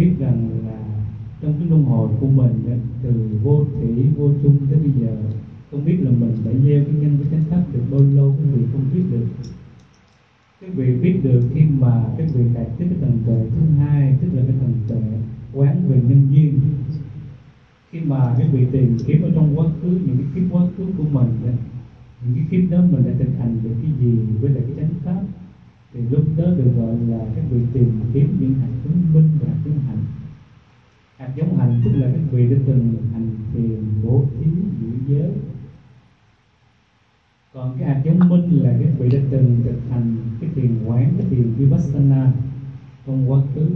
biết rằng là trong cái luân hồi của mình từ vô thủy, vô chung tới bây giờ, không biết là mình đã gieo cái nhân cái chánh pháp được bao lâu, cái vị không biết được. Các vị biết được khi mà các vị đạt tới cái tầng tuệ thứ hai, tức là cái tầng tuệ quán về nhân duyên. Khi mà các vị tìm kiếm ở trong quá khứ, những cái kiếp quá khứ của mình những cái kiếp đó mình đã thực hành được cái gì với lại cái chánh pháp? Thì lúc đó được gọi là các vị tìm kiếm những hạt giống minh và hạt giống hạnh hạt giống hạnh tức là các vị đã từng hành thiền bố thí giữ giới. Còn cái hạt giống minh là các vị đã từng thực hành cái thiền quán, cái thiền vipassana trong quá khứ.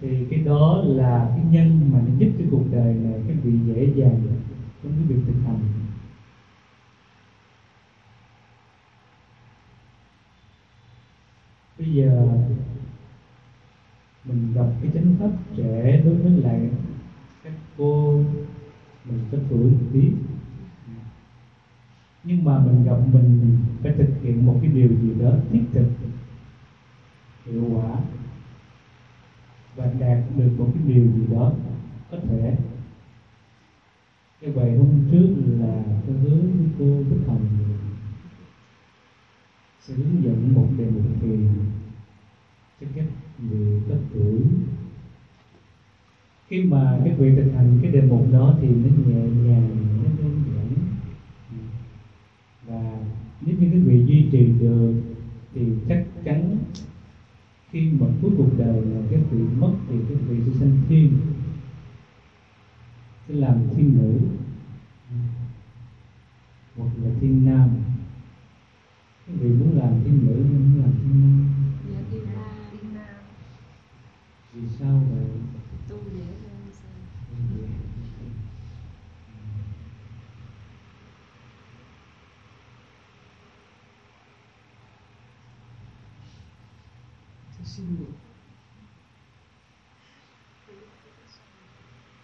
Thì cái đó là cái nhân mà nó giúp cái cuộc đời này các vị dễ dàng trong cái việc thực hành. Bây giờ mình gặp cái chánh pháp trẻ đối với lại các cô, mình có tuổi một tí. Nhưng mà mình gặp mình phải thực hiện một cái điều gì đó thiết thực, hiệu quả, và đạt được một cái điều gì đó có thể. Cái bài hôm trước là tôi hứa với cô Bích Hồng sẽ hướng dẫn một đề mục thiền. Cho các người có tuổi. Khi mà các vị thực hành cái đề mục đó thì nó nhẹ nhàng, nó đơn giản. Và nếu như các vị duy trì được thì chắc chắn khi mà cuối cuộc đời là các vị mất thì các vị sẽ sanh thiên. Sẽ làm thiên nữ. Hoặc là thiên nam vị muốn làm thiên nữ hay muốn làm thiên nam Dạ vì sao vậy? Tu được.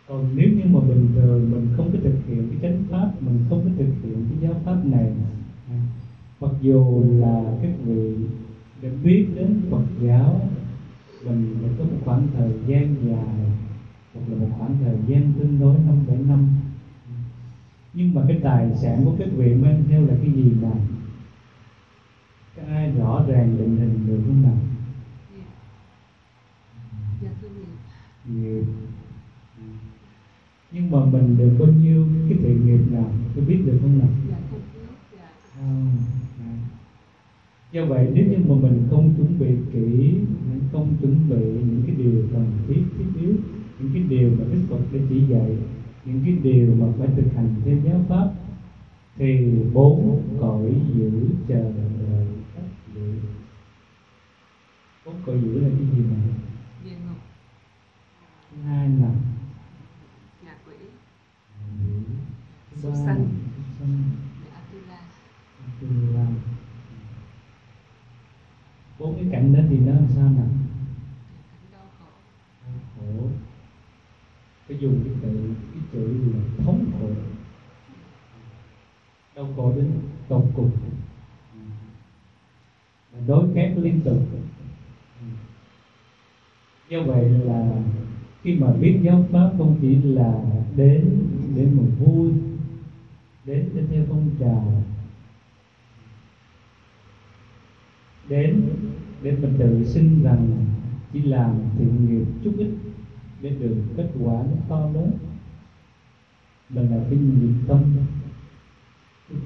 còn nếu như mà bình thường mình không có thực hiện cái chánh pháp mình không có thực hiện cái giáo pháp này mặc dù là các vị đã biết đến Phật giáo mình đã có một khoảng thời gian dài hoặc là một khoảng thời gian tương đối năm bảy năm nhưng mà cái tài sản của các vị mang theo là cái gì nào các ai rõ ràng định hình được không nào Dạ. Nghiệp. nhưng mà mình được bao nhiêu cái thiện nghiệp nào tôi biết được không nào Dạ à. Do vậy nếu như mà mình không chuẩn bị kỹ không chuẩn bị những cái điều cần thiết thiết yếu những cái điều mà đức phật đã chỉ dạy những cái điều mà phải thực hành theo giáo pháp thì bốn cõi giữ chờ đợi tất diệu bốn cõi giữ là cái gì nào hai là Ngạ quỷ. ba sanh. Atula. Bốn cái cảnh đó thì nó làm sao nào? Khổ. phải dùng cái từ cái chữ là thống khổ. Đau khổ đến tột cùng. Đối kháng liên tục do vậy là khi mà biết giáo pháp không chỉ là đến để mà vui đến để theo phong trào đến để mình tự xin rằng chỉ làm thiện nghiệp chút ít để được kết quả nó to lớn. Đó là cái nhiệt tâm. Cái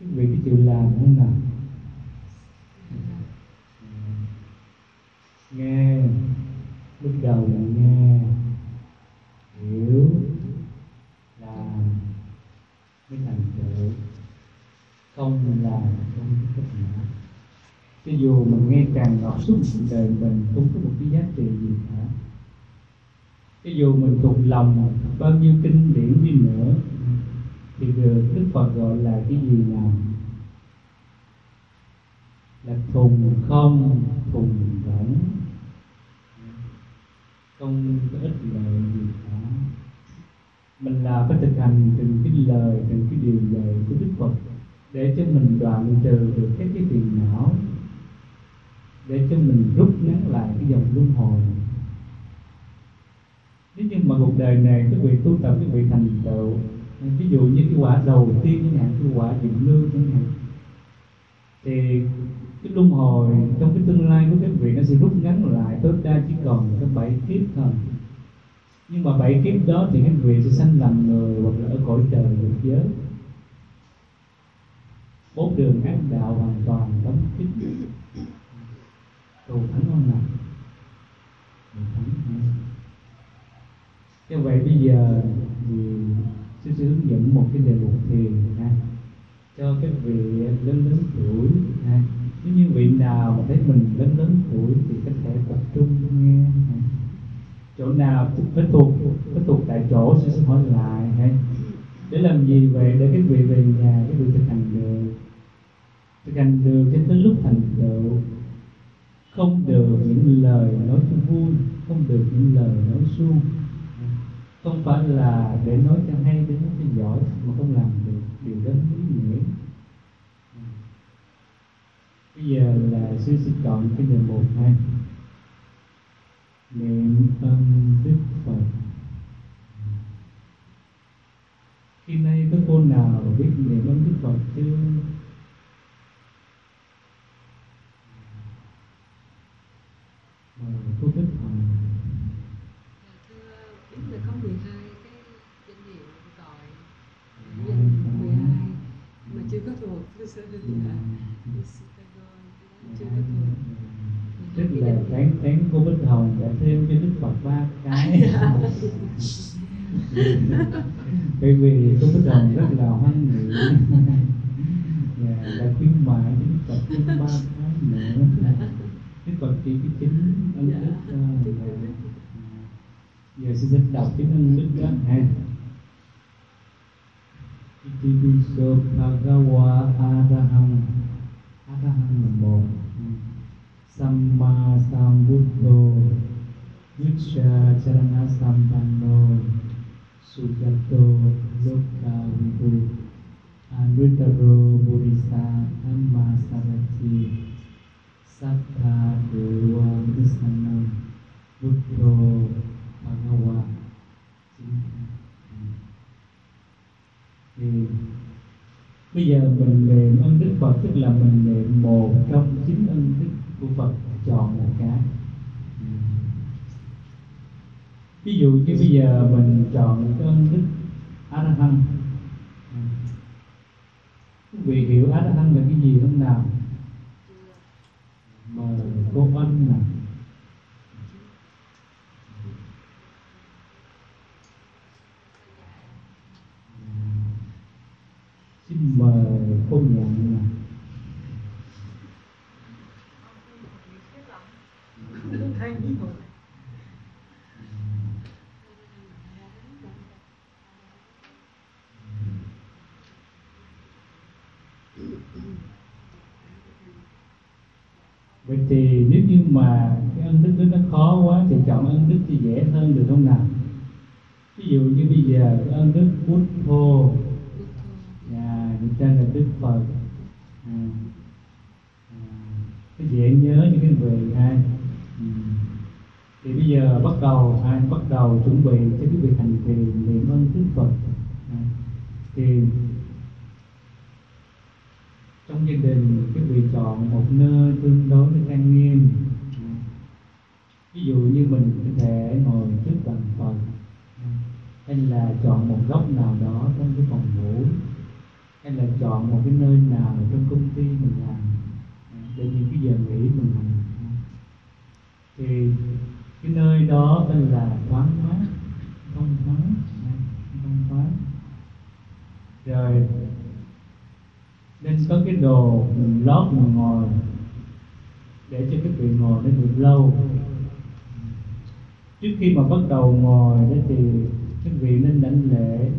quý vị cái chịu làm không nào nghe. Lúc đầu là nghe. Hiểu. Làm. Mới thành không mình làm, không có gì cả cho dù mình nghe càng ngọt suốt cuộc đời mình không có một cái giá trị gì cả. Cho dù mình thuộc lòng bao nhiêu kinh điển đi nữa, thì được Đức Phật gọi là cái gì nào? Là thùng không, thùng rỗng không có ích lợi gì cả. Mình là phải thực hành từng cái lời, từng cái điều dạy của đức phật để cho mình đoạn trừ được các cái phiền não. Để cho mình rút ngắn lại cái dòng luân hồi. Nếu như mà cuộc đời này cái vị tu tập cái vị thành tựu, ví dụ như cái quả đầu tiên chẳng hạn, cái quả dựng lương chẳng hạn, thì cái luân hồi trong cái tương lai của các vị nó sẽ rút ngắn lại tối đa chỉ còn có bảy kiếp thôi. Nhưng mà bảy kiếp đó thì các vị sẽ sanh làm người hoặc là ở cõi trời được giới bốn đường ác đạo hoàn toàn đóng kín. Cầu thắng không nào cầu thắng như vậy bây giờ thì sư sư hướng dẫn một cái đề mục thiền ha, cho các vị lớn lớn tuổi ha. Nếu như vị nào mà thấy mình lớn lớn tuổi thì có thể tập trung nghe ha. chỗ nào phải thuộc phải thuộc tại chỗ sẽ hỏi lại ha. Để làm gì vậy? Để các vị về nhà, các vị thực hành được rằng đường được cho tới lúc thành tựu. Không được những lời nói vui, không được những lời nói suông. Không phải là để nói cho hay, để nói cho giỏi, mà không làm được điều đó ý nghĩa. Bây giờ là sư sẽ chọn cái đề mục hai niệm tâm đức phật. Khi nay có cô nào biết niệm tâm đức phật chưa? Mời cô hồng Dạ thưa biết là có 12 cái danh hiệu gọi danh 12 mà chưa có thuộc thưa sư chưa có thuộc tức là tán tán cô bích hồng đã thêm cho đức phật ba cái. Bởi vì cô bích hồng rất là hoan nghị và đã khuyến mại đức phật thêm ba cái nữa đức phật chỉ cái chính ân đức giờ sẽ đọc cái ân đức đó ha Itipiso Bhagawa Araham Araham là một. Samma Sambuddho. Vicha Charana Sampanno Sujato Lokavidu Anuttaro Buddhisa Dhamma Sarati Sattha Dewa Krisanam Buddho thì bây giờ mình niệm ân đức Phật, tức là mình niệm một trong chín ân đức của Phật chọn một cái. Ví dụ như bây giờ mình chọn cái ân đức A La Hán quý vị hiểu A La Hán là cái gì không nào mời cô ân nào xin mời cô nhận nào vậy thì nếu như mà cái ân đức đó nó khó quá thì chọn ân đức thì dễ hơn được không nào? Ví dụ như bây giờ ân đức bút thô. Nhà được tên là đức phật. À, à, cái dễ nhớ những cái vị ha. Ừ. thì bây giờ bắt đầu ai bắt đầu chuẩn bị cho cái việc hành trì niệm ơn đức phật. À, thì trong gia đình cái việc chọn một nơi tương đối với trang nghiêm ví dụ như mình có thể ngồi trước bàn phật hay là chọn một góc nào đó trong cái phòng ngủ, hay là chọn một cái nơi nào trong công ty mình làm, để những cái giờ nghỉ mình làm. Thì cái nơi đó tên là thoáng mát thông thoáng thông thoáng rồi, nên có cái đồ mình lót mình ngồi, để cho cái vị ngồi nó được lâu trước khi mà bắt đầu ngồi đó thì các vị nên đảnh lễ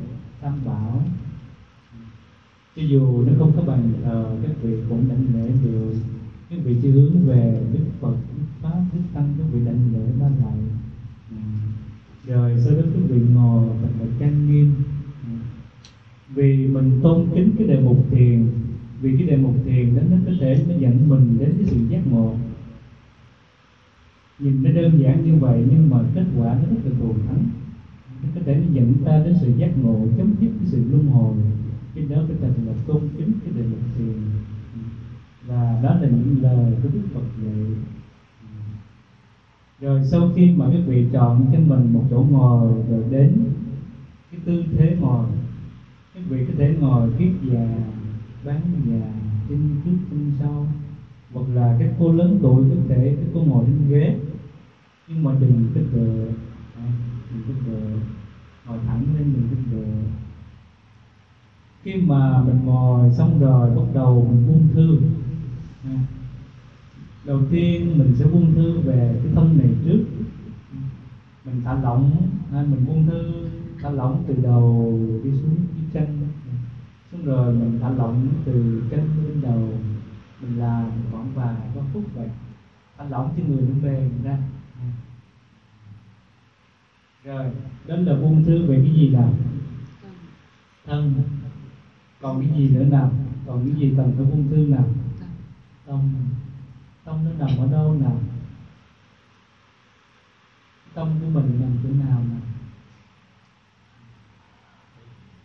tam bảo. Cho dù nó không có bàn thờ, các vị cũng đảnh lễ được. Các vị chỉ hướng về đức phật, đức pháp, đức tăng, các vị đảnh lễ ba lại rồi sau đó các vị ngồi thật là trang nghiêm. Vì mình tôn kính cái đề mục thiền, vì cái đề mục thiền đó nó có thể nó dẫn mình đến cái sự giác ngộ nhìn nó đơn giản như vậy, nhưng mà kết quả nó rất là thù thắng. Nó có thể nó dẫn ta đến sự giác ngộ, chấm dứt cái sự luân hồi. Cái đó phải thành là tôn kính cái đề mục thiền. Và đó là những lời của đức phật dạy. Rồi sau khi mà các vị chọn cho mình một chỗ ngồi, rồi đến cái tư thế ngồi, các vị có thể ngồi kiết già, bán già, trên trước chân sau, hoặc là các cô lớn tuổi có thể, các cô ngồi trên ghế nhưng mà đừng có đờ đừng có đờ ngồi thẳng lên đừng có đờ khi mà mình ngồi xong rồi, bắt đầu mình buông thư. Đầu tiên mình sẽ buông thư về cái thân này trước. Mình thả lỏng mình buông thư, thả lỏng từ đầu đi xuống dưới chân. Xong rồi mình thả lỏng từ chân lên đầu. Mình làm khoảng vài ba phút vậy. Thả lỏng cho người nó về ra rồi đến là ung thư về cái gì nào? Thân. Còn cái gì nữa nào? Còn cái gì cần phải ung thư nào? Tâm tâm nó nằm ở đâu nào? Tâm của mình nằm chỗ nào nào?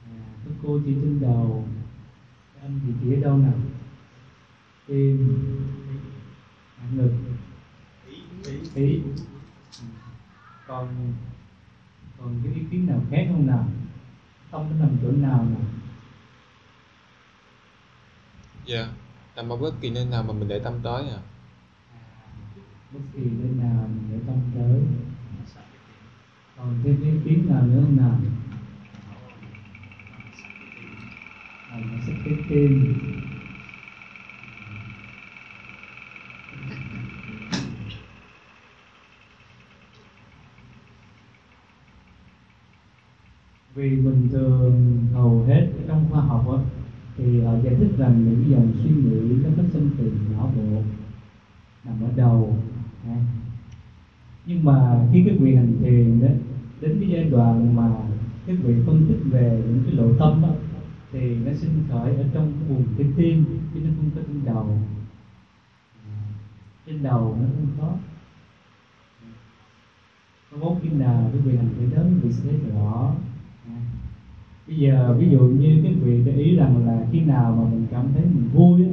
À, các cô chỉ trên đầu. Anh thì chỉ ở đâu nào? Tim. À, ngực. Ý. Ừ. Còn còn cái ý kiến nào khác không nào? Tâm nó nằm chỗ nào nào dạ yeah. nằm ở bất kỳ nơi nào mà mình để tâm tới à. Bất kỳ nơi nào mình để tâm tới. Còn thêm cái ý kiến nào nữa không nào? À, nó sẽ cái tim vì bình thường hầu hết trong khoa học đó, thì họ giải thích rằng những dòng suy nghĩ nó phát sinh từ não bộ nằm ở đầu à. nhưng mà khi cái vị hành thiền đó đến cái giai đoạn mà cái vị phân tích về những cái lộ tâm đó, thì nó sinh khởi ở trong cái vùng cái tim chứ nó không có trên đầu. À, trên đầu nó không có. Có khi nào cái vị hành thiền đó thì sẽ thấy rõ bây giờ, ví dụ như cái vị để ý rằng là khi nào mà mình cảm thấy mình vui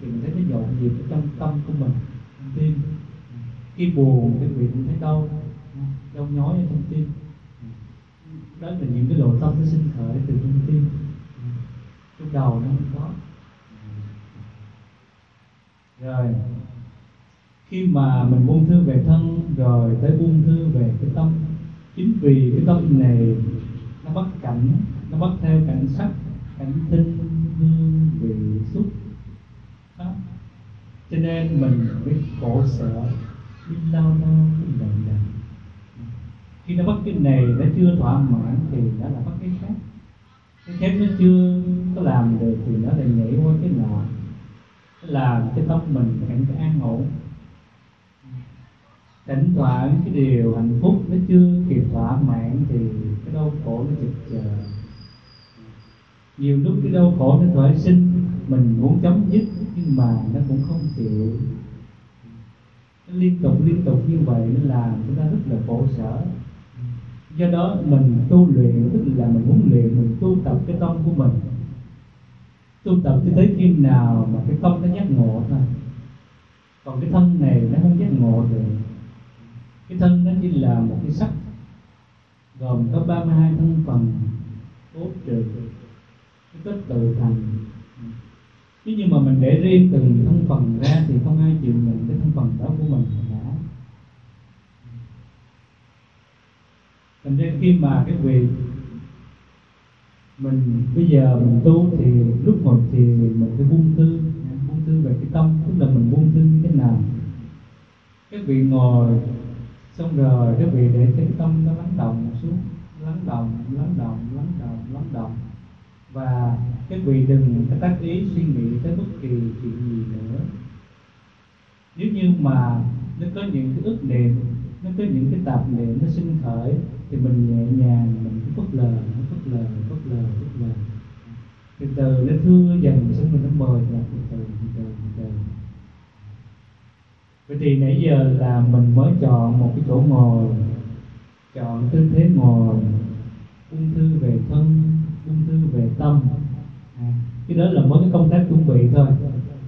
thì mình thấy cái dọn nhịp ở trong tâm của mình, trong tim. Khi buồn, cái vị cũng thấy đau đau nhói ở trong tim. Đó là những cái lộ tâm nó sinh khởi từ trong tim. Lúc đầu nó không có. Rồi, khi mà mình buông thư về thân, rồi tới buông thư về cái tâm, chính vì cái tâm này nó bắt cảnh, nó bắt theo cảnh sắc, cảnh tinh hương vị xúc. Đó. cho nên mình mới khổ sở biết lao lao biết động đậy khi nó bắt cái này nó chưa thỏa mãn thì nó là bắt cái khác. Cái khác nó chưa có làm được thì nó lại nhảy qua cái nọ. Làm cái tóc mình cảnh cái an ổn thỉnh thoảng cái điều hạnh phúc nó chưa kịp thỏa mãn thì cái đau khổ nó chực chờ nhiều lúc cái đau khổ nó khởi sinh, mình muốn chấm dứt nhưng mà nó cũng không chịu. Nó liên tục liên tục như vậy nó làm chúng ta rất là khổ sở. Do đó mình tu luyện, tức là mình muốn luyện, mình tu tập cái tâm của mình. Tu tập cho tới khi nào mà cái tâm nó giác ngộ thôi. Còn cái thân này nó không giác ngộ được cái thân nó chỉ là một cái sắc, gồm có 32 thân phần cốt trừ, cái kết tự thành. Chứ như mà mình để riêng từng thân phần ra thì không ai chịu nhận cái thân phần đó của mình cả thành ra khi mà cái việc mình bây giờ mình tu thì lúc ngồi thì mình phải buông thư buông thư về cái tâm, tức là mình buông thư như thế nào. Cái vị ngồi xong rồi cái vị để tĩnh tâm nó lắng động xuống, lắng động lắng động lắng động lắng động và cái vị đừng có tác ý suy nghĩ tới bất kỳ chuyện gì nữa. Nếu như mà nó có những cái ước niệm, nó có những cái tạp niệm nó sinh khởi, thì mình nhẹ nhàng, mình cứ phất lờ phất lờ phất lờ phất lờ. Từ từ nó thưa dần xong mình nó mời nhạt từ từ từ từ từ từ vậy thì nãy giờ là mình mới chọn một cái chỗ ngồi chọn tư thế ngồi ung thư về thân ung thư về tâm. À, cái đó là mới cái công tác chuẩn bị thôi.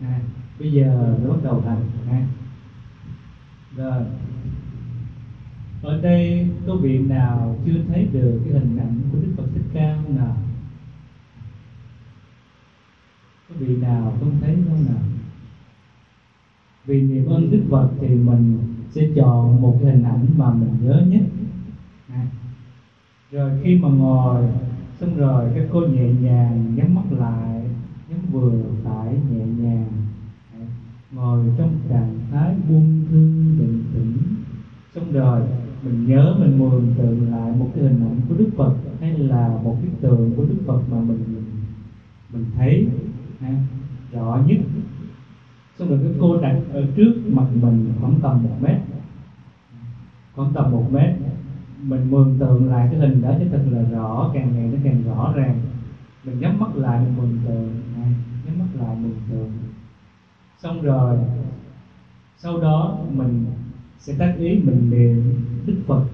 À, bây giờ nó bắt đầu hành à. rồi. Ở đây có vị nào chưa thấy được cái hình ảnh của đức phật thích ca không nào? Có vị nào không thấy không nào? Vì niệm ơn đức phật thì mình sẽ chọn một cái hình ảnh mà mình nhớ nhất. À. rồi khi mà ngồi xong rồi các cô nhẹ nhàng nhắm mắt lại nhắm vừa phải nhẹ nhàng. À. ngồi trong trạng thái buông thư định tĩnh. Xong rồi mình nhớ mình mường tượng lại một cái hình ảnh của đức phật hay là một cái tượng của đức phật mà mình mình thấy. À, rõ nhất xong rồi cái cô đặt ở trước mặt mình khoảng tầm một mét. Khoảng tầm một mét. Mình mường tượng lại cái hình đó cho thật là rõ càng ngày nó càng rõ ràng. Mình nhắm mắt lại mình mường tượng. Này nhắm mắt lại mường tượng. Xong rồi sau đó mình sẽ tác ý mình niệm đức phật.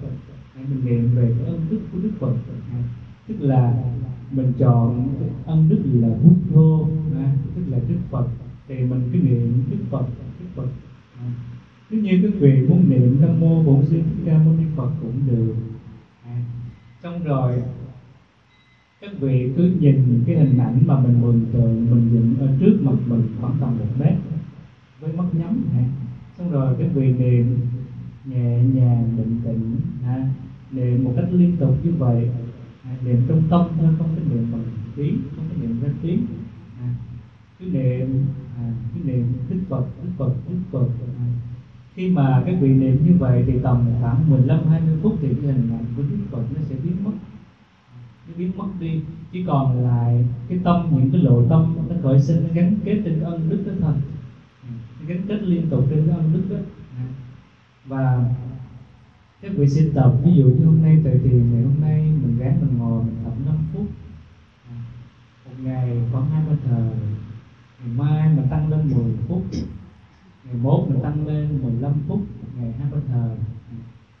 Mình niệm về cái ân đức của đức phật. Tức là mình chọn cái ân đức là bút thô, tức là đức phật thì mình cứ niệm đức phật đức phật. Nếu như các vị muốn niệm nam mô bổn sư thích ca mâu ni phật cũng được. À, xong rồi các vị cứ nhìn cái hình ảnh mà mình mường tượng mình dựng ở trước mặt mình khoảng tầm một mét với mắt nhắm à. xong rồi các vị niệm nhẹ nhàng định tĩnh ha niệm một cách liên tục như vậy ha, niệm trong tâm thôi không có niệm bằng tiếng không có niệm ra tiếng ha. cứ niệm À, cái niệm đức phật đức phật đức phật. Khi mà các vị niệm như vậy thì tầm khoảng 15 20 phút thì cái hình ảnh của đức phật nó sẽ biến mất. Nó biến mất đi. Chỉ còn lại cái tâm, những cái lộ tâm nó khởi sinh, nó gắn kết trên cái ân đức đó thôi. À, nó gắn kết liên tục trên cái ân đức đó. À, và các vị xin tập, ví dụ như hôm nay tại thiền, ngày hôm nay mình gắng mình ngồi mình tập 5 phút. Một ngày khoảng hai mươi thời ngày mai mình tăng lên 10 phút, ngày mốt mình tăng lên 15 phút, ngày hai mươi thờ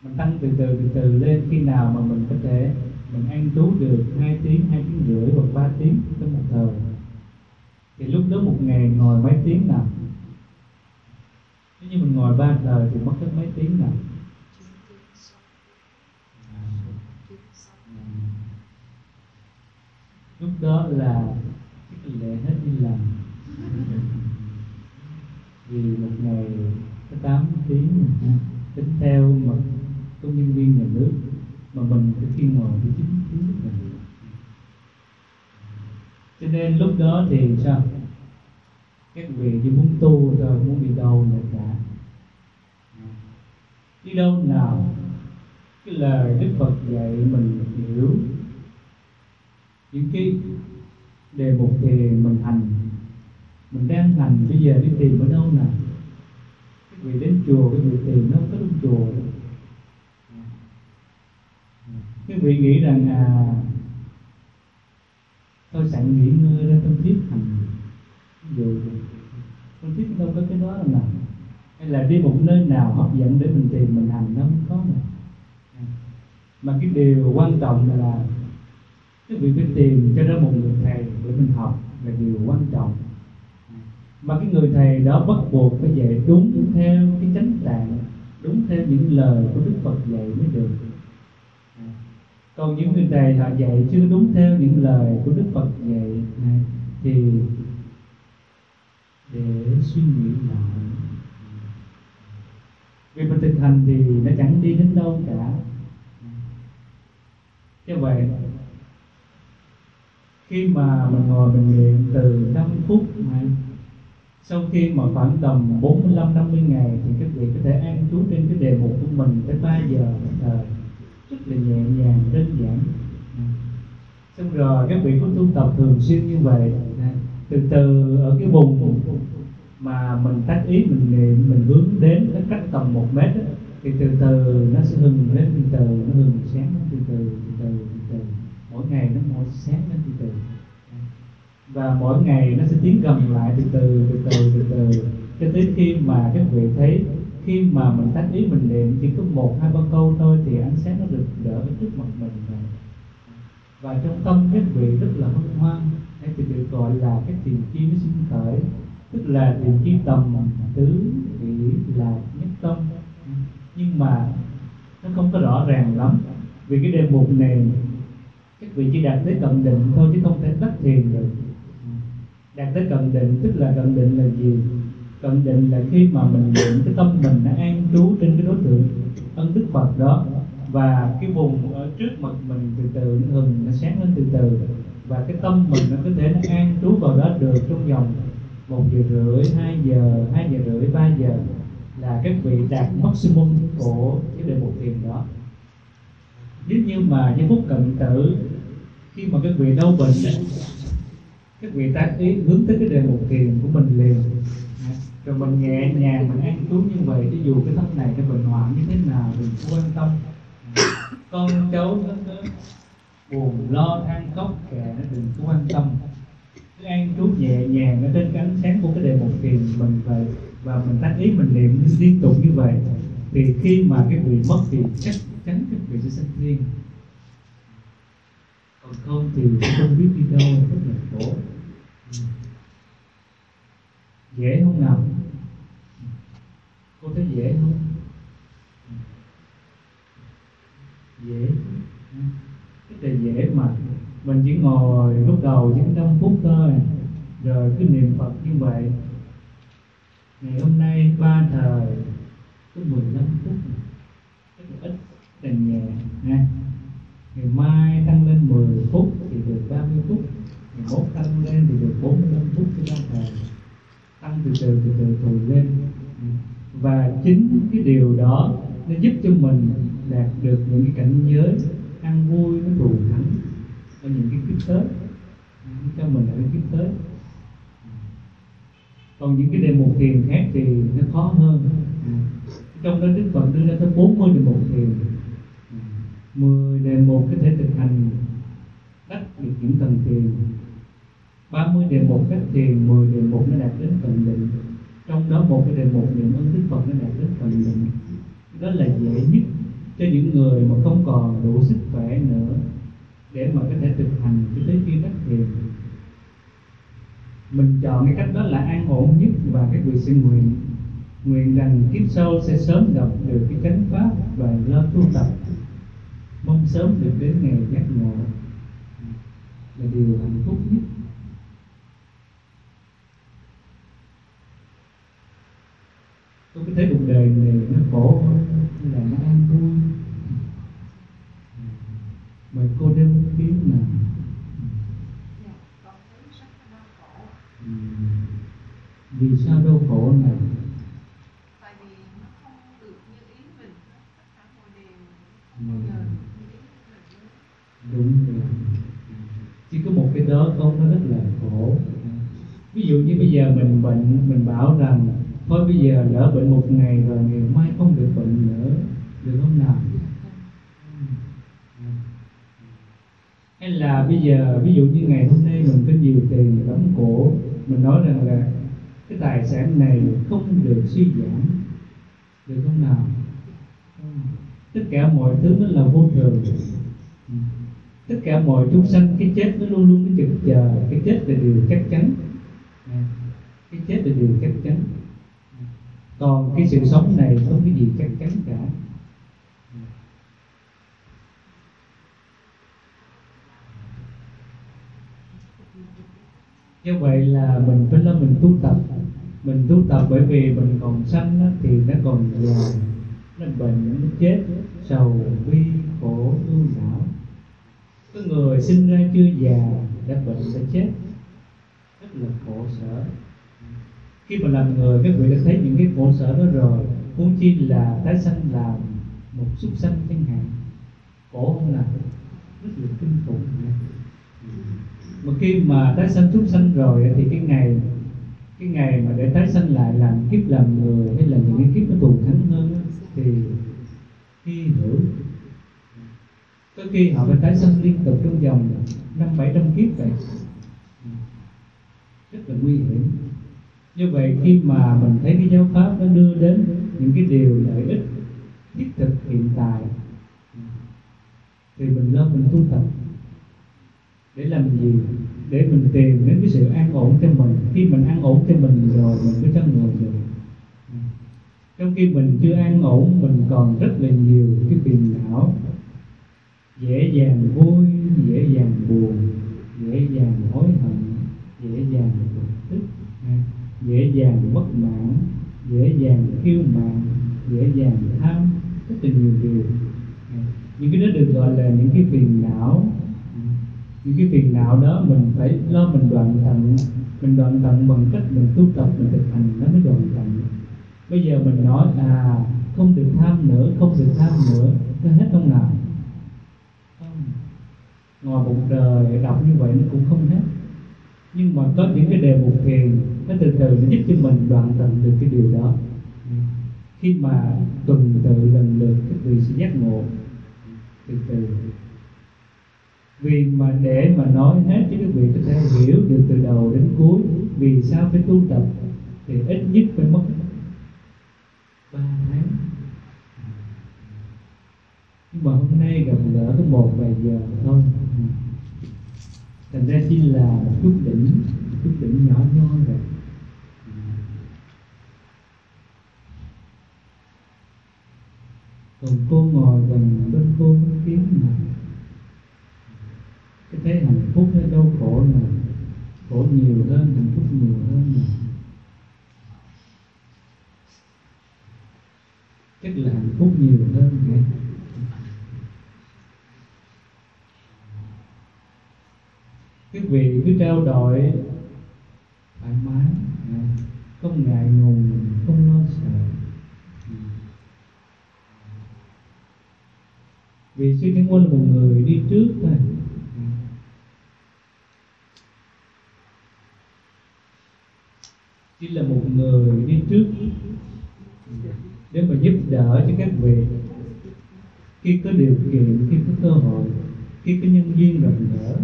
mình tăng từ từ từ từ lên. Khi nào mà mình có thể, mình ăn trú được hai tiếng hai tiếng rưỡi hoặc ba tiếng trong một thời. Thì lúc đó một ngày ngồi mấy tiếng nào? Nếu như mình ngồi ba giờ thì mất hết mấy tiếng nào? Lúc đó là cái lệ hết đi làm vì một ngày có 8 tiếng tính theo mà công nhân viên nhà nước mà mình phải khi ngồi thì chín tiếng là cho nên lúc đó thì sao? Các vị chỉ muốn tu thôi, muốn đi đâu là cả. Đi đâu nào? Cái lời đức phật dạy mình hiểu. Những cái đề mục thì mình hành mình đang hành bây giờ đi tìm ở đâu nào các vị đến chùa các vị tìm nó có đúng chùa các vị nghĩ rằng à tôi sẵn nghỉ ngơi ra tâm thiết hành. Dù tâm thiết đâu có cái đó đâu nào hay là đi một nơi nào hấp dẫn để mình tìm, mình hành nó không có mà. mà cái điều quan trọng là, cái việc phải tìm cho ra một người thầy để mình học là điều quan trọng mà cái người thầy đó bắt buộc phải dạy đúng theo cái chánh tạng, đúng theo những lời của đức phật dạy mới được. À, còn những người thầy họ dạy chưa đúng theo những lời của đức phật dạy à, thì để suy nghĩ lại. Vì mình thực hành thì nó chẳng đi đến đâu cả. Như vậy, khi mà mình ngồi mình niệm từ 5 phút mà sau khi mà khoảng tầm 45 50 ngày thì các vị có thể an trú trên cái đề mục của mình tới 3 giờ một thời rất là nhẹ nhàng đơn giản. Xong rồi các vị có tu tập thường xuyên như vậy từ từ ở cái vùng mà mình tác ý mình niệm mình hướng đến cách tầm một mét đó, thì từ từ nó sẽ hừng lên từ từ nó hừng sáng từ từ từ từ từ từ. Mỗi ngày nó mỗi sáng lên và mỗi ngày nó sẽ tiến gần lại từ từ từ từ từ từ. Cho tới khi mà các vị thấy, khi mà mình tác ý mình niệm chỉ có một, hai, ba câu thôi thì ánh sáng nó được đỡ ở trước mặt mình rồi. Và trong tâm các vị rất là hân hoan hay thì được gọi là cái tiền chi nó sinh khởi. Tức là tiền chi tầm tứ vị là nhất tâm. Nhưng mà nó không có rõ ràng lắm, vì cái đề mục này các vị chỉ đạt tới cận định thôi chứ không thể đắc thiền được đạt tới cận định, tức là cận định là gì? Cận định là khi mà mình niệm cái tâm mình nó an trú trên cái đối tượng, ân đức phật đó. Và cái vùng ở trước mặt mình từ từ nó hừng nó sáng lên từ từ. Và cái tâm mình nó có thể nó an trú vào đó được trong vòng một giờ rưỡi, hai giờ hai giờ rưỡi, ba giờ là các vị đạt maximum của cái đề mục thiền đó. Nếu như mà những phút cận tử, khi mà các vị đau bệnh cái các vị tác ý hướng tới cái đề mục thiền của mình liền. Rồi mình nhẹ nhàng mình an xuống như vậy chứ dù cái thân này cái bệnh hoạn như thế nào mình cũng quan tâm. Con cháu nó, nó buồn lo than khóc kệ nó đừng có quan tâm. Cứ an trú nhẹ nhàng ở trên cái ánh sáng của cái đề mục thiền mình vậy và mình tác ý mình niệm liên tục như vậy. Thì khi mà cái vị mất thì chắc chắn các vị sẽ sanh thiên còn không thì không biết đi đâu, rất là khổ. Ừ. Dễ không nào? Cô thấy dễ không? Dễ. Rất là dễ mà mình chỉ ngồi lúc đầu chỉ năm phút thôi, rồi cứ niệm phật như vậy. Ngày hôm nay ba thời có 15 phút. Rất là ít rất là nhẹ nha ngày mai tăng lên 10 phút thì được 30 phút. Ngày mốt tăng lên thì được 45 phút cho ta thời tăng từ từ từ từ từ lên. Và chính cái điều đó nó giúp cho mình đạt được những cái cảnh giới ăn vui, nó thù thắng ở những cái kiếp tới. Cho mình ở cái kiếp tới. Còn những cái đề mục thiền khác thì nó khó hơn. Trong đó đức phật đưa ra tới 40 đề mục thiền. 10 đề mục có thể thực hành đắc được những tầng thiền. 30 đề mục cách thiền 10 đề mục nó đạt đến tầng định. Trong đó một cái đề mục niệm ơn đức phật nó đạt đến tầng định. Đó là dễ nhất cho những người mà không còn đủ sức khỏe nữa để mà có thể thực hành cho tới khi đắc thiền. Mình chọn cái cách đó là an ổn nhất và các vị sinh nguyện. Nguyện rằng kiếp sau sẽ sớm gặp được cái chánh pháp và lo tu tập mong sớm được đến ngày giác ngộ là điều hạnh phúc nhất. Tôi có thấy cuộc đời này nó khổ hay là nó an vui? Mời cô tiếng nào? Dạ là vì sao đau khổ này tại vì nó không được như ý mình tất cả mọi điều Ừ. không bao giờ như ý mình đúng rồi. Chỉ có một cái đó không nó rất là khổ. Ví dụ như bây giờ mình bệnh, mình bảo rằng, thôi bây giờ lỡ bệnh một ngày rồi ngày mai không được bệnh nữa. Được không nào? Hay là bây giờ, ví dụ như ngày hôm nay mình có nhiều tiền đóng cổ, mình nói rằng là cái tài sản này không được suy giảm. Được không nào? Tất cả mọi thứ nó là vô thường tất cả mọi chúng sanh cái chết nó luôn luôn nó chực chờ, cái chết là điều chắc chắn. Cái chết là điều chắc chắn. Còn cái sự sống này không cái gì chắc chắn cả. Như vậy là mình phải là mình tu tập. Mình tu tập bởi vì mình còn sanh thì nó còn già nó bệnh, nó chết, sầu, bi, khổ ưu não có người sinh ra chưa già, đã bệnh sẽ chết. Rất là khổ sở. Khi mà làm người, các vị đã thấy những cái khổ sở đó rồi. Huống chi là tái sanh làm một súc sanh chẳng hạn. Khổ không là rất là kinh khủng. Mà khi mà tái sanh súc sanh rồi thì cái ngày cái ngày mà để tái sanh lại làm kiếp làm người hay là những cái kiếp nó thù thắng hơn thì hy hữu có khi họ phải tái sanh liên tục trong vòng năm, bảy trăm kiếp vậy. Rất là nguy hiểm. Như vậy khi mà mình thấy cái giáo pháp nó đưa đến những cái điều lợi ích thiết thực hiện tại, thì mình lên mình tu tập. Để làm gì? Để mình tìm đến cái sự an ổn cho mình. Khi mình an ổn cho mình rồi, mình mới chân ngồi được. Trong khi mình chưa an ổn, mình còn rất là nhiều cái phiền não dễ dàng vui, dễ dàng buồn, dễ dàng hối hận, dễ dàng bực tức, dễ dàng bất mãn, dễ dàng kiêu mạn, dễ dàng tham, rất là nhiều điều. Những cái đó được gọi là những cái phiền não. Những cái phiền não đó mình phải lo, mình đoạn tận, mình đoạn tận bằng cách mình tu tập, mình thực hành nó mới đoạn tận. Bây giờ mình nói à không được tham nữa, không được tham nữa, nó hết không nào ngồi một đời đọc như vậy nó cũng không hết. Nhưng mà có những cái đề mục thiền, nó từ từ nó giúp cho mình đoạn tận được cái điều đó. Khi mà tuần tự lần lượt, các vị sẽ giác ngộ. Từ từ. Vì mà để mà nói hết cho các vị có thể hiểu được từ đầu đến cuối, vì sao phải tu tập, thì ít nhất phải mất ba tháng. Nhưng mà hôm nay gặp lỡ có một vài giờ thôi thành ra chỉ là chút đỉnh chút đỉnh nhỏ nhoi rồi còn cô ngồi gần bên cô có kiến mà. Cái thấy hạnh phúc hay đau khổ mà. Khổ nhiều hơn, hạnh phúc nhiều hơn mà. Chắc là hạnh phúc nhiều hơn vậy. Quý vị cứ trao đổi thoải mái à, không ngại ngùng, không lo sợ. Vì sư Thiên Quân là một người đi trước thôi. Chỉ là một người đi trước để mà giúp đỡ cho các vị. Khi có điều kiện, khi có cơ hội, khi có nhân viên gặp gỡ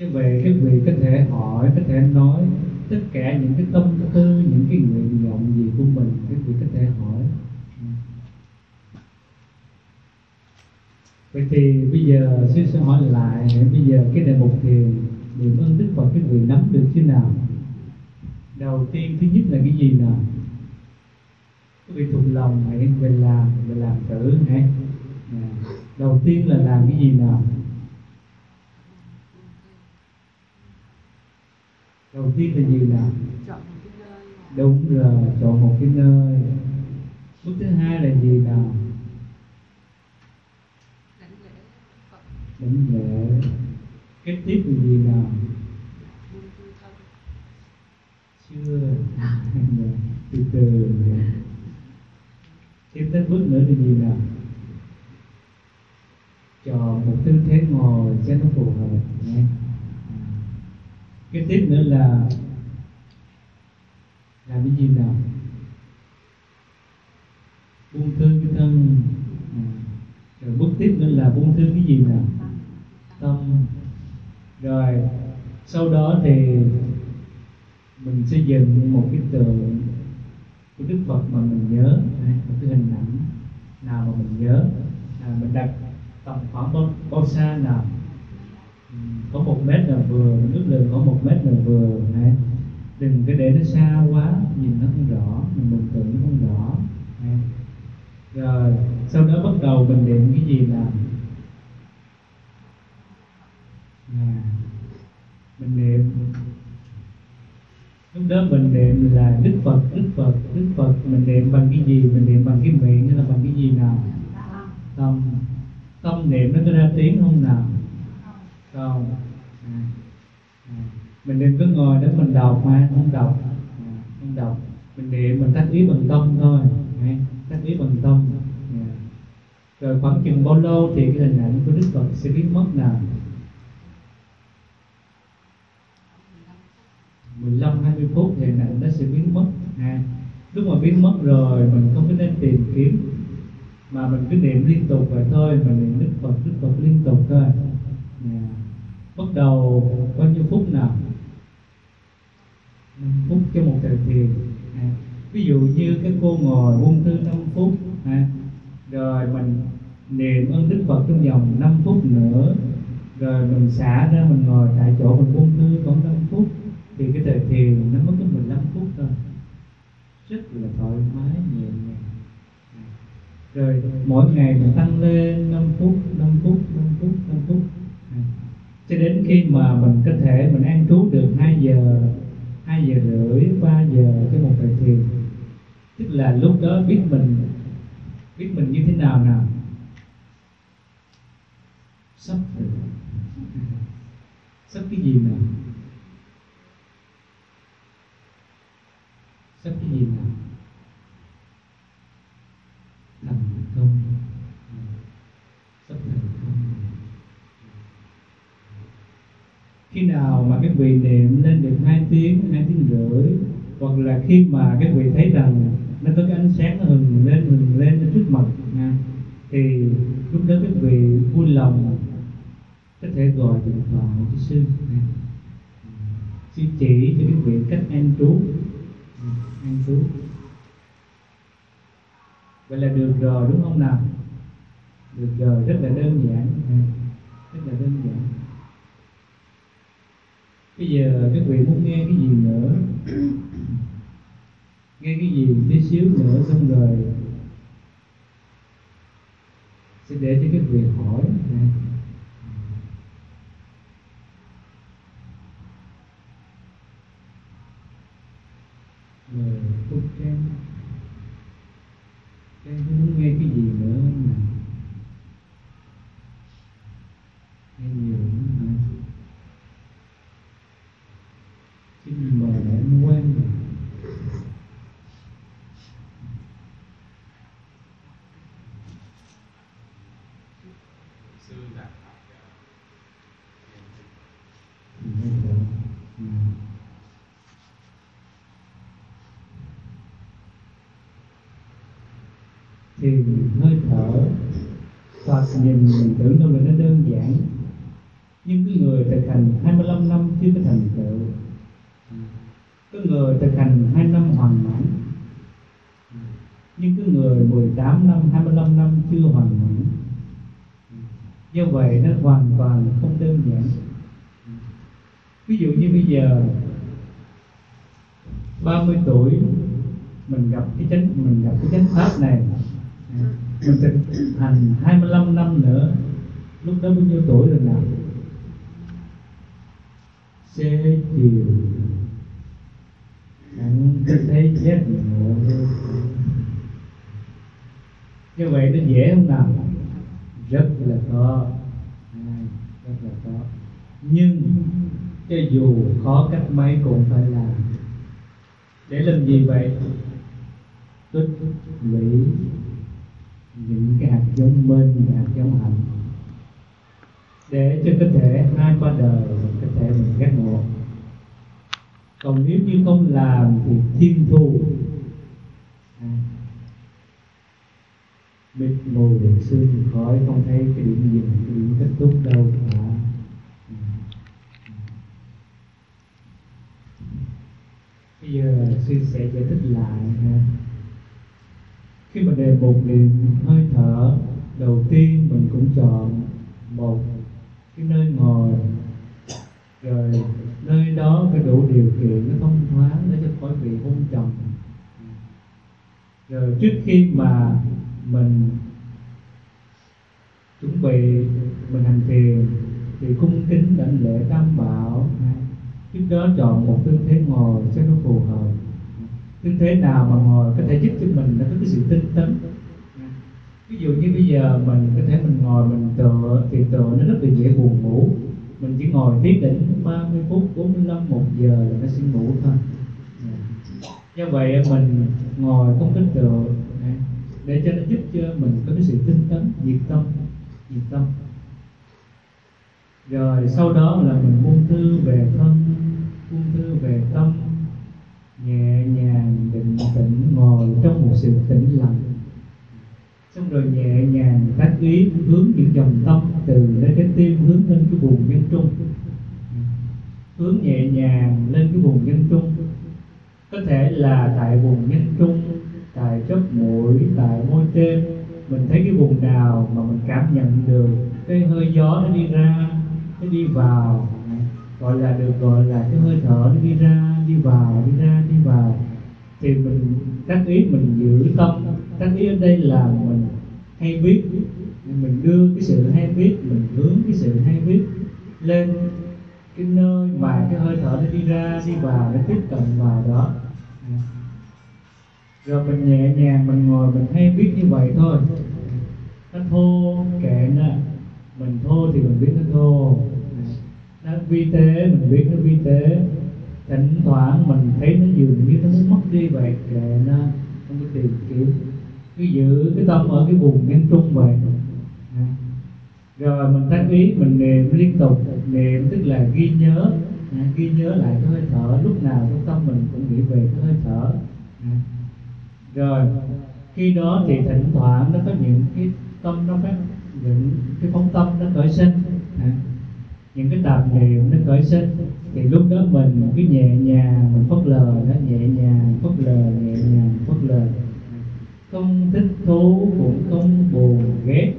như vậy cái vị có thể hỏi có thể nói, tất cả những cái tâm tư, những cái nguyện vọng gì của mình, cái vị có thể hỏi. Vậy thì bây giờ sư sẽ hỏi lại, bây giờ cái đề mục thiền, niệm ơn đức phật cái vị nắm được chứ nào? Đầu tiên, thứ nhất là cái gì nào? Quý vị thuộc lòng hãy về làm về làm thử hãy à, đầu tiên là làm cái gì nào? Đầu tiên là gì nào? Cái đúng rồi chọn một cái nơi. Bước thứ hai là gì nào? Đánh lễ. Kế tiếp là gì nào? Chưa. Từ từ. Tiếp tới bước nữa là gì nào? Chọn một tư thế ngồi cho nó phù hợp nhé cái tiếp nữa là làm cái gì nào? Buông thư cái thân. À. rồi bước tiếp nữa là buông thư cái gì nào? Tâm. Rồi sau đó thì mình xây dựng một cái tượng của Đức Phật mà mình nhớ. Một cái hình ảnh nào mà mình nhớ. À, mình đặt tầm khoảng bao, bao xa nào? Có một mét là vừa nước lượng có một mét là vừa này. Đừng cái để nó xa quá nhìn nó không rõ mình mường tượng nó không rõ. Này. rồi sau đó bắt đầu mình niệm cái gì nào? À, mình niệm. Lúc đó mình niệm là đức phật đức phật đức phật. Mình niệm bằng cái gì? Mình niệm bằng cái miệng hay là bằng cái gì nào? Tâm. Tâm niệm nó có ra tiếng không nào không. À, à. mình đừng cứ ngồi để mình đọc mà không đọc. À, không đọc. Mình niệm mình tác ý bằng tâm thôi. À, tác ý bằng tâm. À. rồi khoảng chừng bao lâu thì cái hình ảnh của đức phật sẽ biến mất nào? 15 20 phút thì hình ảnh nó sẽ biến mất. À. lúc mà biến mất rồi mình không có nên tìm kiếm mà mình cứ niệm liên tục vậy thôi mình niệm đức phật đức phật liên tục thôi bắt đầu bao nhiêu phút nào? 5 phút cho một thời thiền à, ví dụ như cái cô ngồi buông thư 5 phút à, rồi mình niệm ơn đức phật trong vòng 5 phút nữa rồi mình xả ra mình ngồi tại chỗ mình buông thư khoảng 5 phút thì cái thời thiền nó mất có 15 phút thôi. Rất là thoải mái nhẹ nhàng. À, rồi mỗi ngày mình tăng lên 5 phút 5 phút 5 phút 5 phút cho đến khi mà mình có thể mình an trú được 2 giờ 2 giờ rưỡi 3 giờ cái một thời thiền tức là lúc đó biết mình biết mình như thế nào nào. Sắp rồi. Sắp cái gì nào? Sắp cái gì nào thành công sắp thành công khi nào mà các vị niệm lên được hai tiếng hai tiếng rưỡi, hoặc là khi mà các vị thấy rằng nó có cái ánh sáng nó hừng lên hừng lên trước mặt nha thì lúc đó các vị vui lòng có thể gọi điện thoại cho sư nha. sư chỉ cho các vị cách an trú an trú. Vậy là được rồi, đúng không nào? Được rồi, rất là đơn giản rất là đơn giản bây giờ các vị muốn nghe cái gì nữa? Nghe cái gì tí xíu nữa xong rồi sẽ để cho các vị hỏi. Mời phúc trang. Trang muốn nghe cái gì nữa không nào nghe nhiều lắm hả xin mời anh quan rồi sư đã thì hơi thở Phật nhìn mình tưởng đâu là nó đơn giản nhưng cái người thực hành 25 năm chưa có thành tựu cái người thực hành hai năm hoàn mãn nhưng cái người 18 năm 25 năm chưa hoàn mỹ như vậy nó hoàn toàn không đơn giản. Ví dụ như bây giờ 30 tuổi, mình gặp cái chánh, mình gặp cái chánh pháp này, mình thực hành 25 năm nữa, lúc đó bao nhiêu tuổi rồi nào? Xế chiều. Anh có thấy chết ngộ như vậy nó dễ không nào rất là khó. À, rất là khó. Nhưng cho dù khó cách mấy cũng phải làm. Để làm gì vậy? Tích lũy những cái hạt giống bên, những hạt giống hạnh. Để cho có thể hai qua đời mình có thể mình giác ngộ. Còn nếu như không làm thì thiên thu à, mịt mù sương khói không thấy cái điểm dừng cái điểm kết thúc đâu. Cả bây giờ sư sẽ giải thích lại ha. Khi mà đề một niệm hơi thở, đầu tiên mình cũng chọn một cái nơi ngồi. Rồi nơi đó phải đủ điều kiện, nó thông thoáng để cho khỏi bị hôn trầm. Rồi trước khi mà mình chuẩn bị, mình hành thiền thì cung kính đảnh lễ tam bảo. Trước đó chọn một tư thế ngồi sẽ nó phù hợp. Tư thế nào mà ngồi có thể giúp cho mình nó có cái sự tinh tấn. Ví dụ như bây giờ mình có thể mình ngồi mình tựa, thì tựa nó rất là dễ buồn ngủ. Mình chỉ ngồi tiếp đỉnh 30 phút 45 một giờ là nó sẽ ngủ thôi. Do vậy mình ngồi không kính tựa để cho nó giúp cho mình có cái sự tinh tấn, nhiệt tâm nhiệt tâm. Rồi sau đó là mình buông thư về thân, buông thư về tâm, nhẹ nhàng, định tĩnh, ngồi trong một sự tĩnh lặng. Xong rồi nhẹ nhàng tác ý, hướng những dòng tâm, từ lên cái tim, hướng lên cái vùng nhân trung. Hướng nhẹ nhàng lên cái vùng nhân trung. Có thể là tại vùng nhân trung tại chóp mũi, tại môi trên mình thấy cái vùng nào mà mình cảm nhận được cái hơi gió nó đi ra, nó đi vào, gọi là được, gọi là cái hơi thở nó đi ra, đi vào, đi ra, đi vào, thì mình tác ý mình giữ tâm. Tác ý ở đây là mình hay biết, mình đưa cái sự hay biết, mình hướng cái sự hay biết lên cái nơi mà cái hơi thở nó đi ra, đi vào, nó tiếp cận vào đó rồi mình nhẹ nhàng, mình ngồi, mình hay biết như vậy thôi. Nó thô kệ nó mình thô thì mình biết nó thô. Nó vi tế, mình biết nó vi tế. Thỉnh thoảng mình thấy nó dường như nó muốn mất đi vậy, kệ nó, không có tìm kiếm. Cứ giữ cái tâm ở cái vùng nhân trung vậy. À. Rồi mình tác ý, mình niệm liên tục. Niệm tức là ghi nhớ. À, ghi nhớ lại cái hơi thở. Lúc nào trong tâm mình cũng nghĩ về cái hơi thở. À rồi, khi đó thì thỉnh thoảng nó có những cái tâm, nó phát những cái phóng tâm nó khởi sinh. Những cái tạp niệm nó khởi sinh. Thì lúc đó mình cứ nhẹ nhàng, mình phớt lờ nó nhẹ nhàng, phớt lờ, nhẹ nhàng, phớt lờ. Không thích thú cũng không buồn ghét.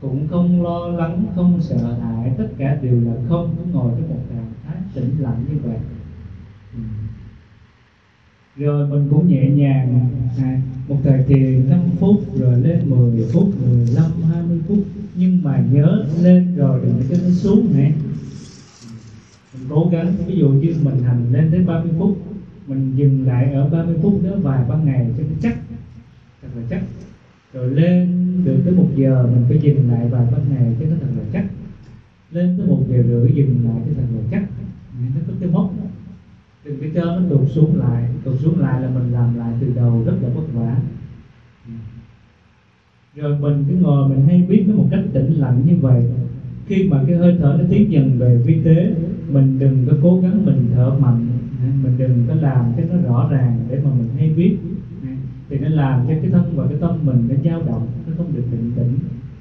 Cũng không lo lắng, không sợ hãi. Tất cả đều là không, cứ ngồi trong một trạng thái tĩnh lặng như vậy rồi mình cũng nhẹ nhàng. À, một thời kỳ 5 phút rồi lên 10 phút 15 20 phút. Nhưng mà nhớ lên rồi đừng cho nó xuống nè mình cố gắng ví dụ như mình hành lên tới 30 phút mình dừng lại ở 30 phút đó vài ba ngày cho nó chắc thật là chắc. Rồi lên được tới một giờ mình phải dừng lại vài ba ngày cho nó thật là chắc. Lên tới một giờ rưỡi dừng lại cho thật là chắc. Nó có cái mốc đừng cái cho nó tụt xuống lại tụt xuống lại là mình làm lại từ đầu rất là vất vả. Rồi mình cứ ngồi mình hay biết nó một cách tĩnh lặng như vậy. Khi mà cái hơi thở nó tiến dần về vi tế, mình đừng có cố gắng mình thở mạnh, mình đừng có làm cái nó rõ ràng để mà mình hay biết. Thì nó làm cho cái thân và cái tâm mình nó dao động, nó không được định tĩnh.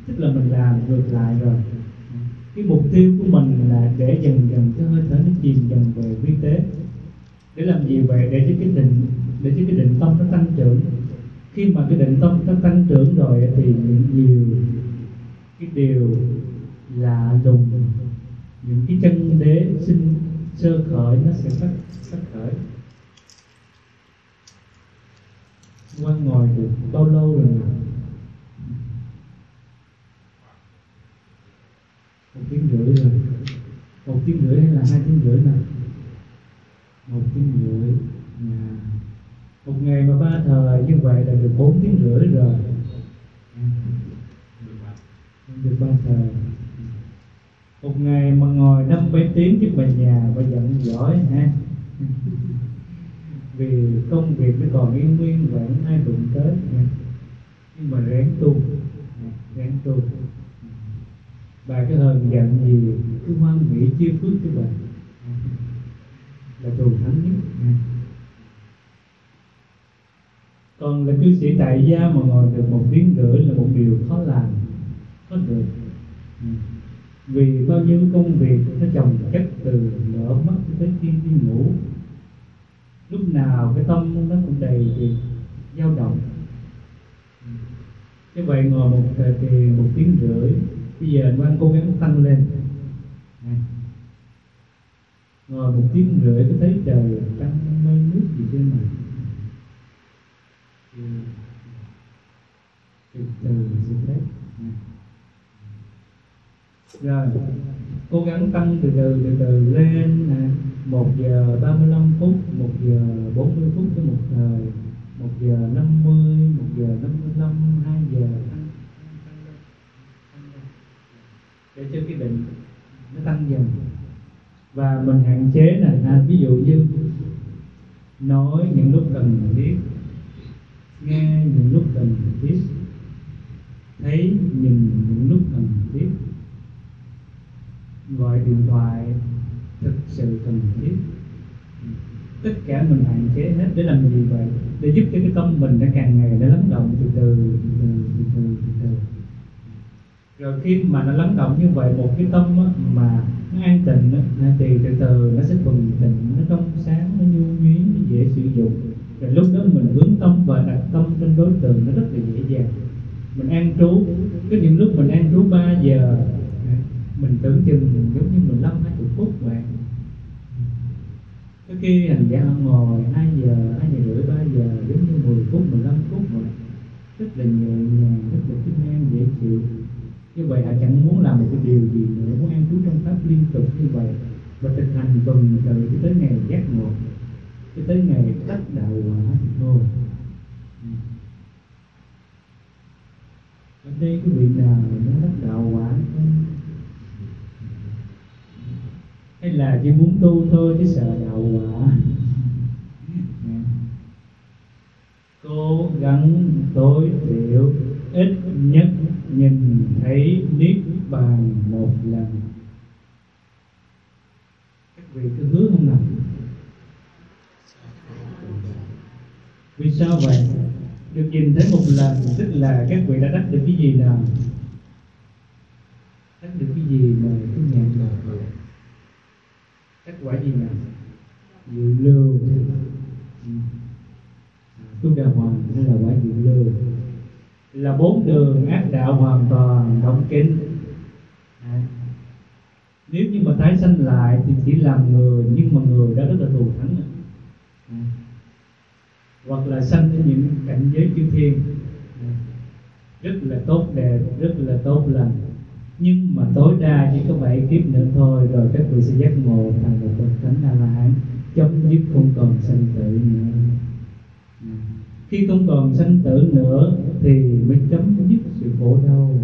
Tức là mình làm ngược lại rồi. Cái mục tiêu của mình là để dần dần cái hơi thở nó chìm dần về vi tế để làm gì vậy? Để cho cái định, để cho cái định tâm nó tăng trưởng. Khi mà cái định tâm nó tăng trưởng rồi thì những nhiều cái điều lạ lùng, những cái chân đế sinh sơ khởi nó sẽ phát phát khởi. Quan ngồi được bao lâu rồi nào? một tiếng rưỡi rồi. Một tiếng rưỡi hay là hai tiếng rưỡi nào? Một tiếng rưỡi. Nhà một ngày mà ba thời như vậy là được bốn tiếng rưỡi rồi. Được ba thời. Một ngày mà ngồi năm bảy tiếng chứ bàn nhà và giận giỏi ha. Vì công việc nó còn yên nguyên vẫn ai đụng tới. Nhưng mà ráng tu. Ráng tu. Bà cái hờn giận gì, cứ hoan nghĩ chia phước cho bà là thù thắng nhất. Còn là cư sĩ tại gia mà ngồi được một tiếng rưỡi là một điều khó làm, khó được. Vì bao nhiêu công việc nó chồng chất từ mở mắt tới khi đi ngủ, lúc nào cái tâm nó cũng đầy việc dao động. Như vậy ngồi một thời kỳ một tiếng rưỡi, bây giờ anh cố gắng tăng lên ngồi một tiếng rưỡi tôi thấy trời trăng mây nước gì trên này. Từ từ sẽ thấy. Rồi, cố gắng tăng từ từ từ từ lên nè. Một giờ 35 phút, một giờ 40 phút cho một thời một giờ 50 một giờ 55 hai giờ. Để cho cái định nó tăng dần và mình hạn chế nè ví dụ như nói những lúc cần thiết nghe những lúc cần thiết thấy nhìn những lúc cần thiết gọi điện thoại thực sự cần thiết tất cả mình hạn chế hết để làm gì vậy? Để giúp cho cái tâm mình nó càng ngày nó lắng động từ từ từ từ từ từ, từ, rồi khi mà nó lắng động như vậy một cái tâm mà an tịnh á, thì từ từ nó sẽ thuần tịnh nó trong sáng nó nhu nhuyến nó dễ sử dụng. Rồi lúc đó mình hướng tâm và đặt tâm trên đối tượng nó rất là dễ dàng. Mình an trú cái những lúc mình an trú 3 giờ à, mình tưởng chừng mình giống như 15 20 phút vậy. Cái khi hành giả ngồi 2 giờ, 2 giờ rưỡi, 3 giờ giống như 10 phút, 15 phút vậy. Rất là nhẹ nhàng, rất là kinh an dễ chịu như vậy họ chẳng muốn làm một cái điều gì nữa muốn an trú trong pháp liên tục như vậy. Và thực hành tuần từ cho tới ngày giác ngộ. Cho tới ngày đắc đạo quả thì thôi. Ở đây cái vị nào nó đắc đạo quả không hay là chỉ muốn tu thôi chứ sợ đạo quả. Cố gắng tối thiểu ít nhất nhìn thấy niết bàn một lần. Các vị cứ hứa không nào vì sao vậy? Được nhìn thấy một lần, tức là các vị đã đắc được cái gì nào? Đắc được cái gì mà cái là vậy kết quả gì nào? Dự lưu. Ừ. À, tu đà hoàng hay là quả dự lưu? Là bốn đường ác đạo hoàn toàn đóng kín. à. nếu như mà tái sanh lại thì chỉ làm người, nhưng mà người đã rất là thù thắng à. hoặc là sanh đến những cảnh giới chư thiên à. rất là tốt đẹp, rất là tốt lành nhưng mà tối đa chỉ có bảy kiếp nữa thôi, rồi các vị sẽ giác ngộ thành một bậc thánh a la hán, chấm dứt không còn sanh tử nữa khi không còn sanh tử nữa, thì mới chấm dứt sự khổ đau.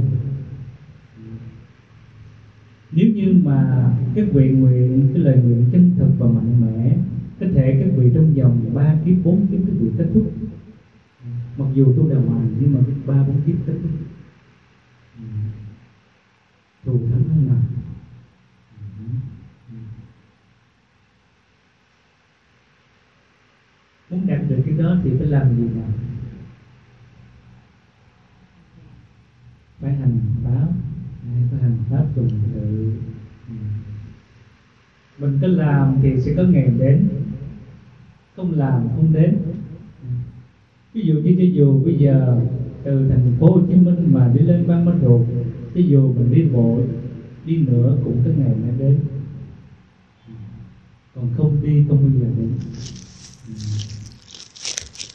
Nếu như mà các vị nguyện, cái lời nguyện chân thật và mạnh mẽ, có thể các vị trong vòng ba kiếp, bốn kiếp các vị kết thúc. Mặc dù tu đà hoàng, nhưng mà ba, bốn kiếp kết thúc. Thù thắng hơn nào muốn đạt được cái đó thì phải làm gì nào? Phải hành pháp. Phải hành pháp tuần tự. Mình cứ làm thì sẽ có ngày đến. Không làm không đến. Ví dụ như cho dù bây giờ từ thành phố Hồ Chí Minh mà đi lên Ban Minh Ruột cho dù mình đi bộ đi nữa cũng có ngày nó đến. Còn không đi, không bao giờ đến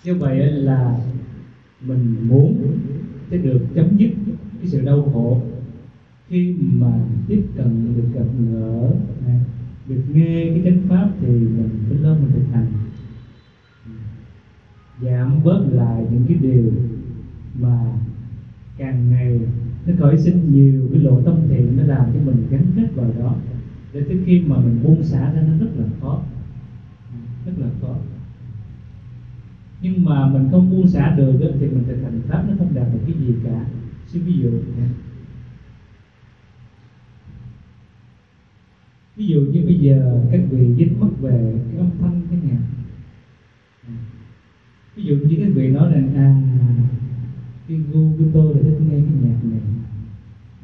như vậy là mình muốn sẽ được chấm dứt cái sự đau khổ khi mà tiếp cận được gặp gỡ. Được nghe cái chánh pháp thì mình phải lo mình thực hành. Giảm bớt lại những cái điều mà càng ngày nó khởi sinh nhiều cái lộ tâm thiện, nó làm cho mình gắn kết vào đó. Để tới khi mà mình buông xả ra, nó rất là khó. Rất là khó nhưng mà mình không buông xả được thì mình thực hành pháp nó không đạt được cái gì cả. Xin ví dụ nha ví dụ như bây giờ các vị dính mất về cái âm thanh cái nhạc à, ví dụ như các vị nói rằng à cái gu của tôi là thích nghe cái nhạc này.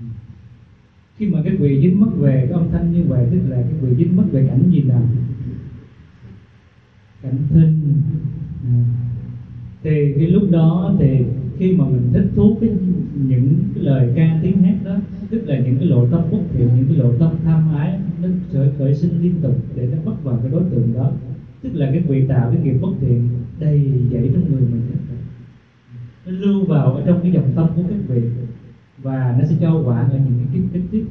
Ừ. Khi mà các vị dính mất về cái âm thanh như vậy, tức là các vị dính mất về cảnh gì nào? Cảnh thinh. Ừ. thì cái lúc đó thì khi mà mình thích thú với những cái lời ca tiếng hát đó, tức là những cái lộ tâm bất thiện, những cái lộ tâm tham ái, nó sẽ khởi sinh liên tục để nó bắt vào cái đối tượng đó. Tức là cái vị tạo cái nghiệp bất thiện, đầy dẫy trong người mình. Nó lưu vào ở trong cái dòng tâm của các vị và nó sẽ cho quả ở những cái kiếp kế tiếp.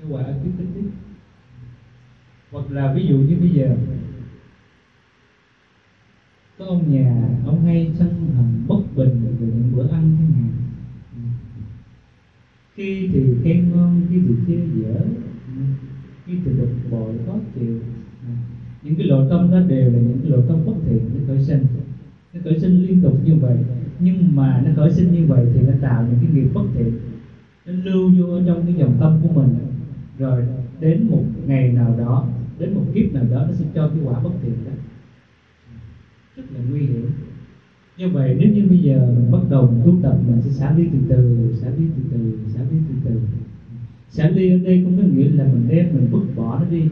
Cho quả ở kiếp kế tiếp. Hoặc là ví dụ như bây giờ có ông nhà, ông hay sân hận bất bình về những bữa ăn thế nào? Khi thì khen ngon, khi thì chê dở. Khi thì bực bội, khó chịu. Những cái lộ tâm đó đều là những cái lộ tâm bất thiện, nó khởi sinh. Nó khởi sinh liên tục như vậy. Nhưng mà nó khởi sinh như vậy thì nó tạo những cái nghiệp bất thiện. Nó lưu vô ở trong cái dòng tâm của mình. Rồi đến một ngày nào đó, đến một kiếp nào đó, nó sẽ cho cái quả bất thiện đó rất là nguy hiểm. Như vậy nếu như bây giờ mình bắt đầu mình tu tập, mình sẽ xả ly từ từ, xả ly từ từ, xả ly từ từ. Xả ly ở đây không có nghĩa là mình đem, mình vứt bỏ nó đi,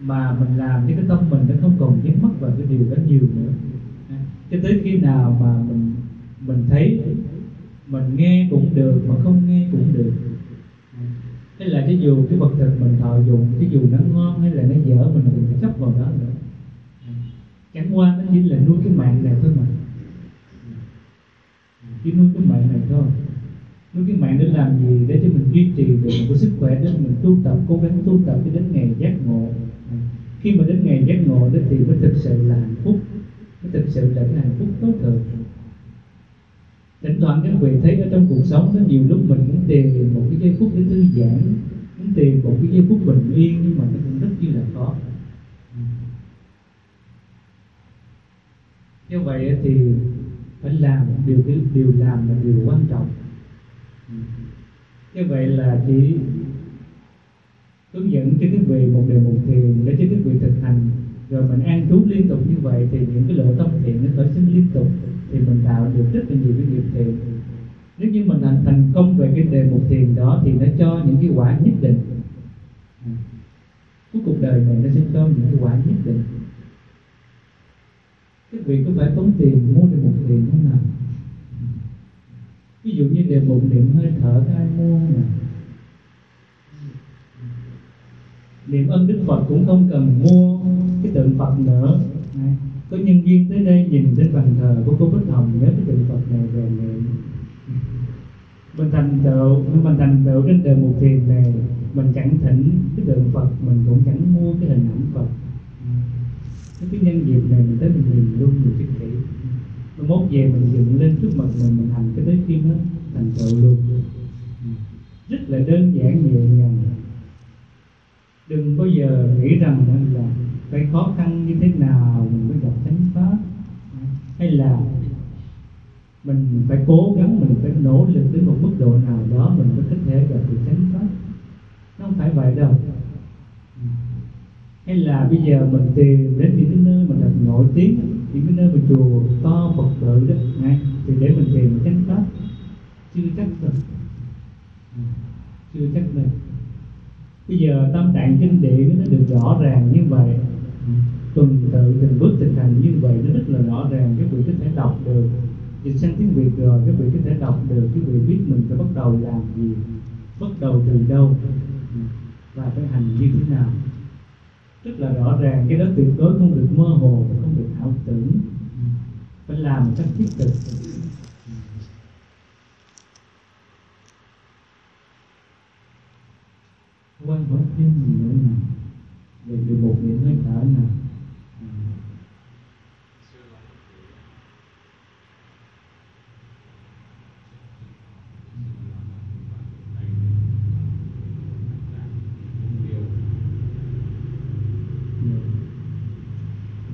mà mình làm cho cái tâm mình nó không còn dính mắc vào cái điều đó nhiều nữa. Cho tới khi nào mà mình mình thấy mình nghe cũng được mà không nghe cũng được. Thế là cái dù cái vật thực mình thọ dụng cái dù nó ngon hay là nó dở, mình cũng chấp vào đó nữa chẳng qua nó chỉ là nuôi cái mạng này thôi mà. Chỉ nuôi cái mạng này thôi. Nuôi cái mạng để làm gì? Để cho mình duy trì được một sức khỏe, để mình tu tập, cố gắng tu tập cho đến ngày giác ngộ. Khi mà đến ngày giác ngộ đó thì mới thực sự là hạnh phúc. Mới thực sự là cái hạnh phúc tối thượng. Thỉnh thoảng các vị thấy ở trong cuộc sống nó nhiều lúc mình muốn tìm một cái giây phút để thư giãn, muốn tìm một cái giây phút bình yên, nhưng mà nó cũng rất chi là khó. Như vậy thì phải làm điều cái điều làm là điều quan trọng. Như vậy là chỉ hướng dẫn cho quý vị một điều một thiền, để cho quý vị thực hành, rồi mình an trú liên tục như vậy thì những cái lộ tâm thiện nó khởi sinh liên tục, thì mình tạo được rất là nhiều cái nghiệp thiện. Nếu như mình thành thành công về cái đề mục thiền đó thì nó cho những cái quả nhất định. Cuối cuộc đời này nó sẽ cho những cái quả nhất định cái vị có phải tốn tiền mua được một thiền không nào? Ví dụ như đề mục niệm hơi thở ai mua nè. Niệm ơn đức phật cũng không cần mua cái tượng phật nữa. Có nhân viên tới đây nhìn trên bàn thờ của cô Bích Hồng nhớ cái tượng Phật này về niệm mình thành tựu mình thành tựu trên đề một thiền này, mình chẳng thỉnh cái tượng Phật, mình cũng chẳng mua cái hình ảnh Phật cái nhân dịp này mình tới mình nhìn luôn mình chức kỹ nó mốt về mình dựng lên trước mặt mình mình hành cái tới phim đó, thành tựu luôn. Rất là đơn giản, nhẹ nhàng. Đừng bao giờ nghĩ rằng là phải khó khăn như thế nào mình mới gặp thánh pháp. Hay là mình phải cố gắng, mình phải nỗ lực đến một mức độ nào đó mình mới có thể gặp được thánh pháp. Nó không phải vậy đâu hay là bây giờ mình tìm đến những cái nơi mà thật nổi tiếng những cái nơi mà chùa to phật tử đó này, thì để mình tìm chánh pháp. Chưa chắc được à, chưa chắc được bây giờ tâm tạng kinh điển nó được rõ ràng như vậy. À, tuần tự từng bước thực hành như vậy nó rất là rõ ràng các vị có thể đọc được. Dịch sang tiếng việt rồi các vị có thể đọc được các vị biết mình phải bắt đầu làm gì bắt đầu từ đâu à, và phải hành như thế nào rất là rõ ràng cái đó tuyệt đối không được mơ hồ không được ảo tưởng. Phải làm một cách thiết thực. Quan hỏi thêm gì nữa nè? Về từ một niệm hơi thở nè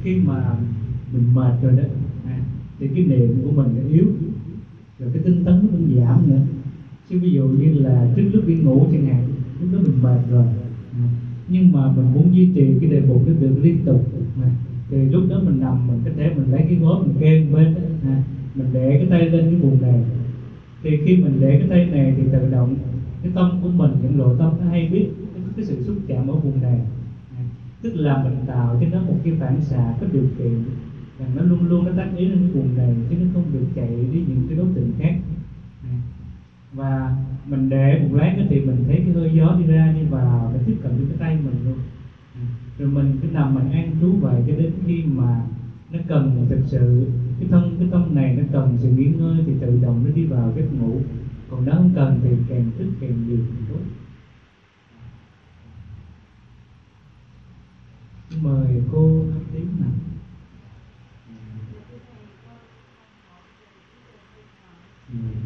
khi mà mình mệt rồi đó à, thì cái niệm của mình nó yếu. Rồi cái tinh tấn nó cũng giảm nữa. Chứ ví dụ như là trước lúc đi ngủ chẳng hạn lúc đó mình mệt rồi à, nhưng mà mình muốn duy trì cái đề mục nó được liên tục à, thì lúc đó mình nằm mình có thể mình lấy cái gối mình kê bên đó, à, mình để cái tay lên cái vùng này. Thì khi mình để cái tay này thì tự động cái tâm của mình những lộ tâm nó hay biết cái sự xúc chạm ở vùng này tức là mình tạo cho nó một cái phản xạ, có điều kiện rằng nó luôn luôn nó tác ý lên cái vùng này, chứ nó không được chạy đi những cái đối tượng khác. Và mình để một lát thì mình thấy cái hơi gió đi ra đi vào nó tiếp cận với cái tay mình luôn. Rồi mình cứ nằm mình an trú vậy cho đến khi mà nó cần thực sự cái thân, cái tâm này nó cần sự nghỉ ngơi thì tự động nó đi vào giấc ngủ. Còn nó không cần thì càng thức càng nhiều càng tốt. Mời cô Thâm Tiến nào ừ.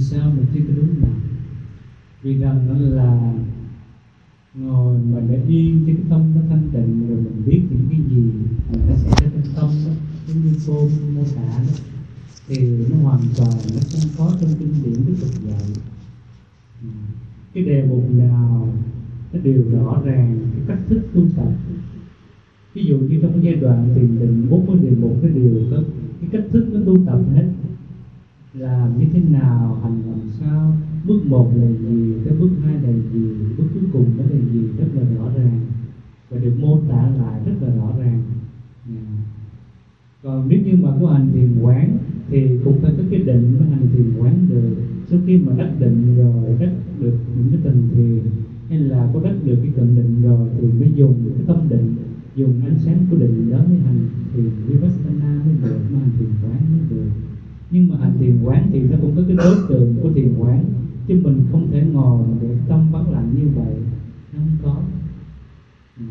Vì sao mình chưa có đúng nào? Vì rằng nó là ngồi mà để yên cho cái tâm nó thanh tịnh, rồi mình biết những cái gì mà nó xảy ra trong tâm đó. Giống như cô mô tả đó, thì nó hoàn toàn nó không có trong kinh điển cái tục dạy. Cái đề mục nào nó đều rõ ràng, cái cách thức tu tập. Ví dụ như trong giai đoạn thiền định, bốn cái đề mục nó đều có cái cách thức nó tu tập hết làm như thế nào, hành làm sao? Bước một là gì cái bước hai là gì, bước cuối cùng đó là gì? Rất là rõ ràng. Và được mô tả lại rất là rõ ràng. Dạ. Còn nếu như mà có hành thiền quán, thì cũng phải có cái định mới hành thiền quán được. Sau khi mà đắc định rồi, đắc được những cái tình thiền, hay là có đắc được cái cận định rồi, thì mới dùng cái tâm định, dùng ánh sáng của định đó mới hành thiền vipassana mới được, mới hành thiền quán mới được nhưng mà hành thiền quán thì nó cũng có cái đối tượng của thiền quán chứ mình không thể ngồi để tâm vắng lặng như vậy. Nó không có. Ừ.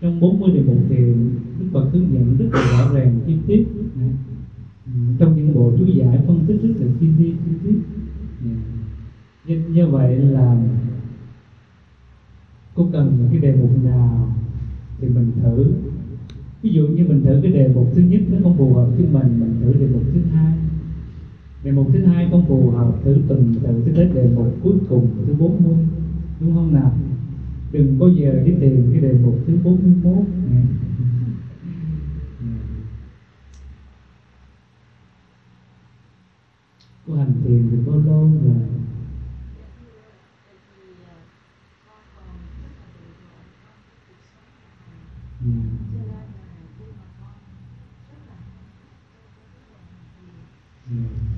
trong 40 đề mục thiền Đức Phật hướng dẫn rất là rõ ràng chi tiết. Ừ. ừ. trong những bộ chú giải phân tích rất là chi tiết chi tiết. Ừ. Như, như vậy là cô cần cái đề mục nào thì mình thử ví dụ như mình thử cái đề mục thứ nhất nó không phù hợp với mình mình thử đề mục thứ hai đề mục thứ hai không phù hợp, thử từng từ tới tới đề mục cuối cùng, thứ 40 đúng không nào đừng bao giờ đi tìm cái đề mục thứ 41 này. cô hành thiền được bao lâu rồi ừ. Ừ.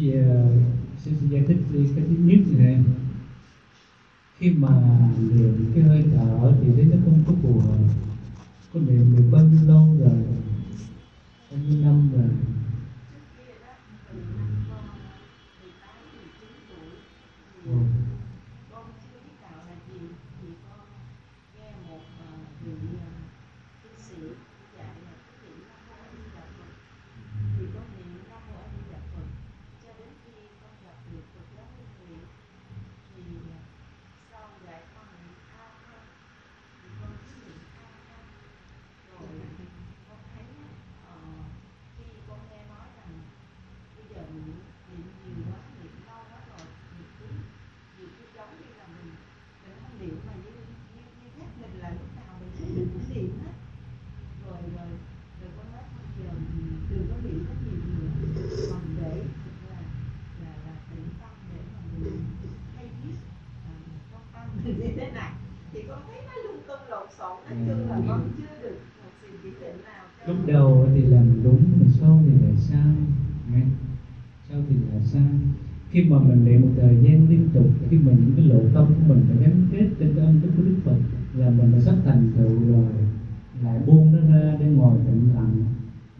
thì giờ xin, xin giải thích đi cái thứ nhất này. Khi mà niệm cái hơi thở thì thấy nó không có phù hợp. Có niệm được bao nhiêu khi mà mình niệm một thời gian liên tục, khi mà những cái lộ tâm của mình phải gắn kết trên cái âm đức của đức phật, là mình đã sắp thành tựu rồi, lại buông nó ra để ngồi tĩnh lặng.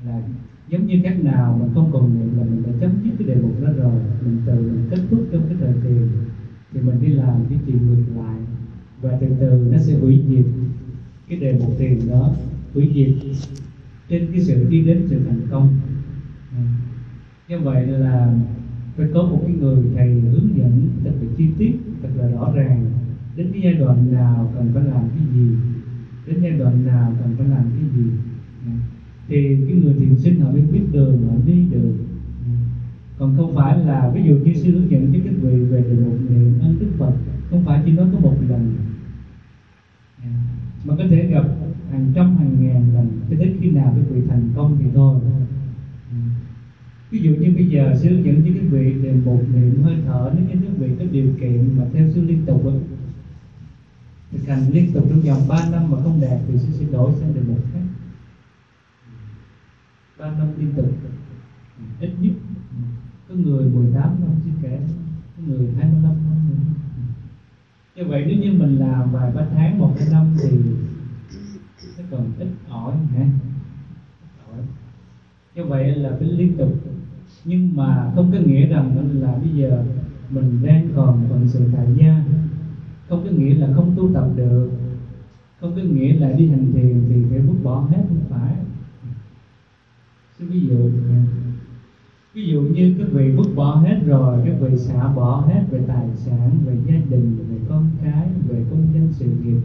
Là giống như cách nào mình không còn niệm là mình đã chấm dứt cái đề mục đó rồi, mình từ mình kết thúc trong cái thời kỳ thì mình đi làm cái chuyện ngược lại. Và từ từ nó sẽ hủy diệt cái đề mục tiền đó, hủy diệt trên cái sự đi đến sự thành công. Như vậy là phải có một cái người thầy hướng dẫn thật là chi tiết, thật là rõ ràng. Đến cái giai đoạn nào cần phải làm cái gì? Đến giai đoạn nào cần phải làm cái gì? Thì cái người thiền sinh họ mới biết đường họ đi được. Còn không phải là, ví dụ như sư hướng dẫn cho các vị về đề mục niệm ân đức phật, không phải chỉ nói có một lần. Mà có thể gặp hàng trăm, hàng ngàn lần. Cho đến khi nào các vị thành công thì thôi ví dụ như bây giờ sư dẫn cho các vị về một niệm hơi thở nếu như quý vị có điều kiện mà theo sư liên tục á, thực hành liên tục trong vòng 3 năm mà không đạt thì sư sẽ đổi sang đề mục khác. 3 năm liên tục. Ít nhất có người 18 năm chứ kể có người 25 năm như vậy nếu như mình làm vài ba tháng một hai năm thì nó còn ít ỏi hả? Như vậy là phải liên tục nhưng mà không có nghĩa rằng là bây giờ mình đang còn phận sự tại gia. Không có nghĩa là không tu tập được. Không có nghĩa là đi hành thiền thì phải vứt bỏ hết không phải. Sư ví dụ ví dụ như các vị vứt bỏ hết rồi, các vị xả bỏ hết về tài sản, về gia đình, về con cái, về công danh sự nghiệp.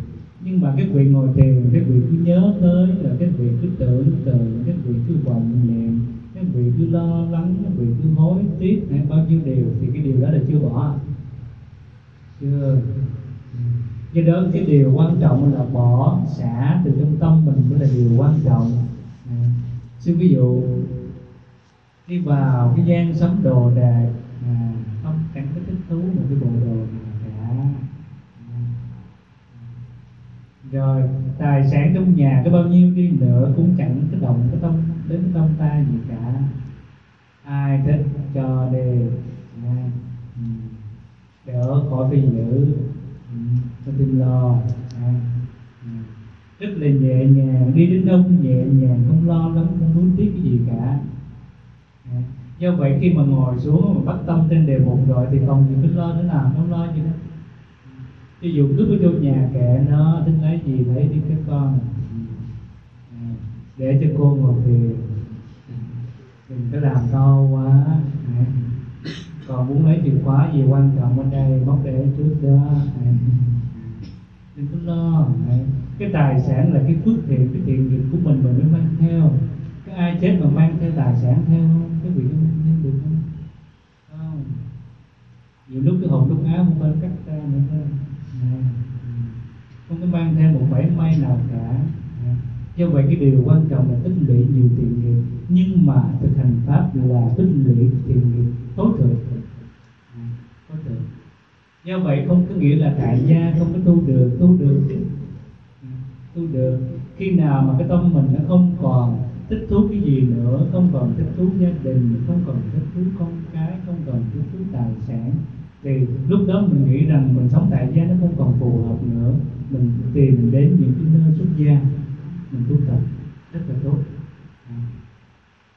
Nhưng mà các vị ngồi thiền, các vị cứ nhớ tới là các vị cứ tưởng tượng, các vị cứ vọng niệm các vị cứ lo lắng các vị cứ hối tiếc hay bao nhiêu điều thì cái điều đó là chưa bỏ. Chưa. Cho đó cái điều quan trọng là bỏ xả từ trong tâm mình mới là điều quan trọng. Xin ví dụ đi vào cái gian sắm đồ đạc à, không chẳng có thích thú một cái bộ đồ. này cả À rồi tài sản trong nhà có bao nhiêu đi nữa cũng chẳng có động cái tâm đến cái tâm ta gì cả. Ai thích cho đi à. đỡ khỏi phi nữ. Ừ, không tin lo. À. rất ừ. là nhẹ nhàng đi đến đâu cũng nhẹ nhàng không lo lắng không nuối tiếc cái gì cả. À, do vậy khi mà ngồi xuống mà bắt tâm trên đề mục rồi thì còn gì cứ lo nữa nào không lo gì hết ví dụ cứ ở trong nhà kệ nó thích lấy gì lấy đi các con. À, để cho cô ngồi thiền. Đừng có làm to quá. À, còn muốn lấy chìa khóa gì quan trọng ở đây móc để trước đó. À, đừng có lo. À, cái tài sản là cái phước thiện cái thiện nghiệp của mình mình mới mang theo. Cái ai chết mà mang theo tài sản theo không? Cái vị nó mang theo được không? Không. Nhiều lúc cái hộp lúc áo không phải cắt ra nữa thôi. Ừ. không có mang theo một bảy may nào cả. Do vậy cái điều quan trọng là tích lũy nhiều tiền nghiệp. Nhưng mà thực hành pháp là tích lũy tiền nghiệp tối thượng ừ, tối thượng do vậy không có nghĩa là tại gia không có tu được tu được. Ừ, tu được. Khi nào mà cái tâm mình nó không còn thích thú cái gì nữa, không còn thích thú gia đình, không còn thích thú con cái, không còn thích thú tài sản thì lúc đó mình nghĩ rằng mình sống tại gia nó không còn phù hợp nữa. Mình tìm đến những cái nơi xuất gia mình tu tập rất là tốt. À.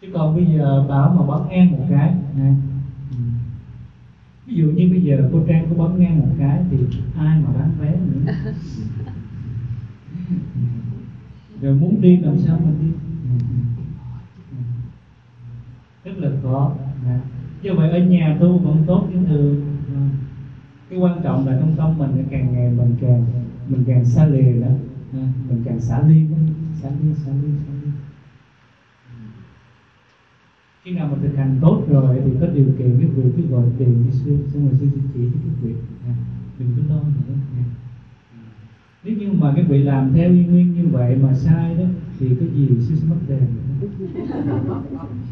chứ còn bây giờ bảo mà bấm ngang một cái ừ. ví dụ như bây giờ cô trang có bấm ngang một cái thì ai mà bán vé nữa? Rồi muốn đi làm sao mà đi? Rất là khó à. như vậy ở nhà tu vẫn tốt nhưng thường cái quan trọng là trong tâm mình càng ngày mình càng mình càng xa lìa đó. À, mình càng xả ly đó. Xả ly xả ly xả ly. Khi nào mà thực hành tốt rồi thì có điều kiện cái việc cứ gọi tiền với sư xong rồi sư chỉ cái việc. À, đừng có lo nữa. À. nếu như mà cái vị làm theo nguyên như vậy mà sai đó thì cái gì sư sẽ mất đèn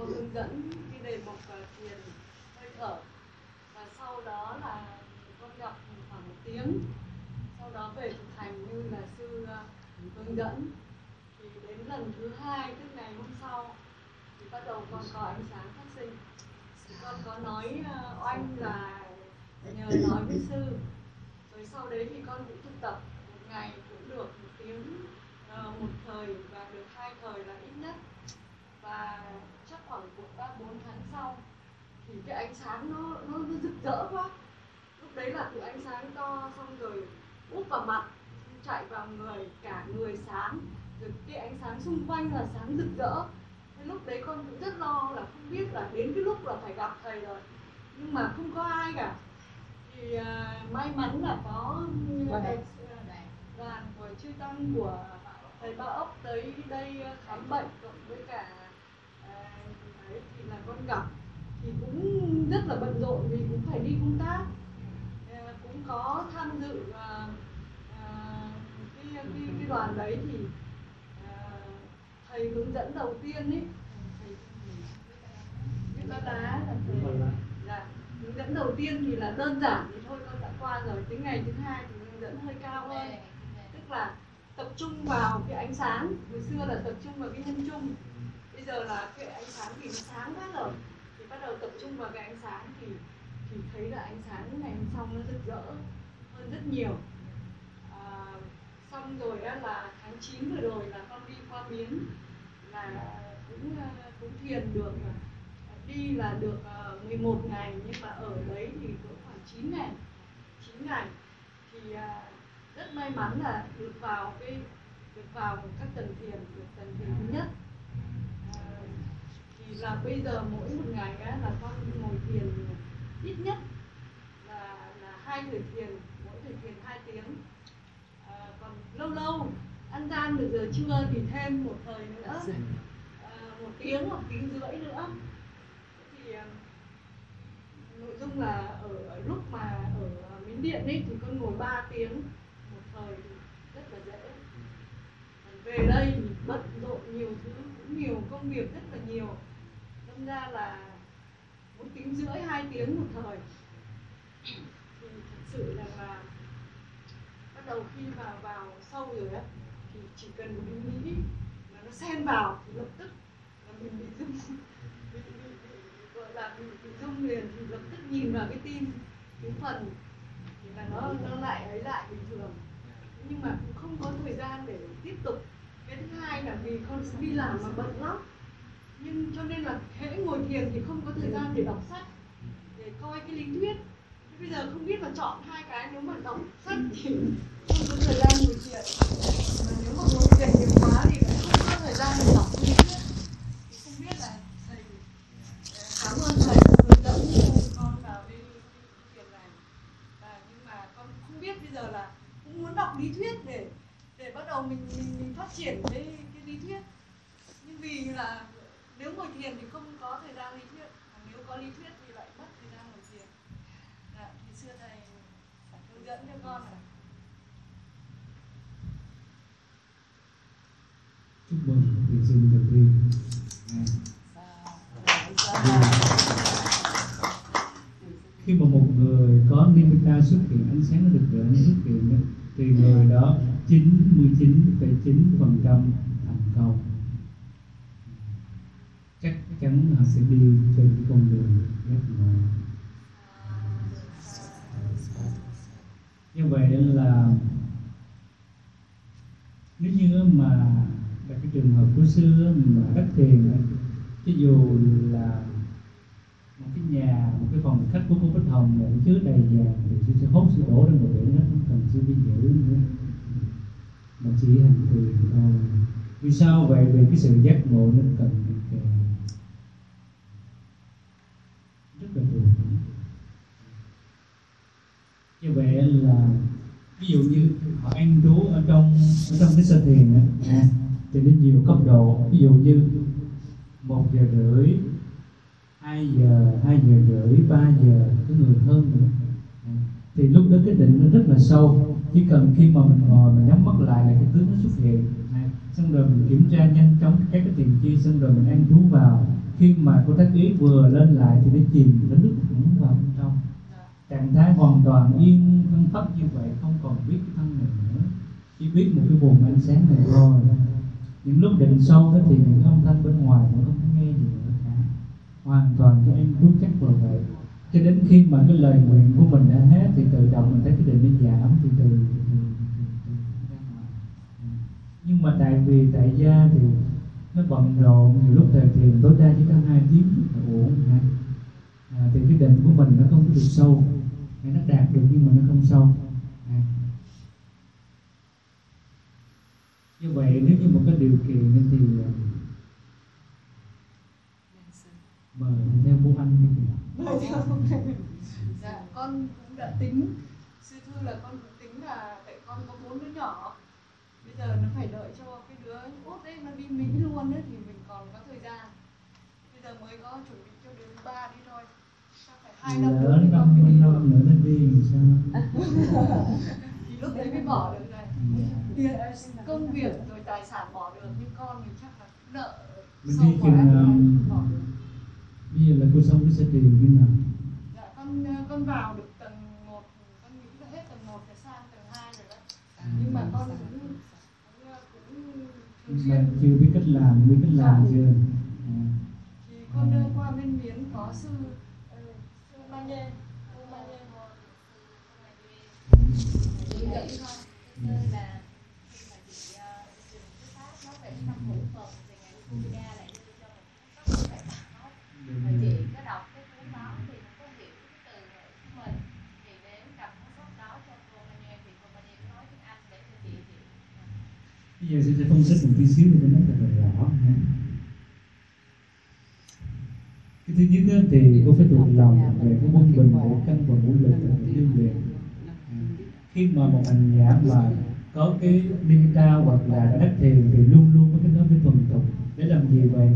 cô hướng dẫn cái đề mục thiền hơi thở và sau đó là con gặp khoảng một tiếng sau đó về thực hành như là sư ờ, hướng dẫn thì đến lần thứ hai tức ngày hôm sau thì bắt đầu con có ánh sáng phát sinh. Thì con có nói uh, oanh là nhờ nói với sư. Rồi sau đấy thì con cũng thực tập một ngày cũng được một tiếng uh, một thời và được hai thời là ít nhất. Và chắc khoảng ba bốn tháng sau thì cái ánh sáng nó nó, nó rực rỡ quá. Lúc đấy là từ ánh sáng to xong rồi úp vào mặt chạy vào người cả người sáng. Rồi cái ánh sáng xung quanh là sáng rực rỡ thế lúc đấy con cũng rất lo là không biết là đến cái lúc là phải gặp thầy rồi. Nhưng mà không có ai cả. Thì uh, may mắn là có thầy, đoàn của chư tăng của thầy ba ốc tới đây khám bệnh cộng với cả đấy thì là con gặp. Thì cũng rất là bận rộn vì cũng phải đi công tác. Ờ, cũng có tham dự uh, uh, cái, cái, cái đoàn đấy thì uh, thầy hướng dẫn đầu tiên ấy biết lá đá là thầy dạ, hướng dẫn đầu tiên thì là đơn giản thì thôi con đã qua rồi. Đến ngày thứ hai thì hướng dẫn hơi cao hơn. Tức là tập trung vào cái ánh sáng. Hồi xưa là tập trung vào cái nhân trung. Bây giờ là cái ánh sáng thì nó sáng quá rồi. Thì bắt đầu tập trung vào cái ánh sáng thì thì thấy là ánh sáng ngày hôm sau nó rực rỡ hơn rất nhiều. À, xong rồi á, là tháng 9 vừa rồi là tiếng là cũng ờ, cũng thiền được đi là được ờ, 11 ngày nhưng mà ở đấy thì cũng khoảng 9 ngày 9 ngày. Thì ờ, rất may mắn là được vào cái được vào các tầng thiền được tầng thiền thứ nhất. Là bây giờ mỗi một ngày á, là con ngồi thiền ít nhất là là hai thời thiền mỗi thời thiền hai tiếng. À, còn lâu lâu ăn gian được giờ trưa thì thêm một thời nữa. À, một tiếng hoặc tiếng rưỡi nữa. Thì à, nội dung là ở, ở lúc mà ở miến điện ấy thì con ngồi 3 tiếng một thời thì rất là dễ. Về đây thì bận rộn nhiều thứ cũng nhiều công việc rất là nhiều. Đâm ra là một tiếng rưỡi hai tiếng một thời. Thì thật sự là là bắt đầu khi mà vào sâu rồi á chỉ cần một ý nghĩ mà nó xen vào thì lập tức là mình bị thông bị, bị, bị, gọi là bị, bị thông liền thì lập tức nhìn vào cái tim cái phần thì là nó nó lại ấy lại bình thường. Nhưng mà cũng không có thời gian để tiếp tục. Cái thứ hai là vì con đi làm mà bận lắm. Nhưng cho nên là hễ ngồi thiền thì không có thời gian để đọc sách để coi cái lý thuyết bây giờ không biết là chọn hai cái nếu mà đọc sách thì không có thời gian ngồi thiền mà nếu mà ngồi thiền nhiều quá thì lại không có thời gian để đọc lý thuyết thì không biết là thầy cảm ơn thầy hướng dẫn con vào đi thiền này. Và nhưng mà con không biết bây giờ là cũng muốn đọc lý thuyết để để bắt đầu mình mình, mình phát triển cái cái lý thuyết. Nhưng vì là nếu ngồi thiền thì không có thời gian lý thuyết. Mà nếu có lý thuyết thì lại mất thời gian ngồi thiền dạ, thì xưa thầy hướng dẫn cho con này. Chúc mừng thí sinh đầu tiên khi mà một người có nimitta xuất hiện ánh sáng nó được gửi xuất hiện đó, thì người đó 99,9 phần trăm thành công. Chắc chắn họ sẽ đi trên con đường rất là như vậy là nếu như mà là cái trường hợp của xưa mà đắc thiền á, ví là một cái nhà một cái phòng khách của cô Bích Hồng này chứa đầy vàng thì sư sẽ hốt sư đổ ra một biển hết không cần sư đi giữ nữa. Mà chỉ hành thiền thôi. Vì sao vậy? Vì cái sự giác ngộ nên cần đi kèm rất là tuyệt như vậy là ví dụ như họ an trú ở trong ở trong cái sơ thiền á à, thì đến nhiều cấp độ ví dụ như một giờ rưỡi hai giờ hai giờ rưỡi ba giờ có người hơn nữa. Thì lúc đó cái định nó rất là sâu chỉ cần khi mà mình ngồi mình nhắm mắt lại là cái tướng nó xuất hiện. À, xong rồi mình kiểm tra nhanh chóng các cái tiền chi xong rồi mình an trú vào. Khi mà cô tác ý vừa lên lại thì nó chìm nó nước thẳng vào trạng thái hoàn toàn yên thân thấp như vậy không còn biết cái thân mình nữa. Chỉ biết một cái vùng ánh sáng này thôi. Những lúc định sâu đó thì những âm thanh bên ngoài cũng không nghe gì nữa cả. Hoàn toàn cho em rút chắc vào vậy. Cho đến khi mà cái lời nguyện của mình đã hết thì tự động mình thấy cái định nó giảm thì từ từ, từ, từ, nhưng mà tại vì tại gia thì nó bận rộn nhiều lúc thời thiền tối đa chỉ có hai tiếng là à, thì cái định của mình nó không có được sâu hay nó đạt được nhưng mà nó không sâu. À. như vậy, nếu như một cái điều kiện thì à, mời theo cô anh đi. Dạ con cũng đã tính. Sư thư là con cũng tính là tại con có bốn đứa nhỏ. Bây giờ nó phải đợi cho cái đứa út đấy nó đi mỹ luôn ấy, thì mình còn có thời gian. Bây giờ mới có chuẩn bị cho đứa ba đi thôi hai năm nữa đi năm năm nữa nó đi thì sao thì lúc đấy mới bỏ được này. Dạ. Tiền, công việc rồi tài sản bỏ được nhưng con thì chắc là nợ Mình đi thì bỏ được. bây giờ là cô xong cái sẽ tiền khi nào? Dạ con ờ, con vào được tầng một con nghĩ là hết tầng một phải sang tầng hai rồi đấy nhưng mà con cũng cũng, thường nhưng mà xuyên chưa biết cách làm biết cách làm chưa? À. thì con đưa qua bên miến có sư bây giờ sẽ phân tích một tí xíu để nó thật là rõ ha. cái thứ nhất thì cô phải thuộc lòng về cái quân bình của căn và ngũ lực và dương luyện khi mà một hành giả mà có cái nimitta hoặc là đắc thiền thì luôn luôn có cái đó mới thuần thục. Để làm gì vậy?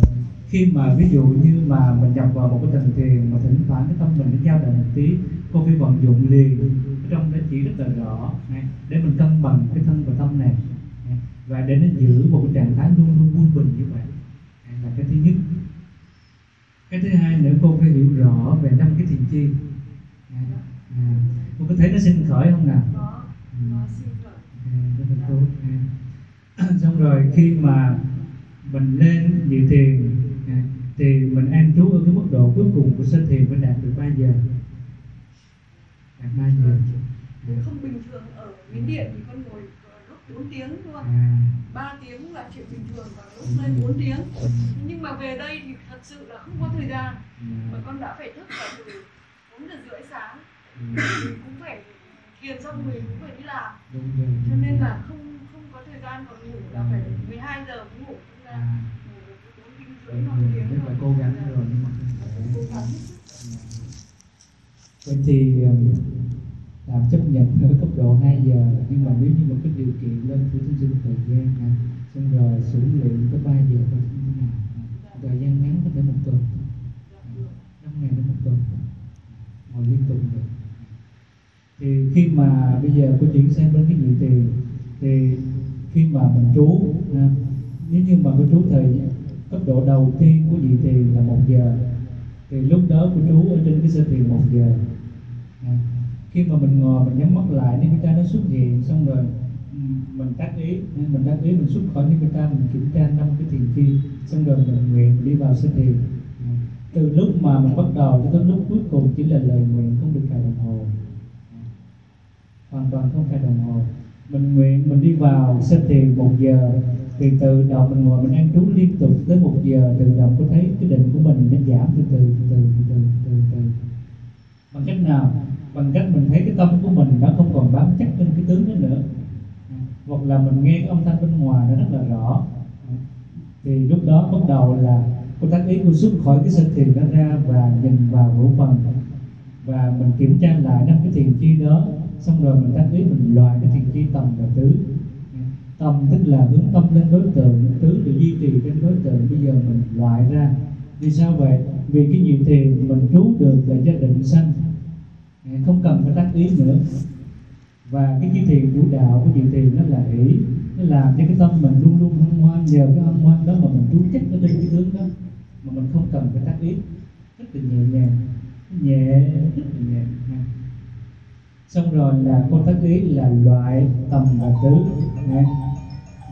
Khi mà ví dụ như mà mình nhập vào một cái tầng thiền mà thỉnh thoảng cái tâm mình nó dao động một tí cô phải vận dụng liền. Ở trong đó chỉ rất là rõ để mình cân bằng cái thân và tâm này và để nó giữ một cái trạng thái luôn luôn quân bình như vậy. Là cái thứ nhất cái thứ hai nữa cô phải hiểu rõ về năm cái thiền chi. Ha, ha. cô có thấy nó sinh khởi không nào? À, xong rồi khi mà mình lên dự thiền à, thì mình an trú ở cái mức độ cuối cùng của sơ thiền phải đạt được 3 giờ. Đạt 3 giờ. Không bình thường ở miến điện thì con ngồi 4 tiếng luôn à, 3 tiếng là chuyện bình thường còn lúc lên 4 tiếng. Nhưng mà về đây thì thật sự là không có thời gian. Mà con đã phải thức vào từ 4 giờ rưỡi sáng. Mình cũng phải thiền xong mình cũng phải đi làm. Cho nên là không không có thời gian còn ngủ là phải 12 giờ mới ngủ. Là à, ngủ được 4 tiếng rưỡi đúng 5 rồi. tiếng rất là rồi cố gắng rồi nhưng mà không thể. Cố gắng. Vậy thì à, làm chấp nhận ở cấp độ 2 giờ. Nhưng mà nếu như một cái điều kiện lên thì xin xin thời gian à, xong rồi xử luyện tới 3 giờ và như thế nào. Thời gian ngắn có thể một tuần. Năm ngày đến một tuần. Ngồi liên tục được. Thì khi mà bây giờ cô chuyển sang đến cái nhị tiền thì khi mà mình trú à, nếu như mà cô trú thời cấp độ đầu tiên của nhị tiền là một giờ thì lúc đó cô trú ở trên cái sơ thiền một giờ khi mà mình ngồi, mình nhắm mắt lại nimitta nó xuất hiện, xong rồi mình tác ý mình tác ý, mình xuất khỏi nimitta mình kiểm tra năm cái thiền chi xong rồi mình nguyện mình đi vào sơ thiền. Từ lúc mà mình bắt đầu cho tới lúc cuối cùng chỉ là lời nguyện, không được cài đồng hồ. Hoàn toàn không cài đồng hồ. Mình nguyện, mình đi vào sơ thiền một giờ, thì từ đầu mình ngồi mình ăn trú liên tục tới một giờ từ đầu có thấy cái định của mình nó giảm từ từ từ từ từ từ từ. Bằng cách nào? Bằng cách mình thấy cái tâm của mình đã không còn bám chắc trên cái tướng đó nữa. Hoặc là mình nghe cái âm thanh bên ngoài nó rất là rõ. Thì lúc đó bắt đầu là cô tác ý cô xuất khỏi cái sân thiền đó ra và nhìn vào ngũ phần. Và mình kiểm tra lại năm cái thiền chi đó, xong rồi mình tác ý mình loại cái thiền chi tầm và tứ. Tâm tức là hướng tâm lên đối tượng, tứ để duy trì trên đối tượng. Bây giờ mình loại ra. Vì sao vậy? Vì cái nhiệm thiền mình trú được là gia định sanh. Ờ, không cần phải tác ý nữa. Và cái chi thiền chủ đạo của diệu thiền nó là ý nó làm cho cái tâm mình luôn luôn hân hoan, nhờ cái hân hoan đó mà mình trú trách ở trên cái tướng đó, mà mình không cần phải tác ý. Rất là nhẹ nhàng, nhẹ, rất là nhẹ xong rồi là cô tác ý là loại tầm và tứ Đấy.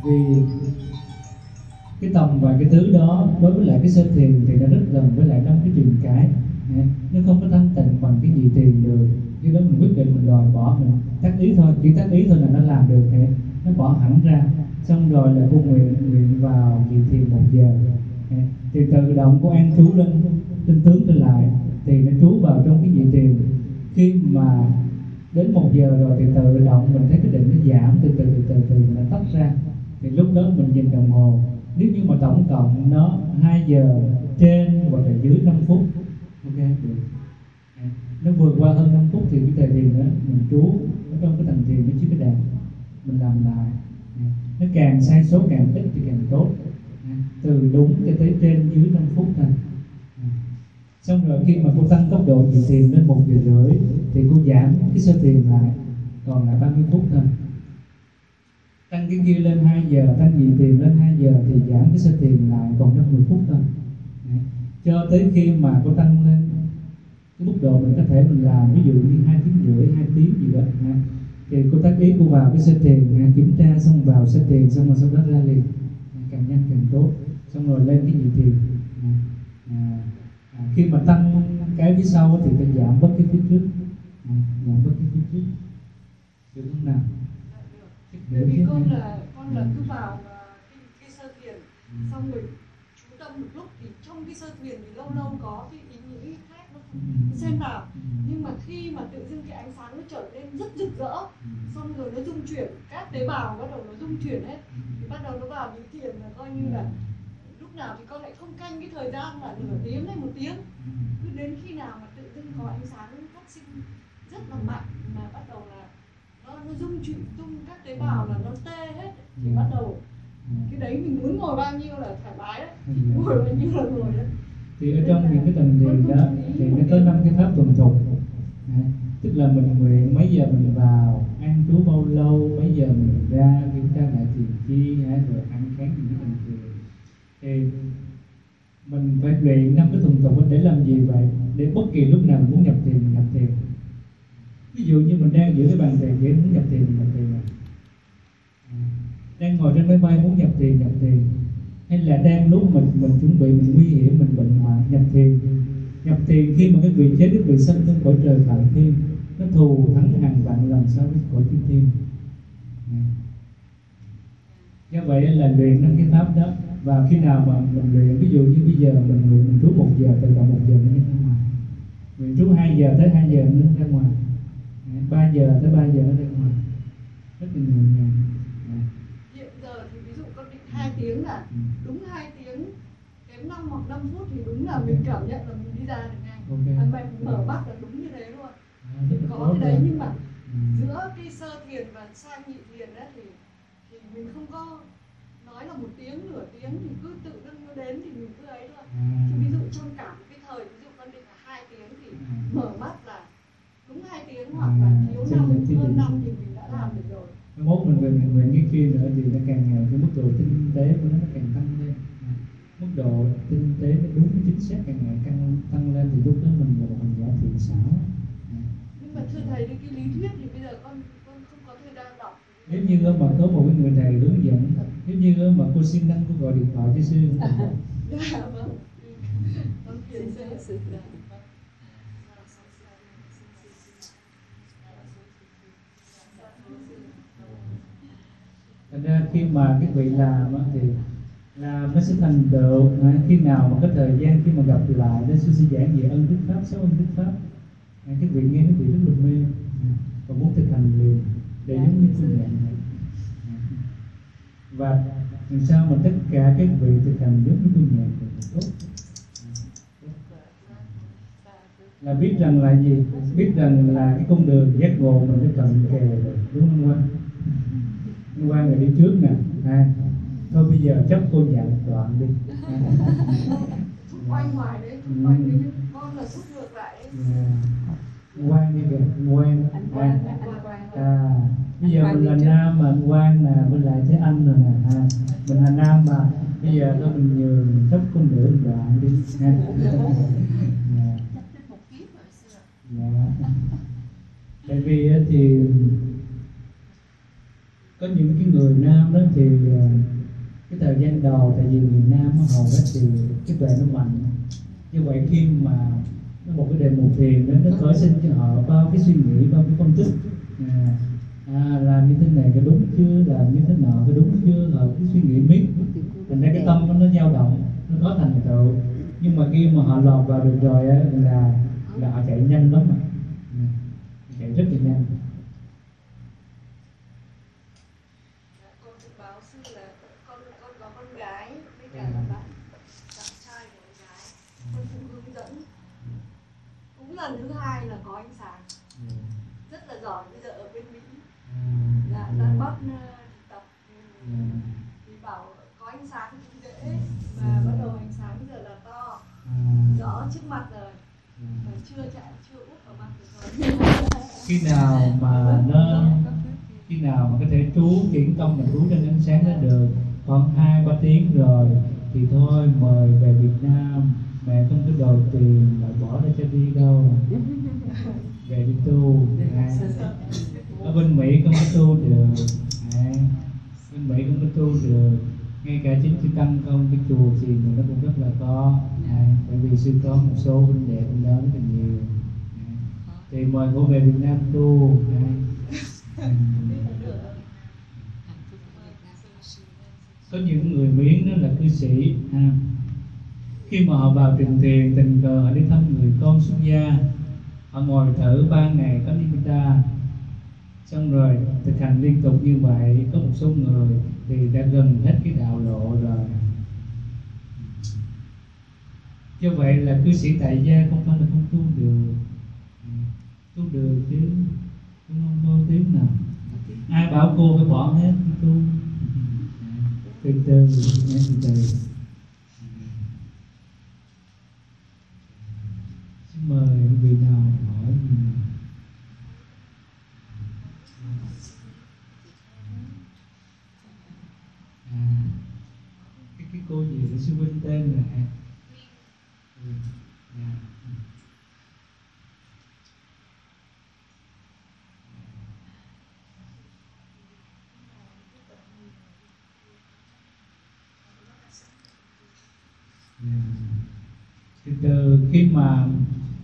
vì cái tầm và cái tứ đó, đối với lại cái sơ thiền thì nó rất gần với lại trong cái truyền cái nó không có thanh tịnh bằng cái nhị thiền được do đó mình rồi bỏ mình. Tác ý thôi, chỉ tác ý thôi là nó làm được hệ nó bỏ hẳn ra. Xong rồi là cô nguyện nguyện vào nhị thiền một giờ. Thì tự động cô an trú lên tinh tướng trở lại. Thì nó trú vào trong cái nhị thiền. Khi mà đến một giờ rồi thì tự động mình thấy cái định nó giảm, từ từ từ từ từ nó tắt ra. Thì lúc đó mình nhìn đồng hồ. Nếu như mà tổng cộng nó 2 giờ trên hoặc là dưới 5 phút, ok? Được nó vượt qua hơn 5 phút thì cái thời thiền đó mình trú ở trong cái tầng thiền nó chưa cái đạt mình làm lại. Nó càng sai số càng ít thì càng tốt. Từ đúng cho tới trên dưới 5 phút thôi. Xong rồi khi mà cô tăng tốc độ thì thiền lên một giờ rưỡi thì cô giảm cái sơ thiền lại, còn lại 30 phút thôi. Tăng cái kia lên 2 giờ, tăng nhị thiền lên 2 giờ thì giảm cái sơ thiền lại còn 50 phút thôi. Cho tới khi mà cô tăng lên mức độ mình có thể mình làm ví dụ như hai tiếng rưỡi hai tiếng gì đó ha. thì cô tác ý cô vào cái sơ thiền ha, kiểm tra xong vào sơ thiền xong rồi sau đó ra liền. Càng nhanh càng tốt. Xong rồi lên cái nhị thiền à, à, khi mà tăng cái phía sau thì phải giảm bớt cái phía trước à, giảm bớt cái phía trước. Được không nào? Bởi vì con là con là cứ vào cái, cái sơ thiền xong rồi chú tâm một lúc thì trong cái sơ thiền thì lâu lâu có cái xen vào nhưng mà khi mà tự dưng cái ánh sáng nó trở nên rất rực rỡ xong rồi nó dung chuyển các tế bào bắt đầu nó dung chuyển hết thì bắt đầu nó vào những thiền là coi như là lúc nào thì con lại không canh cái thời gian là nửa tiếng hay một tiếng. Cứ đến khi nào mà tự dưng có ánh sáng phát sinh rất là mạnh mà bắt đầu là nó nó dung chuyển tung các tế bào là nó tê hết thì bắt đầu cái đấy mình muốn ngồi bao nhiêu là thoải mái đấy ngồi bao nhiêu là ngồi đấy thì ở trong những cái tầng thiền đó, thì nó có năm cái pháp thuần thục. Tức là mình nguyện mấy giờ mình vào, ăn trú bao lâu, mấy giờ mình ra kiểm tra lại thiền chi rồi ăn kháng những cái tầng thiền thì mình phải luyện năm cái tuần tục để làm gì vậy? Để bất kỳ lúc nào mình muốn nhập thiền, mình nhập thiền. Ví dụ như mình đang giữ cái bàn thiền vậy muốn nhập thiền, mình nhập thiền à. đang ngồi trên máy bay, muốn nhập thiền nhập thiền hay là đang lúc mình mình chuẩn bị mình nguy hiểm mình bệnh hoạn nhập thiền. Nhập thiền khi mà cái vị chế đức vị sanh trên cõi trời phạm thiên nó thù thắng hàng vạn lần so với cõi kim thiên. Do vậy là luyện năm cái pháp đó và khi nào mà mình luyện ví dụ như bây giờ mình luyện mình trú một giờ từ đầu một giờ nó ra ngoài. Mình trú hai giờ tới hai giờ nó ra ngoài. Ba giờ tới ba giờ ra ngoài. Rất là nhẹ nhàng. Hiện giờ thì ví dụ con định hai tiếng là đúng 5 hoặc 5 phút thì đúng là mình cảm nhận là mình đi ra được ngay. Okay. Và mình mở mắt là đúng như thế luôn. À, thì có cái đấy nhưng mà ừ. giữa cái sơ thiền và sang nhị thiền đó thì thì mình không có nói là một tiếng nửa tiếng thì cứ tự dưng nó đến thì mình cứ ấy thôi. À. ví dụ trong cả một cái thời ví dụ con định là hai tiếng thì ừ. mở mắt là đúng hai tiếng à, hoặc là thiếu năm hơn năm thì mình đã làm được rồi. Mốt mình về mình, mình cái kia nữa thì nó càng cái mức độ tinh tế của nó càng mức độ tinh tế nó đúng chính xác càng ngày càng tăng lên thì lúc đó mình một hành giả thiện xảo. Nhưng mà thưa thầy đến cái lý thuyết thì bây giờ con con không có thời gian đọc. Nếu như mà có một cái người thầy hướng dẫn nếu như mà cô xin đăng cô gọi điện thoại cho sư dạ vâng con thiền Xin sư thành ra khi mà cái vị làm thì làm nó sẽ thành tựu à, khi nào mà có thời gian khi mà gặp lại nên sư sẽ giảng về ân đức pháp sáu ân đức pháp. À, các vị nghe cái vị rất là mê. À, và muốn thực hành liền để giống như phương dạng này. À. và làm sao mà tất cả các vị thực hành giống như phương dạng thì tốt? À, là biết rằng là gì? Biết rằng là cái con đường giác ngộ mình đã cận kề rồi đúng không quan anh quan là đi trước nè. À, thôi bây giờ chấp cô nhận đoạn đi. Quay ngoài đấy quay nhưng con là thúc ngược lại quan đi kìa quan quan à bây giờ mình đi là nam mà quan nè với lại thế anh rồi nè ha. Mình là nam mà. Bây giờ thôi mình nhường mình chấp con nửa đoạn đi ha. Xưa Dạ. Tại vì á thì có những cái người nam đó thì à, cái thời gian đầu tại vì miền nam hầu hết thì cái tuệ nó mạnh như vậy khi mà nó một cái đề mục thiền đó nó khởi sinh cho họ bao cái suy nghĩ bao cái công thức à, à, làm như thế này có đúng chưa làm như thế nọ có đúng chưa rồi cái suy nghĩ miết. Thành ra cái tâm nó dao động nó có thành tựu. Nhưng mà khi mà họ lọt vào được rồi á, là là họ chạy nhanh lắm mà ừ, chạy rất là nhanh Dạ, con cũng báo sư là con con có con gái với cả là bạn bạn trai của con gái con cũng hướng dẫn cũng lần thứ hai là có ánh sáng. Rất là giỏi bây giờ ở bên mỹ. Dạ đã bắt ờ, tập. Ừ, thì bảo có ánh sáng cũng dễ. Và bắt đầu ánh sáng bây giờ là to. Rõ trước mặt rồi. Mà chưa chạy chưa úp vào mặt được rồi. Khi nào mà nó khi nào mà có thể trú kiển công mình trú trên ánh sáng đó được khoảng hai ba tiếng rồi thì thôi mời về Việt Nam mẹ không có đòi tiền mà bỏ ra cho đi đâu về đi tu à. ở bên Mỹ không có tu được à. bên Mỹ không có tu được ngay cả chính cái căn không cái chùa thì nó cũng rất là to à. bởi vì sư có một số huynh đệ bên đó rất là nhiều à. thì mời cô về Việt Nam tu à. Có những người miến đó là cư sĩ ha khi mà họ vào trình thiền tình cờ họ đi thăm người con xuất gia, họ ngồi thử ba ngày có nimitta xong rồi, thực hành liên tục như vậy, có một số người thì đã gần hết cái đạo lộ rồi. Do vậy là cư sĩ tại gia không phải là không tu được. Tu được chứ đúng không vô tiếng nào. Ai bảo cô phải bỏ hết tu? Từ từ từ từ xin mời vị nào hỏi gì nào. à cái cái cô gì là sư huynh tên là ừ. dạ. Ừ. Dạ. từ từ khi mà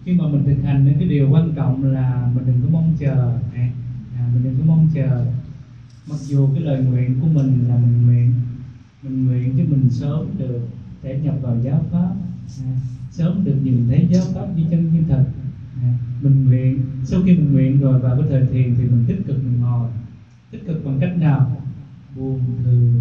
khi mà mình thực hành cái điều quan trọng là mình đừng có mong chờ. À, à, mình đừng có mong chờ. Mặc dù cái lời nguyện của mình là mình nguyện mình nguyện chứ mình sớm được để nhập vào giáo pháp. À, sớm được nhìn thấy giáo pháp như chân như thật. À, mình nguyện sau khi mình nguyện rồi vào cái thời thiền thì mình tích cực mình ngồi. Tích cực bằng cách nào? Buông thư.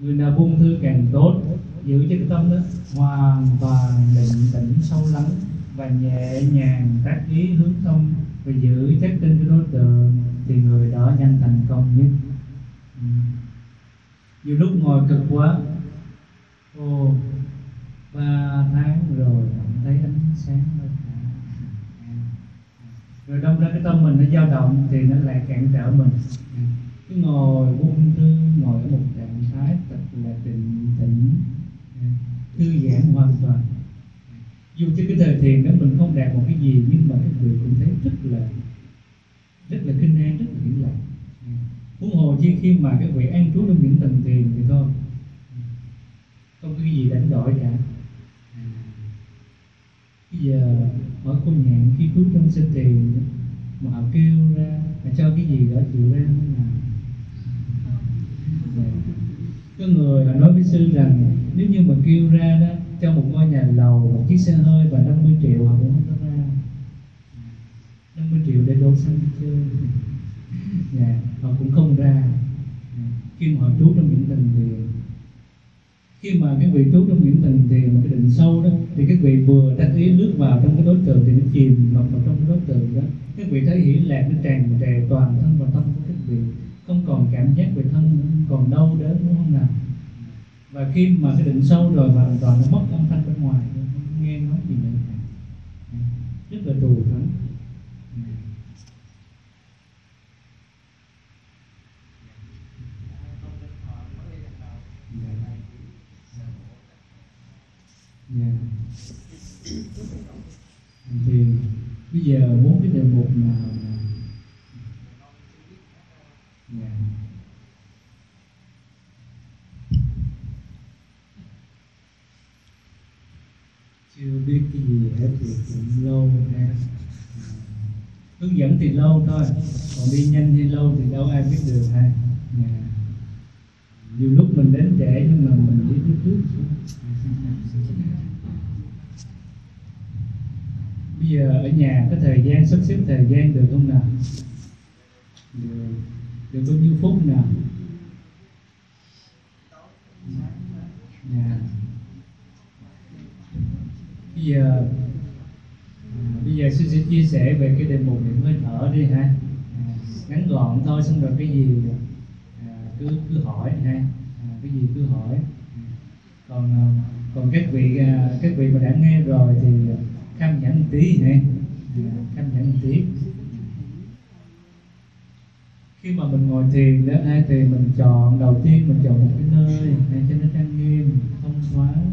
Người nào buông thư càng tốt giữ cho cái tâm đó hoàn toàn định tĩnh sâu lắng và nhẹ nhàng tác ý hướng thông và giữ chắc tin cái đối tượng thì người đó nhanh thành công nhất. Ừ. nhiều lúc ngồi cực quá. Ô ba tháng rồi không thấy ánh sáng đâu cả rồi đâm ra cái tâm mình nó dao động thì nó lại cản trở mình. Cứ ngồi buông thư, ngồi ở một trạng thái thật là định tĩnh, thư giãn hoàn toàn dù cho cái thời thiền đó mình không đạt một cái gì, nhưng mà các vị cũng thấy rất là rất là kinh an rất là yên lặng huống hồ chi khi mà các vị an trú trong những tầng thiền thì thôi, không có cái gì đánh đổi cả. Bây giờ hỏi cô nhạn khi trú trong sân thiền, mà họ kêu ra là cho cái gì đó chịu ra không nào dạ. có người họ nói với sư rằng, nếu như mà kêu ra đó cho một ngôi nhà lầu một chiếc xe hơi và 50 triệu họ cũng không có ra 50 triệu để đổ xăng chơi. Dạ, họ cũng không ra. Dạ, khi mà họ trú trong những tầng thì khi mà các vị trú trong những tầng thì một cái định sâu đó thì các vị vừa đắc ý lướt vào trong cái đối tượng thì nó chìm ngập vào trong cái đối tượng đó. Các vị thấy hỷ lạc nó tràn trề toàn thân và tâm của các vị. Không còn cảm giác về thân không còn đau đớn đúng không nào? Và khi mà cái định sâu rồi mà hoàn toàn nó mất âm thanh bên ngoài không nghe nói gì nữa. Cả rất là trù thẳng Yeah. Dạ. Dạ. thì bây giờ muốn cái đề mục nào mà dạ chưa biết cái gì hết thì cũng lâu ha. Hướng dẫn thì lâu thôi, còn đi nhanh hay lâu thì đâu ai biết được ha. Dạ. Nhiều lúc mình đến trễ nhưng mà mình biết trước. Trước bây giờ ở nhà có thời gian, sắp xếp thời gian được không nào? Được. Được bao nhiêu phút nào? Yeah bây giờ à, bây giờ sư sẽ chia sẻ về cái đề mục niệm hơi thở đi ha. À, ngắn gọn thôi xong rồi cái gì à, cứ cứ hỏi ha. À, cái gì cứ hỏi. Còn à, còn các vị à, các vị mà đã nghe rồi thì kham nhẫn một tí ha. À, kham nhẫn một tí. Khi mà mình ngồi thiền đó thì mình chọn đầu tiên mình chọn một cái nơi cho nó trang nghiêm thông thoáng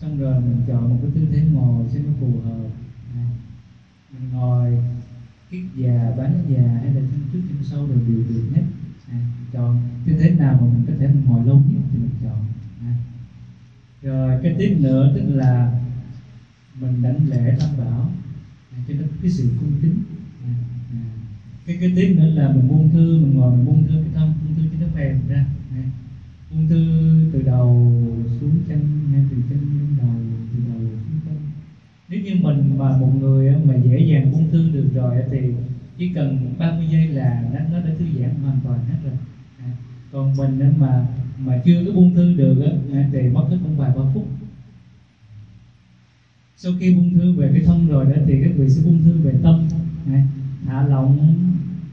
xong rồi mình chọn một cái tư thế ngồi cho nó phù hợp. À, mình ngồi kiết già bán già hay là chân trước chân sau đều đều được hết. À, chọn tư thế nào mà mình có thể mình ngồi lâu nhất thì mình chọn. À. rồi cái tiếp nữa tức là mình đảnh lễ tam bảo. À, cho nó cái sự cung kính. À, à. cái cái tiếp nữa là mình buông thư mình ngồi mình buông thư cái thân buông thư cho nó mềm ra. À buông thư từ đầu xuống chân hay từ chân lên đầu, từ đầu xuống chân. Nếu như mình mà một người mà dễ dàng buông thư được rồi thì chỉ cần 30 giây là nó nó đã thư giãn hoàn toàn hết rồi. À, còn mình mà mà chưa có buông thư được à, thì mất hết cũng vài ba phút. Sau khi buông thư về cái thân rồi đó thì các vị sẽ buông thư về tâm à, thả lỏng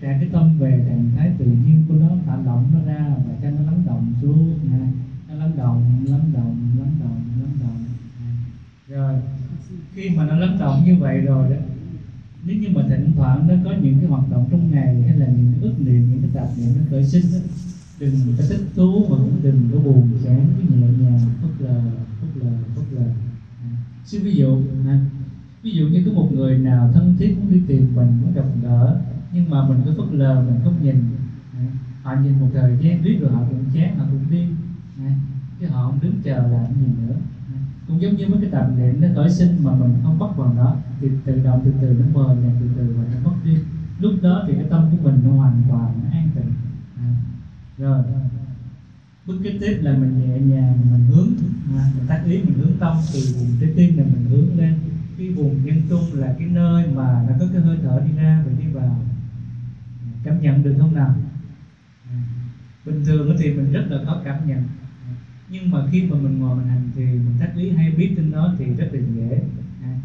trả cái tâm về trạng thái tự nhiên của nó thả lỏng nó ra và cho nó lắng động xuống ha. nó lắng động lắng động lắng động lắng động ha. rồi khi mà nó lắng động như vậy rồi đó nếu như mà thỉnh thoảng nó có những cái hoạt động trong ngày hay là những cái ước niệm những cái tạp niệm nó khởi sinh đó, đừng có thích thú mà cũng đừng có buồn chán cứ nhẹ nhàng phất lờ phất lờ phất lờ xin ví dụ ha. ví dụ như có một người nào thân thiết muốn đi tìm mình muốn gặp gỡ nhưng mà mình cứ phớt lờ mình không nhìn. Họ nhìn một thời gian riết rồi họ cũng chán họ cũng đi. Chứ họ không đứng chờ làm gì nữa. Cũng giống như mấy cái tạp niệm nó khởi sinh mà mình không bắt vào đó thì tự động từ từ nó mờ nhạt từ từ và nó mất đi. Lúc đó thì cái tâm của mình nó hoàn toàn nó an tịnh. À, rồi. Bước kế tiếp là mình nhẹ nhàng mình hướng à, mình tác ý mình hướng tâm từ vùng trái tim này mình hướng lên. Cái vùng nhân trung là cái nơi mà nó có cái hơi thở đi ra và đi vào cảm nhận được không nào? À, bình thường thì mình rất là khó cảm nhận. Nhưng mà khi mà mình ngồi mình hành thì mình thách ý hay biết trên đó thì rất là dễ. À,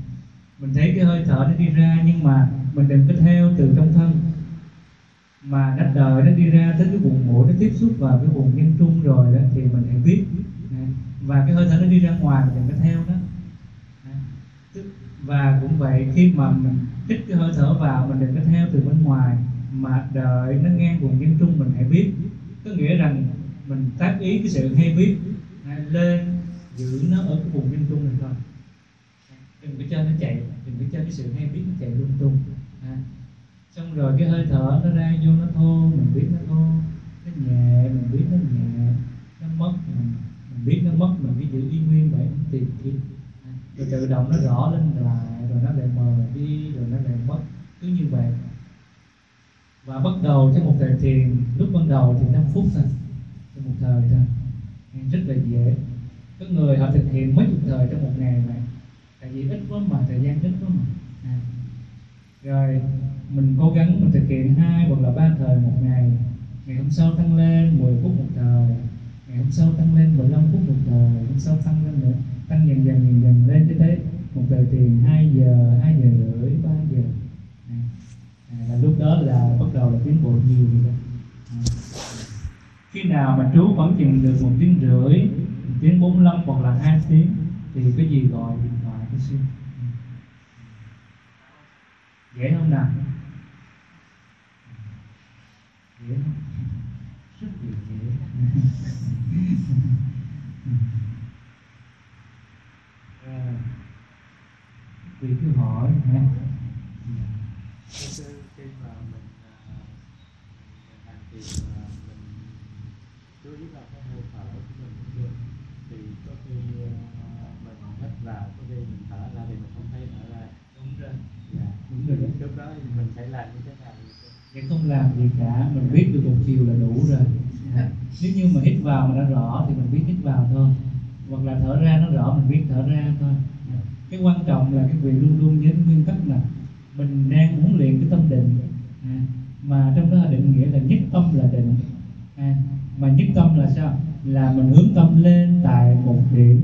mình thấy cái hơi thở nó đi ra nhưng mà mình đừng có theo từ trong thân. Mà nó đợi nó đi ra tới cái vùng mũi nó tiếp xúc vào cái vùng nhân trung rồi đó thì mình hãy biết. À, và cái hơi thở nó đi ra ngoài mình đừng có theo đó và cũng vậy khi mà mình hít cái hơi thở vào mình đừng có theo từ bên ngoài mà đợi nó ngang vùng nhân trung mình hãy biết có nghĩa rằng mình tác ý cái sự hay biết lên giữ nó ở cái vùng nhân trung này thôi đừng có cho nó chạy đừng có cho cái sự hay biết nó chạy lung tung à. xong rồi cái hơi thở nó ra vô nó thô mình biết nó thô nó nhẹ mình biết nó nhẹ nó mất mình, mình biết nó mất mình cứ giữ y nguyên vậy không tìm kiếm à. rồi tự động nó rõ lên lại rồi nó lại mờ đi rồi nó lại mất cứ như vậy và bắt đầu trong một thời thiền, lúc ban đầu thì 5 phút thôi trong một thời thôi. Rất là dễ. Có người họ thực hiện mấy chục thời trong một ngày vậy tại vì ít quá mà, thời gian ít quá mà. À. rồi, mình cố gắng mình thực hiện hai hoặc là ba thời một ngày. Ngày hôm sau tăng lên 10 phút một thời. Ngày hôm sau tăng lên 15 phút một thời. Ngày hôm sau tăng lên nữa. Tăng dần dần dần dần lên cho tới một thời tiền 2 giờ 2 giờ rưỡi 3 giờ là lúc đó là bắt đầu là tiến bộ nhiều rồi đó. Khi nào mà chú vẫn chừng được một tiếng rưỡi một tiếng 45 hoặc là hai tiếng thì cái gì gọi điện thoại cho xin dễ không nào? Dễ không? Rất dễ dễ. À, cứ hỏi ha khi, khi mà mình à, À, mình mình chú ý vào cái hơi thở của mình cũng được thì có khi mình hít vào có khi mình thở ra thì mình không thấy thở ra đúng rồi dạ đúng rồi đó lúc đó thì mình phải làm như thế nào nhưng không làm gì cả, mình biết được một chiều là đủ rồi à. Nếu như mà hít vào mà nó rõ thì mình biết hít vào thôi Hoặc là thở ra nó rõ mình biết thở ra thôi à. Cái quan trọng là cái việc luôn luôn nhớ nguyên tắc là Mình đang huấn luyện cái tâm định à. Mà trong đó định nghĩa là nhất tâm là định. À. Mà nhất tâm là sao? Là mình hướng tâm lên tại một điểm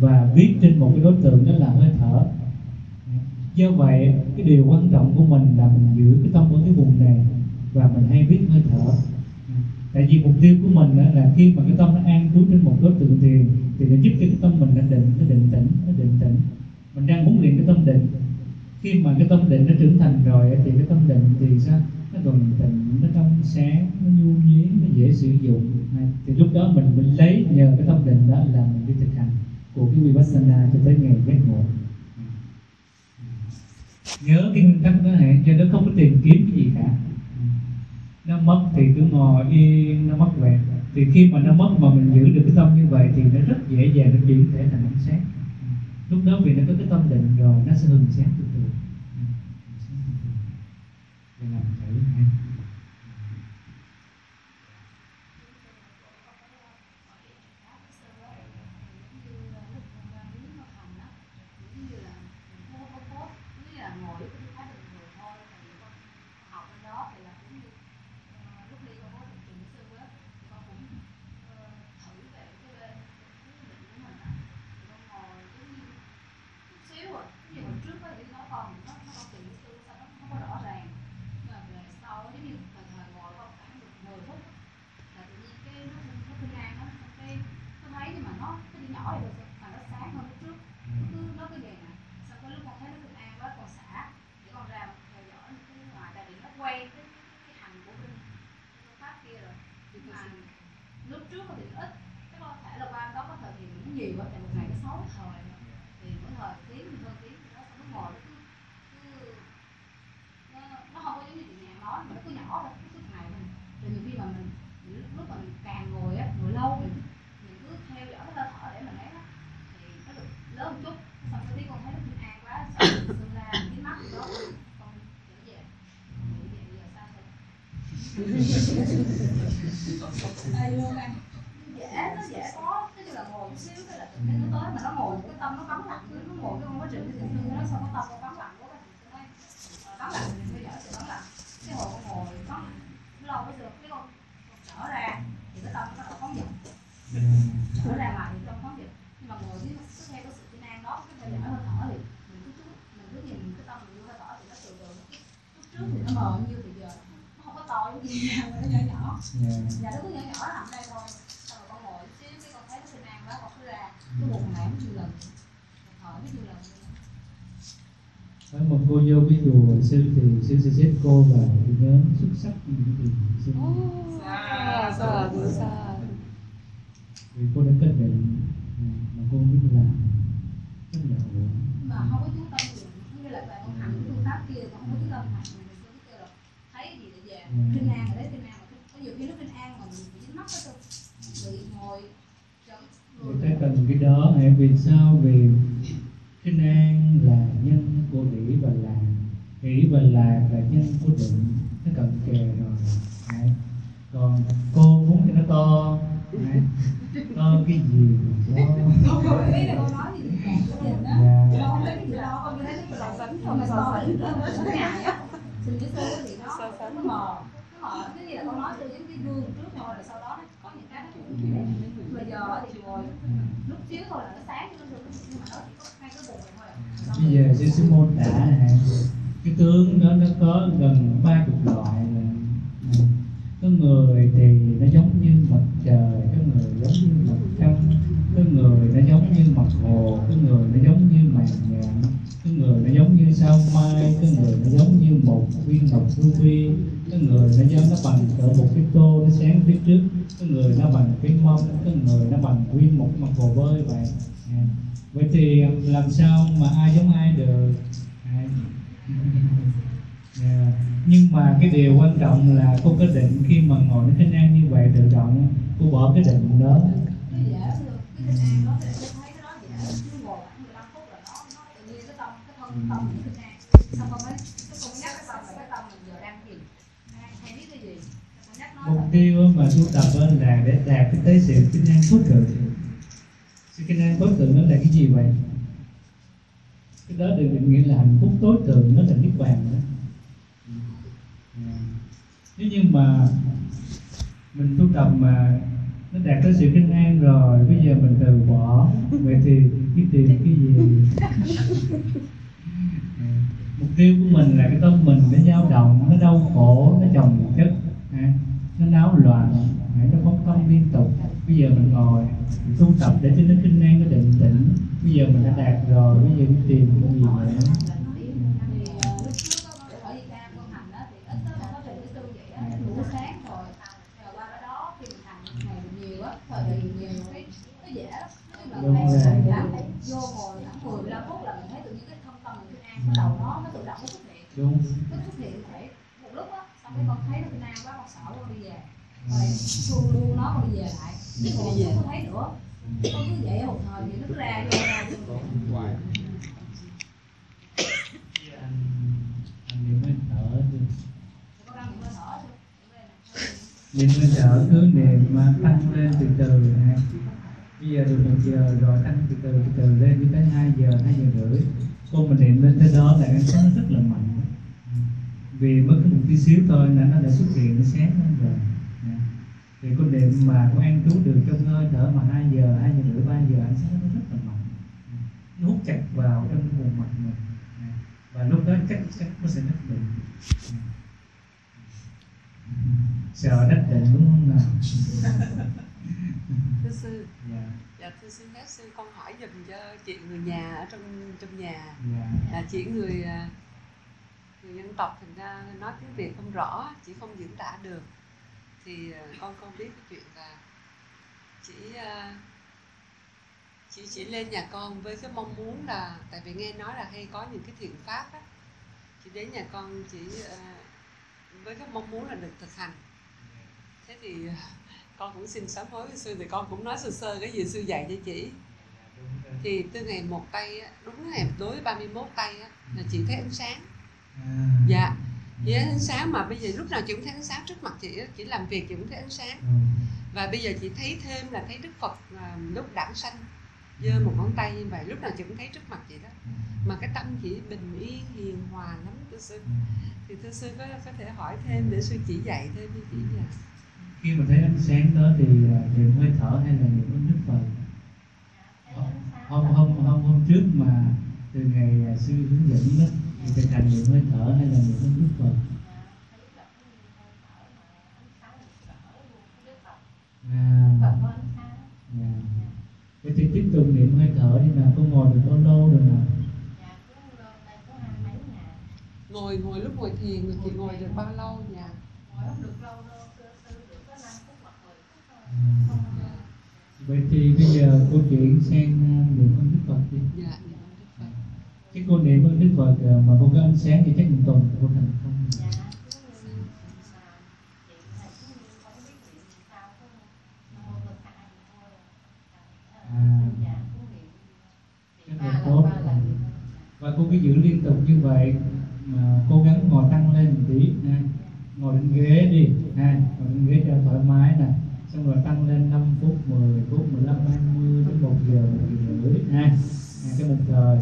Và viết trên một cái đối tượng đó là hơi thở. Do vậy, cái điều quan trọng của mình là mình giữ cái tâm ở cái vùng này và mình hay viết hơi thở. Tại vì mục tiêu của mình đó là khi mà cái tâm nó an trú trên một đối tượng thiền thì nó giúp cho cái tâm mình nó định nó định tĩnh, nó định tĩnh. Mình đang muốn luyện cái tâm định. Khi mà cái tâm định nó trưởng thành rồi thì cái tâm định thì sao? Nó thuần tịnh nó trong sáng, nó nhu nhuyến, nó dễ sử dụng. Thì lúc đó mình mình lấy nhờ cái tâm định đó là mình đi thực hành của cái vipassana cho tới ngày giác ngộ nhớ cái nguyên tắc đó hãy cho nó không có tìm kiếm gì cả. Nó mất thì cứ ngồi yên, nó mất vậy thì khi mà nó mất mà mình giữ được cái tâm như vậy thì nó rất dễ dàng nó chuyển thể thành ánh sáng. Lúc đó vì nó có cái tâm định rồi, nó sẽ hừng sáng từ từ. Trước thì ít. Cái có thể là qua đó có thời thì cũng nhiều á tại một ngày có sáu thời. Thì mỗi thời tiếng hơn tiếng thì nó nó ngồi nó cứ, cứ nó, nó không có giống như chị nhà nói mà nó cứ nhỏ thôi cứ suốt ngày mình rồi nhiều khi mà mình lúc mà mình càng ngồi á ngồi lâu mình mình cứ theo dõi cái hơi thở để mình ấy á thì nó được lớn một chút xong cái tiếng con thấy nó bình an quá xong xương la cái mắt đó con trở về. Nghĩ về bây giờ sao? Ê, luôn anh dễ nó dễ có cái như là ngồi một xíu cái là tự nhiên nó tới mà nó ngồi cái tâm nó vắng lặng cứ nó ngồi cái không có chuyện cái chuyện nó xong nó tâm nó vắng lặng quá cái vắng lặng thì bây giờ sẽ vắng lặng cái hồi con ngồi vắng lặng lâu bây giờ cái con trở ra thì cái tâm nó bắt đầu phóng dật trở ra mà thì tâm phóng dật nhưng mà ngồi với cứ theo cái sự tin an đó cái theo dõi hơi thở thì mình cứ mình cứ nhìn cái tâm mình hơi thở thì nó từ từ lúc trước thì nó mờ như thì giờ nó không có to giống gì nó nhỏ nhỏ nhà nó cứ nhỏ nhỏ nằm đây thôi Nói một cô vô cái chùa sư thì sư sẽ xếp cô và vào nhớ xuất sắc gì thì sư xa xa xa. Vì cô đã kết định mà cô không biết làm rất là mà không có chú tâm như là bạn không hành phương pháp kia không có chú tâm hành thấy gì để về. Ừ. Kinh an ở đấy kinh an mà có nhiều khi lúc kinh an mà mình bị mất mắt đó bị ngồi chấm người ta cần cái đó hẹn vì sao? Vì kinh an là nhân của hỷ và lạc hỷ và lạc là nhân của định nó cận kề rồi Đấy. còn cô muốn cho nó to Đấy. to cái gì mà to Dạ. so sánh nó mờ nó mờ cái gì là con nói từ những cái gương trước rồi sau đó nó có những cái nó bây giờ thì ngồi lúc chiếu thôi là nó sáng nó được nhưng mà nó chỉ có hai cái bụng thôi à bây giờ sư sư mô tả là cái tướng đó nó có gần ba chục loại là có người thì nó giống như mặt trời có người giống như mặt trăng có người nó giống như mặt hồ có người nó giống như màn nhạn có người nó giống như sao mai có người nó giống như một viên ngọc ruby có người nó giống nó bằng cỡ một cái tô nó sáng phía trước có người nó bằng cái mông, có người nó bằng nguyên một mặt hồ bơi vậy vậy thì um, làm sao mà ai giống ai được? Yeah. nhưng mà cái điều quan trọng là cô có định khi mà ngồi nó khinh an như vậy tự động, cô bỏ cái định đó. Mục tiêu mà tu tập là để đạt cái tới sự tinh an phước thượng cái kinh an tối thượng nó là cái gì vậy? Cái đó được định nghĩa là hạnh phúc tối thượng, nó là niết bàn đó. Nếu như mà mình tu tập mà nó đạt tới sự kinh an rồi, bây giờ mình từ bỏ, vậy thì cái tìm cái gì? Mục tiêu của mình là cái tâm mình nó dao động, nó đau khổ, nó chồng chất nó náo loạn à, nó phóng tâm liên tục. Bây giờ mình ngồi mình tu tập để cho nó kinh an nó định tĩnh. Bây giờ mình đã đạt rồi bây giờ đi tìm cái gì nữa. Nam cái mình mình cái Đúng rồi. mình vô ngồi khoảng 10 15 phút là mình thấy tự nhiên cái thông tâm mình kinh an bắt đầu nó nó tự động nó xuất hiện đúng. Nó xuất hiện thể một lúc á xong cái con thấy nó an quá con sợ con đi về rồi xua luôn nó con đi về lại. Cái còn không có thấy nữa. Con cứ vậy một thời thì nó cứ ra vô ra. Vô hoài anh anh niệm hơi thở cứ niệm mà tăng lên từ từ ha bây giờ được một giờ rồi tăng từ từ từ từ lên đến tới hai giờ hai giờ rưỡi. Cô mình niệm lên tới đó là ánh sáng nó rất là mạnh. Vì mất cái một tí xíu thôi là nó đã xuất hiện nó sáng lên rồi. Thì cô niệm mà cô an trú được trong hơi thở mà hai giờ hai giờ rưỡi ba giờ ánh sáng nó rất là mạnh nó hút chặt vào trong cái vùng mặt mình. Và lúc đó chắc chắc nó sẽ đắc định sợ đắc định đúng không nào? Thưa sư. Dạ. Dạ thưa xin phép sư con hỏi dùm cho chị người nhà ở trong trong nhà. Dạ. Là chỉ người à, người dân tộc thành ra nói tiếng việt không rõ chỉ không diễn tả được thì à, con con biết cái chuyện là chỉ à, chỉ chỉ lên nhà con với cái mong muốn là tại vì nghe nói là hay có những cái thiện pháp á. Chỉ đến nhà con chỉ à, với cái mong muốn là được thực hành. Thế thì con cũng xin sám hối với sư thì con cũng nói sơ sơ cái gì sư dạy cho chị. Thì từ ngày một tay á, đúng ngày tối 31 tay á, là chị thấy ánh sáng. Dạ chị ánh sáng mà bây giờ lúc nào chị cũng thấy ánh sáng trước mặt chị chị làm việc chị cũng thấy ánh sáng. Ừ. và bây giờ chị thấy thêm là thấy Đức Phật à, lúc đản sanh giơ một ngón tay như vậy lúc nào chị cũng thấy trước mặt chị đó. Mà cái tâm chị bình yên hiền hòa lắm thưa sư. Thì thưa sư có có thể hỏi thêm để sư chỉ dạy thêm cho chị nha khi mà thấy ánh sáng đó thì à, niệm hơi thở hay là niệm ơn đức phật? Hôm hôm hôm hôm trước mà từ ngày à, sư hướng dẫn đó thì thực hành niệm hơi thở hay là niệm ơn đức phật à, dạ. vậy thì tiếp tục niệm hơi thở đi nào có ngồi được bao lâu rồi nào? Ngồi ngồi lúc ngồi thiền thì chị ngồi được bao lâu nha à. vậy thì bây giờ cô chuyển sang à, niệm ơn đức phật đi. Dạ cái cô niệm ơn đức phật à, mà cô có ánh sáng thì chắc mình tuần cô thành không dạ. à, tốt và cô cứ giữ liên tục như vậy mà cố gắng ngồi tăng lên một tí ha. ngồi lên ghế đi ha. ngồi lên ghế cho thoải mái nè xong rồi tăng lên 5 phút 10 phút 15 20 đến 1 giờ một giờ rưỡi ha. cái một giờ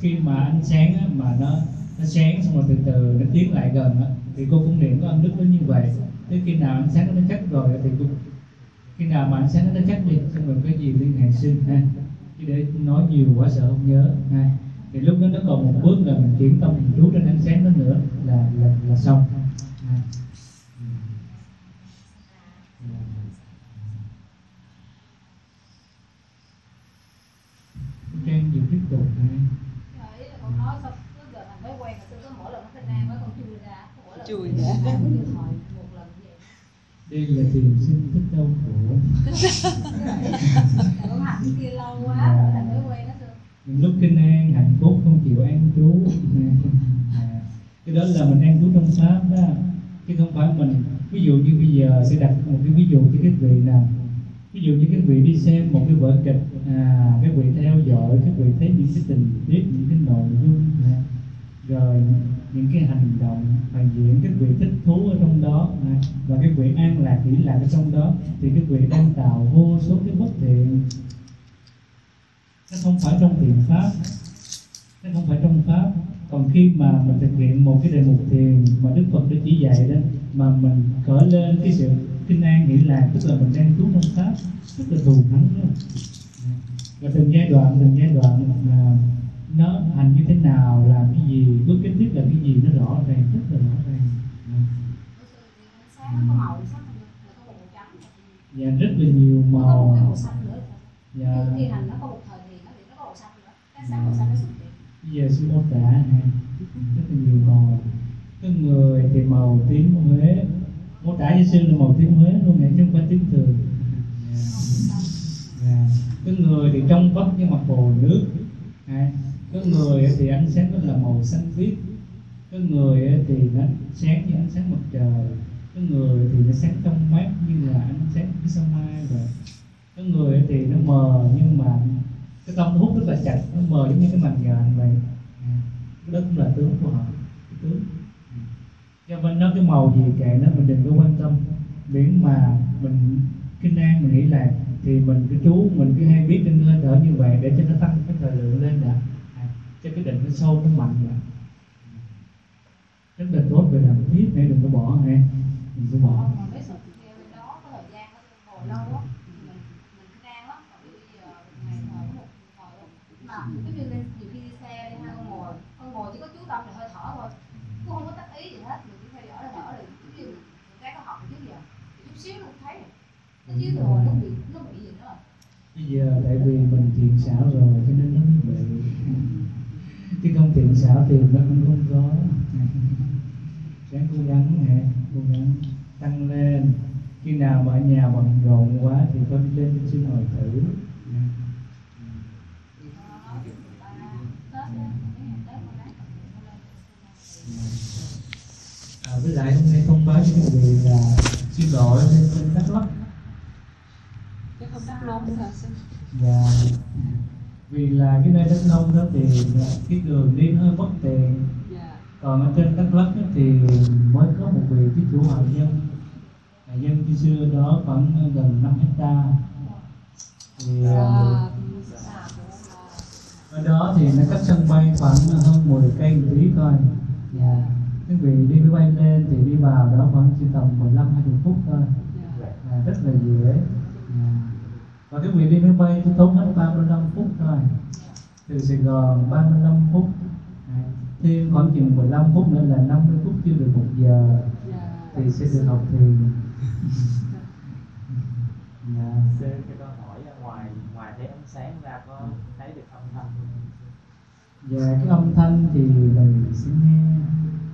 khi mà ánh sáng á, mà nó nó sáng xong rồi từ từ nó tiến lại gần á, thì cô cũng niệm có ân đức nó như vậy. Tới khi nào ánh sáng nó chắc rồi thì cô khi nào mà ánh sáng nó chắc đi xong rồi cái gì liên hệ sinh ha? Chứ để nói nhiều quá sợ không nhớ ha? Thì lúc đó nó còn một bước là mình chuyển tâm mình chú trên ánh sáng đó nữa là là, là xong ha. Ừ. Ừ. Trang dự tiếp tục này Rồi, ý là con nói sao cứ giờ thành thói quen mà tôi cứ mỗi lần nó kinh an quá con chui ra mỗi lần Chui ra ra. cứ điện thoại một lần chùi. Nữa đây là tiền sinh thích đau khổ. Kia lâu quá rồi thành thói quen đó những lúc kinh an hạnh phúc không chịu an trú. À, cái đó là mình an trú trong pháp đó. Chứ không phải mình ví dụ như bây giờ sẽ đặt một cái ví dụ cho các vị nào ví dụ như các vị đi xem một cái vở kịch à, các vị theo dõi các vị thấy những cái tình tiết những cái nội dung rồi những cái hành động hoàn diễn cái vị thích thú ở trong đó à, và cái vị an lạc nghĩ lạc ở trong đó, thì cái vị đang tạo vô số cái bất thiện. Nó không phải trong thiện pháp, nó không phải trong pháp. Còn khi mà mình thực hiện một cái đề mục thiền mà đức phật đã chỉ dạy đó, mà mình khởi lên cái sự kinh an, nghĩ lạc, tức là mình đang trú trong pháp, rất là thù thắng đó. Và từng giai đoạn, từng giai đoạn mà nó hành như thế nào làm cái gì bước kế tiếp là cái gì nó rõ ràng rất là rõ ràng. Và rất là nhiều cái màu và khi hành nó có một thời thì nó thì nó có màu xanh nữa. Cái sáng màu xanh nó xuất hiện. Bây giờ sư mô tả ha rất là nhiều màu. Có người thì màu tím huế mô tả với sư là màu tím huế luôn này chứ không phải tím thường à, có người thì trong vắt như mặt hồ nước. À, có người thì ánh sáng nó là màu xanh biếc. Có người thì nó sáng như ánh sáng mặt trời. Có người thì nó sáng trong mát như là ánh sáng cái sao mai rồi, có người thì nó mờ nhưng mà cái tâm nó hút rất là chặt nó mờ giống như cái màn nhện vậy. Cái đó cũng là tướng của họ cái tướng. Cho nên nó cái màu gì kệ nó mình đừng có quan tâm. Miễn mà mình kinh an mình nghĩ lạc thì mình cứ chú mình cứ hay biết trên hơi thở như vậy để cho nó tăng cái thời lượng lên đã. à, cho cái định nó sâu nó mạnh đã rất là tốt về làm thiết hãy đừng có bỏ ha đừng có bỏ. Bây giờ cái tại vì mình thiện xảo rồi cho nên nó bị chứ không thiện xảo thì nó cũng không có. Ráng cố gắng hả cố gắng tăng lên. Khi nào mà ở nhà bận rộn quá thì đi lên sư ngồi thử. Người à, với lại hôm nay báo cho quý vị là xin lỗi lên trên đắk lắk. Chứ không đắp nông hả sư? Vì là cái nơi đắk nông đó thì cái đường đi nó hơi bất tiện Dạ. còn ở trên đắk lắk thì mới có một vị cái chủ hội dân à, dân khi xưa đó khoảng gần 5 hecta thì à, Dạ. ở đó thì nó cách sân bay khoảng hơn 10 cây một tí thôi dạ. quý vị đi máy bay lên thì đi vào đó khoảng chỉ tầm 15 20 phút thôi à, rất là dễ à. Và quý vị đi máy bay chỉ tốn hết 35 phút thôi từ Sài Gòn 35 phút thêm khoảng chừng 15 phút nữa là 50 phút chưa được một giờ Dạ. thì sẽ được học thiền dạ. Sư cho con hỏi ra ngoài ngoài thấy ánh sáng ra có thấy được âm thanh không? và cái âm thanh thì mình sẽ nghe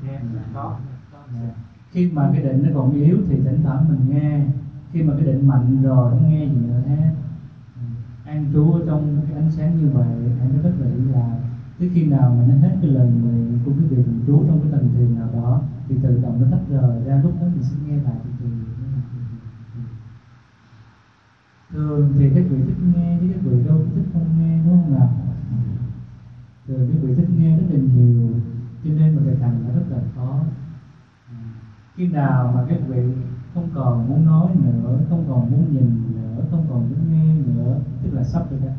Nghe có có Dạ. khi mà cái định nó còn yếu thì thỉnh thoảng mình nghe khi mà cái định mạnh rồi không nghe gì nữa hết an trú ở trong cái ánh sáng như vậy hãy nói rất là là tới khi nào mà nó hết cái lời nguyện của quý vị mình trú trong cái tầng thiền nào đó thì tự động nó tách rời ra lúc đó mình sẽ nghe lại thiền thường thì các vị thích nghe chứ các vị đâu có thích không nghe đúng không nào? Thường các vị thích nghe rất là nhiều, cho nên một thực hành nó rất là khó. Khi nào mà các vị không còn muốn nói nữa không còn muốn nhìn nữa không còn muốn nghe nữa tức là sắp rồi đó.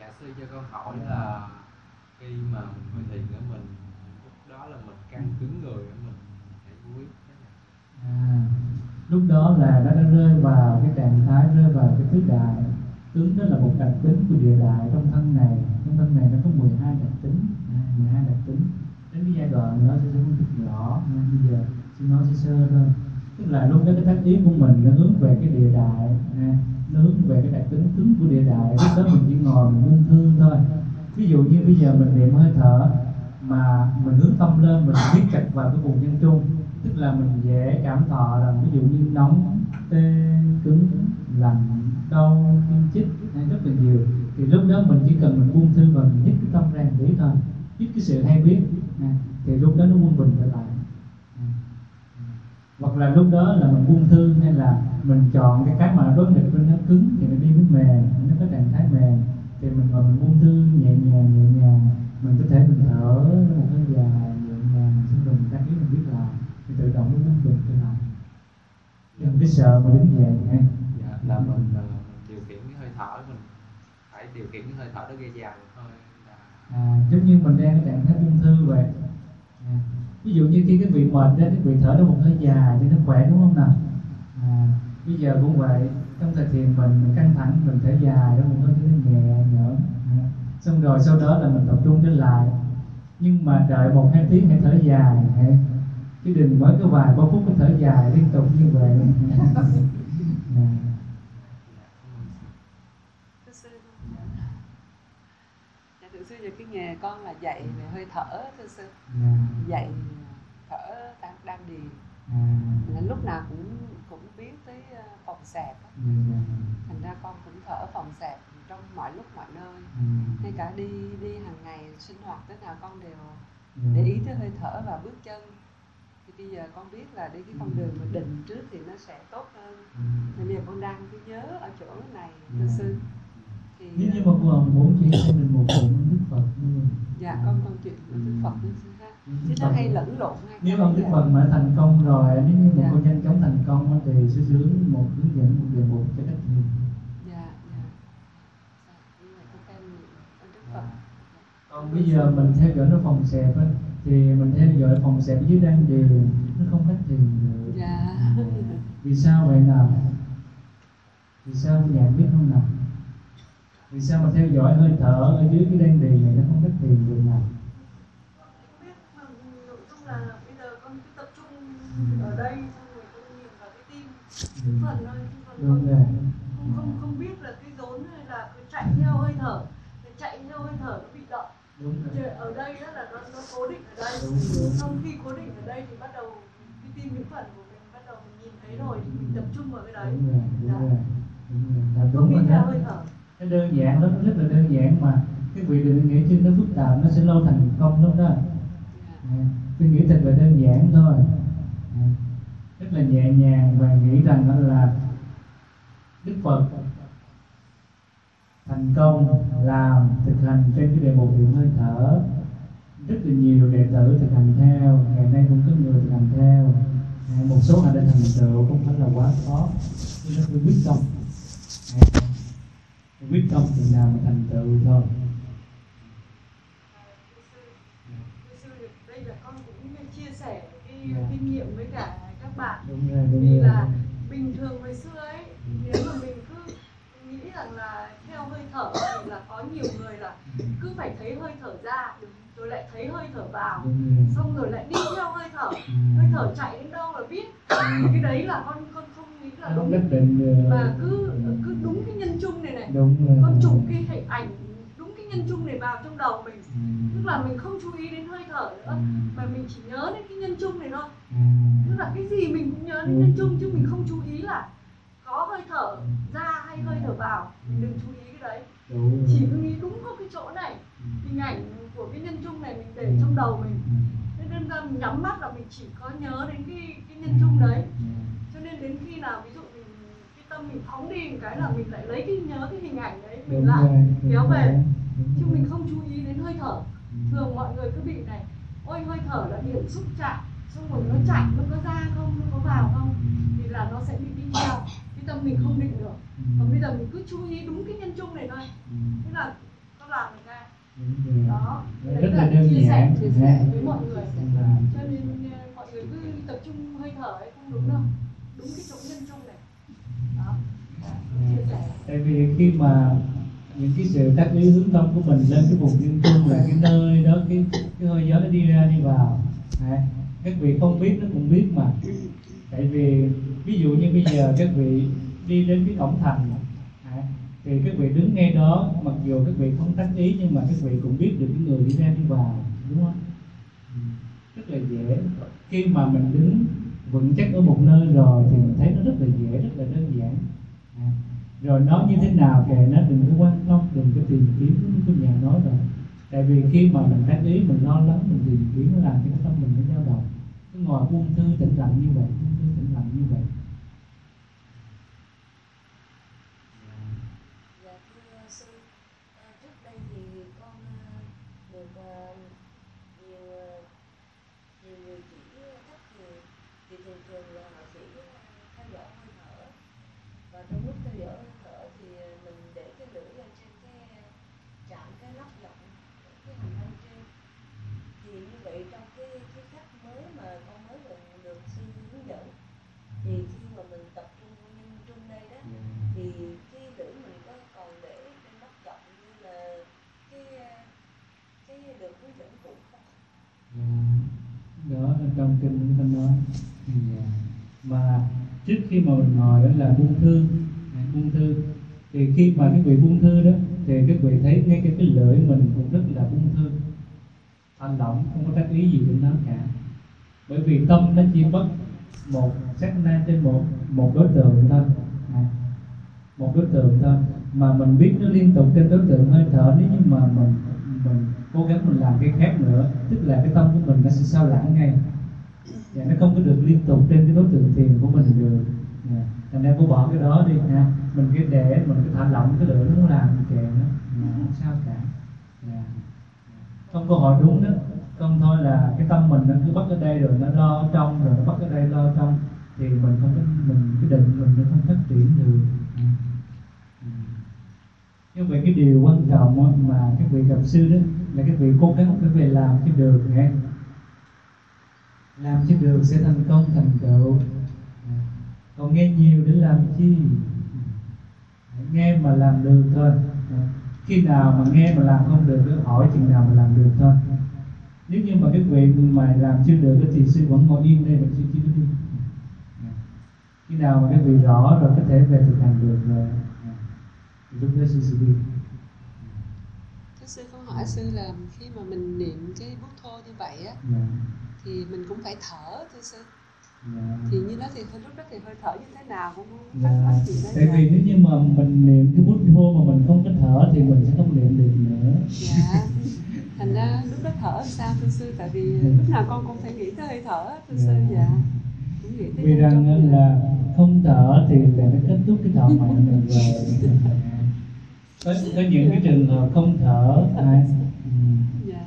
Dạ sư cho con hỏi là khi mà mình thiền á mình lúc đó là mình căng cứng người mình thế nào? à, lúc đó là nó đã rơi vào cái trạng thái rơi vào cái tứ đại. Tướng đó là một đặc tính của địa đại trong thân này trong thân này nó có 12 đặc tính. À, 12 đặc tính đến cái giai đoạn nó sẽ không được rõ nên bây giờ xin nói sơ sơ thôi. Tức là lúc đó cái tác ý của mình nó hướng về cái địa đại à, nó hướng về cái đặc tính cứng của địa đại. Lúc đó mình chỉ ngồi mình buông thương thôi. Ví dụ như bây giờ mình niệm hơi thở mà mình hướng tâm lên mình biết chặt vào cái vùng nhân trung tức là mình dễ cảm thọ rằng ví dụ như nóng tê cứng lạnh đau kim chích hay rất là nhiều. Thì lúc đó mình chỉ cần mình buông thư và mình nhích cái tâm ra một tí thôi nhích cái sự hay biết. À, thì lúc đó nó quân bình trở lại. À. à. hoặc là lúc đó là mình buông thư hay là mình chọn cái cái mà đối nghịch bên nó cứng thì nó đi với mềm nó có trạng thái mềm. Thì mình ngồi mình buông thư nhẹ nhàng nhẹ nhàng. Mình có thể mình thở một cái dài nhẹ nhàng xong rồi mình đăng ký mình biết là thì tự động nó quân bình trở lại. Đừng cái sợ mà đứng dậy nghe Dạ là mình, ờ, điều khiển cái hơi thở mình. Phải điều khiển cái hơi thở đó gây dài thôi à, giống như mình đang cái trạng thái buông thư vậy. À, ví dụ như khi cái vị mệt đó cái vị thở ra một hơi dài cho nó khỏe đúng không nào? À, bây giờ cũng vậy trong thời thiền mình, mình căng thẳng mình thở dài đó một hơi cho nó nhẹ nhõm à, xong rồi sau đó là mình tập trung trở lại. Nhưng mà đợi một hai tiếng hãy thở dài hãy chứ đừng mới có vài ba phút cái thở dài liên tục như vậy. À, thưa sư dạ thưa sư cái nghề con là dạy về hơi thở thưa sư. À, dạy thở đan đan điền. À, là lúc nào cũng cũng biết tới ờ, phòng xẹp á. ừ, thành ra con cũng thở phòng xẹp trong mọi lúc mọi nơi. Ừ, ngay cả đi đi hàng ngày sinh hoạt thế nào con đều ừ. để ý tới hơi thở và bước chân. Thì bây giờ con biết là đi cái con đường mà định trước thì nó sẽ tốt hơn. Ừ. Nên bây giờ con đang cứ nhớ ở chỗ này thưa Ừ. sư. thì nếu như mà còn muốn chỉ cho mình một bụng Đức Phật dạ con con chuyện Đức Phật sư ha chứ nó hay lẫn lộn hay nếu ông Đức. Phật mà thành công rồi nếu như một Dạ. con nhanh chóng thành công thì sẽ hướng một hướng dẫn một đề mục cho cách thiền dạ dạ. Dạ, còn bây giờ mình theo dõi nó phòng xẹp á, thì mình theo dõi phòng xẹp dưới đan điền nó không cách thiền được. Dạ. Vì sao vậy nào? Vì sao nhạc biết không nào vì sao mà theo dõi hơi thở ở dưới cái đan điền này nó không cách thiền được nào? Không biết mà nội dung là bây giờ con cứ tập trung ở đây xong rồi con nhìn vào cái tim Ừ. phần thôi đúng rồi không không không biết là cái rốn hay là cứ chạy theo hơi thở Cái chạy theo hơi thở nó bị động. Đúng rồi. Ở đây á là nó nó cố định ở đây. Đúng, đúng. xong khi cố định ở đây thì bắt đầu cái tim những phần của mình bắt đầu mình nhìn thấy rồi thì mình tập trung vào cái đấy. Đúng rồi đúng Dạ. rồi đúng rồi. Không đúng đi rồi theo đó. hơi thở nó đơn giản lắm rất là đơn giản mà cái vị đừng nghĩ chứ nó phức tạp nó sẽ lâu thành công lắm đó. Dạ. À, tôi nghĩ thật là đơn giản thôi. À, rất là nhẹ nhàng và nghĩ rằng đó là đức phật thành công làm thực hành trên cái đề mục niệm hơi thở. Rất là nhiều đệ tử thực hành theo ngày nay cũng có người thực hành theo. Một số họ đã thành tựu không phải là quá khó. Nhưng nó phải quyết tâm à, quyết tâm chừng nào mà thành tựu thôi. Thưa sư, đây là con cũng chia sẻ cái kinh nghiệm với cả các bạn đúng rồi đúng vì rồi. là bình thường hồi xưa ấy nếu mà mình cứ nghĩ rằng là theo hơi thở thì là có nhiều người là cứ phải thấy hơi thở ra rồi lại thấy hơi thở vào rồi. xong rồi lại đi theo hơi thở. Ừ. hơi thở chạy đến đâu là biết. Thì cái đấy là con con không nhất định được và cứ cứ đúng cái nhân chung này này. Đúng rồi. Con chụp cái hình ảnh đúng cái nhân chung này vào trong đầu mình. Ừ. tức là mình không chú ý đến hơi thở nữa Ừ. mà mình chỉ nhớ đến cái nhân chung này thôi. Ừ. tức là cái gì mình cũng nhớ đến nhân chung chứ mình không chú ý là có hơi thở ra hay hơi thở vào. Mình đừng chú ý cái đấy. Chỉ cứ nghĩ đúng có cái chỗ này hình ảnh của cái nhân chung này mình để trong đầu mình. Ừ. nên đâm ra mình nhắm mắt là mình chỉ có nhớ đến cái cái nhân chung đấy nên đến khi nào ví dụ mình cái tâm mình phóng đi một cái là mình lại lấy cái nhớ cái hình ảnh đấy mình lại kéo về. chứ mình không chú ý đến hơi thở. Thường mọi người cứ bị này ôi hơi thở là điểm xúc chạm xong rồi nó chạy nó có ra không nó có vào không? Thì là nó sẽ bị đi theo. Cái tâm mình không định được. Còn bây giờ mình cứ chú ý đúng cái nhân chung này thôi. Thế là nó làm được ra đó. Rất là là đơn chia sẻ giản chia sẻ với mọi người. Cho nên ờ, mọi người cứ tập trung hơi thở ấy không đúng đâu đúng cái chỗ nhân chung này. Đó. Chia sẻ. Tại vì khi mà những cái sự tác ý hướng tâm của mình lên cái vùng nhân trung là cái nơi đó cái cái hơi gió nó đi ra đi vào. Đấy. các vị không biết nó cũng biết mà. Tại vì ví dụ như bây giờ các vị đi đến cái cổng thành Đấy. thì các vị đứng ngay đó mặc dù các vị không tác ý nhưng mà các vị cũng biết được cái người đi ra đi vào đúng không? Rất là dễ. Khi mà mình đứng vững chắc ở một nơi rồi thì mình thấy nó rất là dễ rất là đơn giản. À, rồi nó như thế nào kệ nó đừng có quan tâm đừng có tìm kiếm giống như nhà nói rồi. Tại vì khi mà mình tác ý mình lo lắng mình tìm kiếm nó làm cho cái tâm mình nó dao động. Cứ ngồi buông thư tĩnh lặng như vậy buông thư tĩnh lặng như vậy Dạ thưa sư, à, trước đây thì con à, được à, nhiều à, nhiều người chỉ cách thì thì thường thường là họ chỉ à, theo dõi hơi thở và trong lúc theo dõi hơi thở thì à, mình để cái lưỡi lên trên cái chạm cái nắp giọng cái hành lang trên thì như vậy trong cái cái cách mới mà con mới được được sư hướng dẫn thì khi mà mình tập trung vô nhân trung đây đó thì cái lưỡi mình có còn để trên nắp giọng như là cái cái được hướng dẫn cũ không? Đó là trong kinh chúng ta nói. À, mà trước khi mà mình ngồi đó là buông thư. Buông thư. Thì khi mà cái vị buông thư đó thì các vị thấy ngay cái cái lưỡi mình cũng rất là buông thư. Thanh lỏng không có tác ý gì đến nó cả. Bởi vì tâm nó chỉ bất một sát na trên một một đối tượng thôi. À, một đối tượng thôi. Mà mình biết nó liên tục trên đối tượng hơi thở nếu như mà mình mình cố gắng mình làm cái khác nữa tức là cái tâm của mình nó sẽ sao lãng ngay và nó không có được liên tục trên cái đối tượng thiền của mình được yeah. thành ra cô bỏ cái đó đi nha mình cứ để mình cứ thả lỏng cái lửa nó muốn làm thì kệ nó yeah. không sao cả yeah. không câu hỏi đúng đó không thôi là cái tâm mình nó cứ bắt ở đây rồi nó lo ở trong rồi nó bắt ở đây lo ở trong thì mình không có mình cái định mình nó không phát triển được Yeah. Ừ. như vậy cái điều quan trọng mà các vị gặp sư đó là các vị cố gắng các vị làm trên đường nghe làm trên đường sẽ thành công thành tựu. Còn nghe nhiều để làm chi? Nghe mà làm được thôi. Khi nào mà nghe mà làm không được cứ hỏi chừng nào mà làm được thôi. Nếu như mà các vị mà làm chưa được thì sư vẫn ngồi yên đây và suy chưa đi. Khi nào mà các vị rõ rồi có thể về thực hành được rồi, thì lúc đó sư sẽ đi hỏi sư là khi mà mình niệm cái bút thô như vậy á Dạ, thì mình cũng phải thở thưa sư. Dạ. thì như đó thì lúc đó thì hơi thở như thế nào cũng không Dạ. gì đó tại vì nếu như mà mình niệm cái bút thô mà mình không có thở thì mình sẽ không niệm được nữa. Dạ. Thành ra lúc đó thở sao thưa sư? Tại vì lúc nào con cũng phải nghĩ tới hơi thở thưa sư Dạ. vì rằng là không thở thì là nó kết thúc cái thọ mạng mình rồi có, có những cái trường hợp không thở à,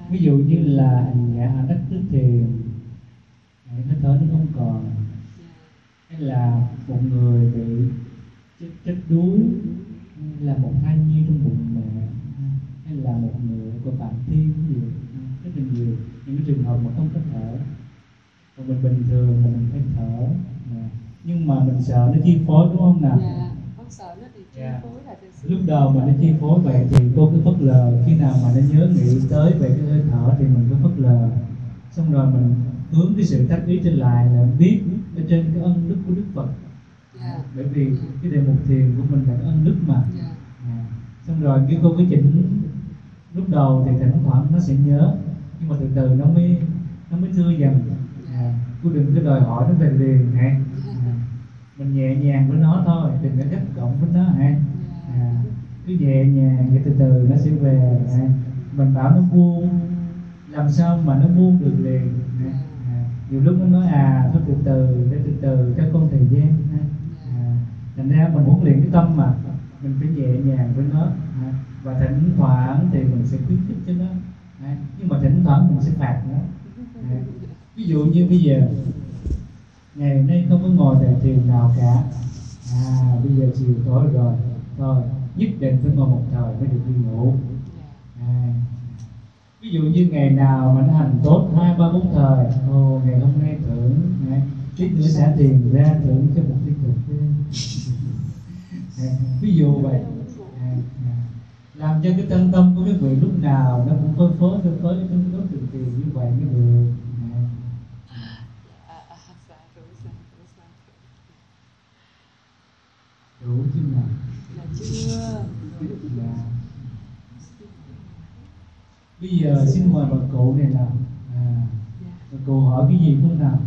ví dụ như là hành giả đắc tứ thiền hơi thở nó không còn. Dạ. Hay là một người bị chết, chết đuối là một thai nhi trong bụng mẹ hay là một người có bạn ví dụ rất là nhiều những cái trường hợp mà không có thở. Còn mình bình thường mà mình phải thở nhưng mà mình sợ nó chi phối đúng không nào? Dạ con sợ nó bị chi phối là sư lúc đầu mà nó chi phối vậy thì cô cứ phớt lờ. Khi nào mà nó nhớ nghĩ tới về cái hơi thở thì mình cứ phớt lờ. Xong rồi mình hướng cái sự tác ý trở lại là biết ở trên cái ân đức của đức phật. Dạ. Bởi vì cái đề mục thiền của mình là cái ân đức mà. Dạ. À. xong rồi cái cô cứ chỉnh lúc đầu thì thỉnh thoảng nó sẽ nhớ nhưng mà từ từ nó mới nó mới thưa dần. À. cô đừng có đòi hỏi nó về liền ha à. mình nhẹ nhàng với nó thôi đừng có gấp gỏng với nó ha À, cứ về nhà thì từ từ nó sẽ về. À, mình bảo nó buông làm sao mà nó buông được liền? À, à, nhiều lúc nó nói à thôi từ từ để từ từ cho con thời gian. À, à, thành ra mình muốn luyện cái tâm mà. Mình phải nhẹ nhàng với nó. À, và thỉnh thoảng thì mình sẽ khuyến khích cho nó. À, nhưng mà thỉnh thoảng mình sẽ phạt nó. À, ví dụ như bây giờ ngày nay không có ngồi tại thiền nào cả. À bây giờ chiều tối rồi rồi nhất định phải ngồi một thời mới được đi ngủ. Dạ. À. ví dụ như ngày nào mà nó hành tốt hai ba bốn thời ồ ngày hôm nay thưởng này, tiết nữa sẽ tiền ra thưởng cho một cái cực phê ví dụ vậy. À, à. làm cho cái tâm tâm của cái vị lúc nào nó cũng phân phối phân phối nó phối từ tiền như vậy mới được. À. À, à, dạ, dạ, Đủ chứ nào bây giờ xin mời bà cụ này nào à, bà cụ hỏi cái gì không nào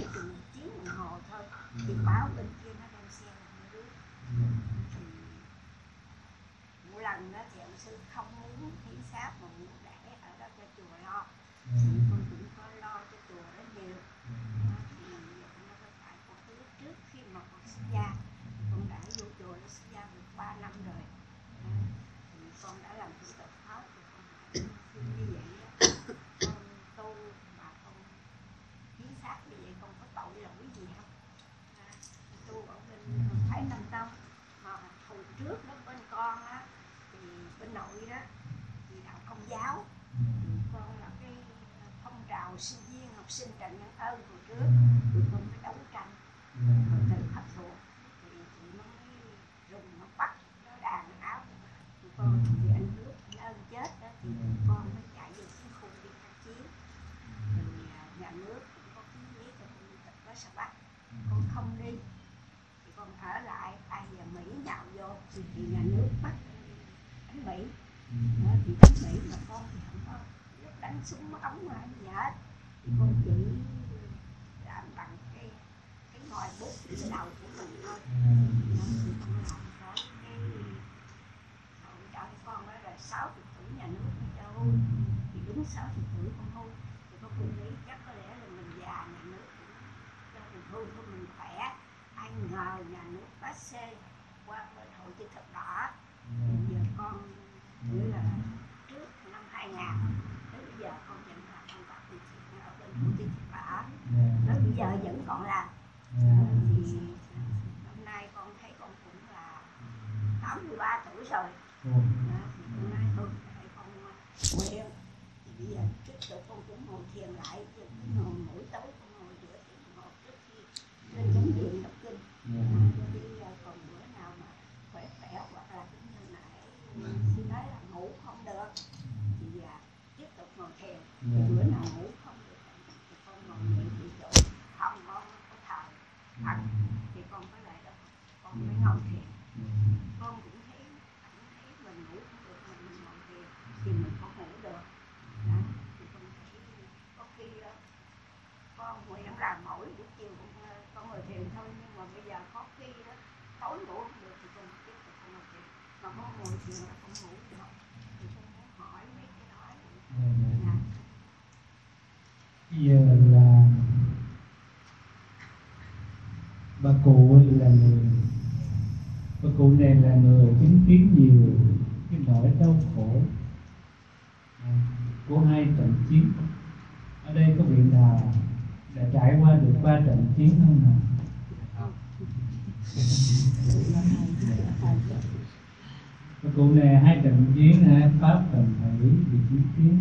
Thank you. 83 tuổi rồi ừ. đó, hôm nay con con quen thì bây giờ tiếp tục con cũng ngồi thiền lại mỗi tối con ngồi giữa tiếng ngồi trước khi lên chánh điện đọc kinh còn bữa nào mà khỏe khỏe hoặc là như nãy sư nói là ngủ không được thì à, tiếp tục ngồi thiền bữa nào giờ là bà cụ là người bà cụ này là người chứng kiến nhiều cái nỗi đau khổ à, của hai trận chiến. Ở đây có vị là đã trải qua được ba trận chiến không nào? bà cụ này hai trận chiến hai pháp đồng thủy bị chứng kiến.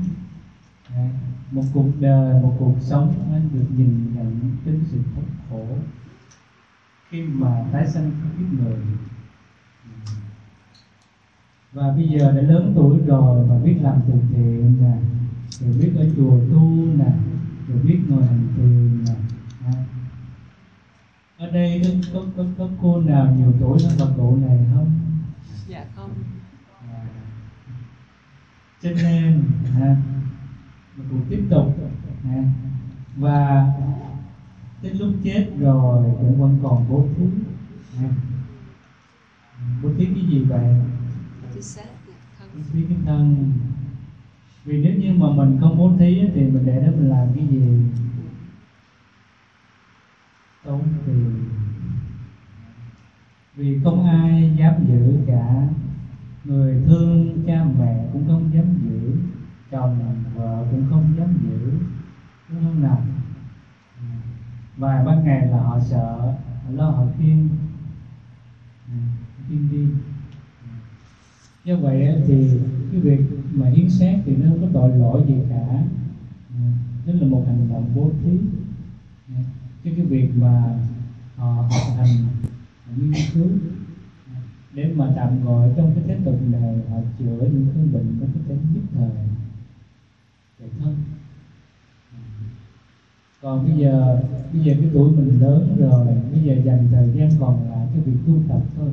Một cuộc đời một cuộc sống anh được nhìn nhận chính sự thống khổ. Khi mà tái sanh kiếp người. Và bây giờ đã lớn tuổi rồi và biết làm từ thiện nè rồi biết ở chùa tu nè rồi biết ngồi hành thiền nè. Ở đây có, có, có cô nào nhiều tuổi hơn bà cụ này không? Dạ không. À. cho nên à, bà cụ tiếp tục à, và đến lúc chết rồi cũng vẫn còn bố thí à. bố thí cái gì vậy? Dạ bố thí cái thân. Vì nếu như mà mình không bố thí thì mình để đó mình làm cái gì? Tốn tiền vì không ai dám giữ cả. Người thương cha mẹ cũng không dám giữ chồng vợ cũng không dám giữ. Đúng không nào? Và ban ngày là họ sợ họ lo họ khuyên Ừ, đi. Do vậy thì cái việc mà hiến xác thì nó không có tội lỗi gì cả. Đó là một hành động bố thí. Cho cái việc mà họ học hành nghiên cứu để mà tạm gọi trong cái thế tục này, họ chữa những cái bệnh có cái tính nhất thời về thân. Còn bây giờ bây giờ cái tuổi mình lớn rồi, bây giờ dành thời gian còn lại cái việc tu tập thôi.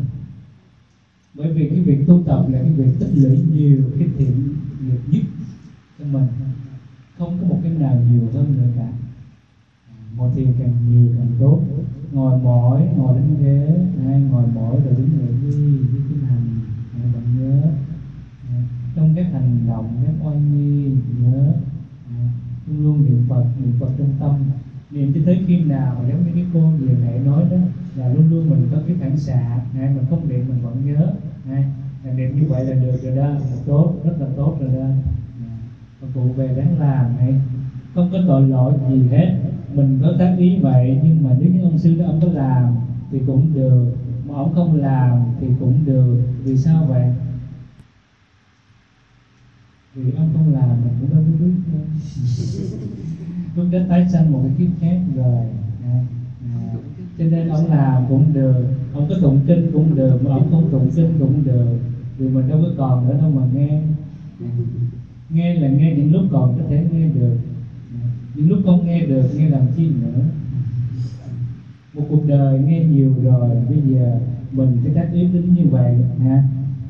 Bởi vì cái việc tu tập là cái việc tích lũy nhiều cái thiện nghiệp nhất cho mình. Không có một cái nào nhiều hơn nữa cả. Một thiền càng nhiều càng tốt ngồi mỏi, ngồi đến ghế. Hay ngồi mỏi rồi đứng dậy đi đi cái hành hãy bạn nhớ. Trong các hành động, các oai nghi, nhớ. Luôn luôn niệm phật niệm phật trong tâm. Niệm cho tới khi nào giống như cái cô vừa nãy nói đó, là luôn luôn mình có cái phản xạ. Hay mình không niệm, mình vẫn nhớ. Hay là niệm như vậy là được rồi đó. Là tốt, rất là tốt rồi đó. Dạ. Và cụ về đáng làm, hay không có tội lỗi gì hết mình có tác ý vậy nhưng mà nếu như ông sư đó ông có làm thì cũng được. Mà ông không làm thì cũng được. Vì sao vậy? Vì ông không làm mình cũng đâu có biết đâu. Lúc đó tái sanh một cái kiếp khác rồi. À, à. cho nên ông làm cũng được. Ông có tụng kinh cũng được mà ông không tụng kinh cũng được. Vì mình đâu có còn nữa đâu mà nghe. Nghe là nghe những lúc còn có thể nghe được những lúc không nghe được nghe làm chi nữa. Một cuộc đời nghe nhiều rồi bây giờ mình cái tác yếu tính như vậy ha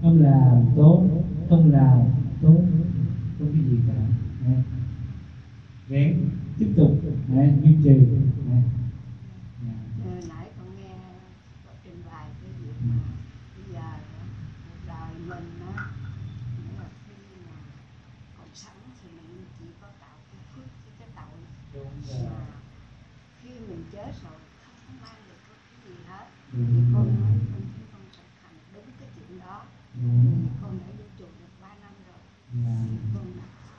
không làm tốt không làm tốt không cái gì cả ha. ráng tiếp tục ha, duy trì.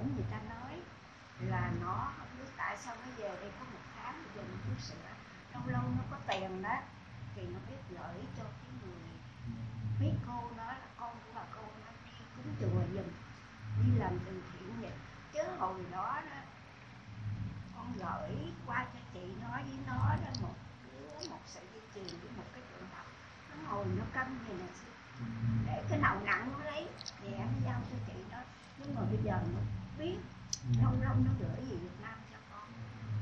ở người ta nói là nó không biết tại sao nó về đây có một tháng rồi giờ nó sữa lâu lâu nó có tiền đó, thì nó biết gửi cho cái người biết cô nó là con của bà cô nó đi cúng chùa dùm đi làm từ thiện vậy chứ hồi đó đó, con gửi qua cho chị nó với nó đó, một đứa, một sợi dây chuyền với một cái tượng Phật. Nó ngồi nó cân vậy nè để cái nào nặng nó lấy nhẹ nó giao cho chị đó. Nhưng mà bây giờ nó biết lâu lâu nó gửi về Việt Nam cho con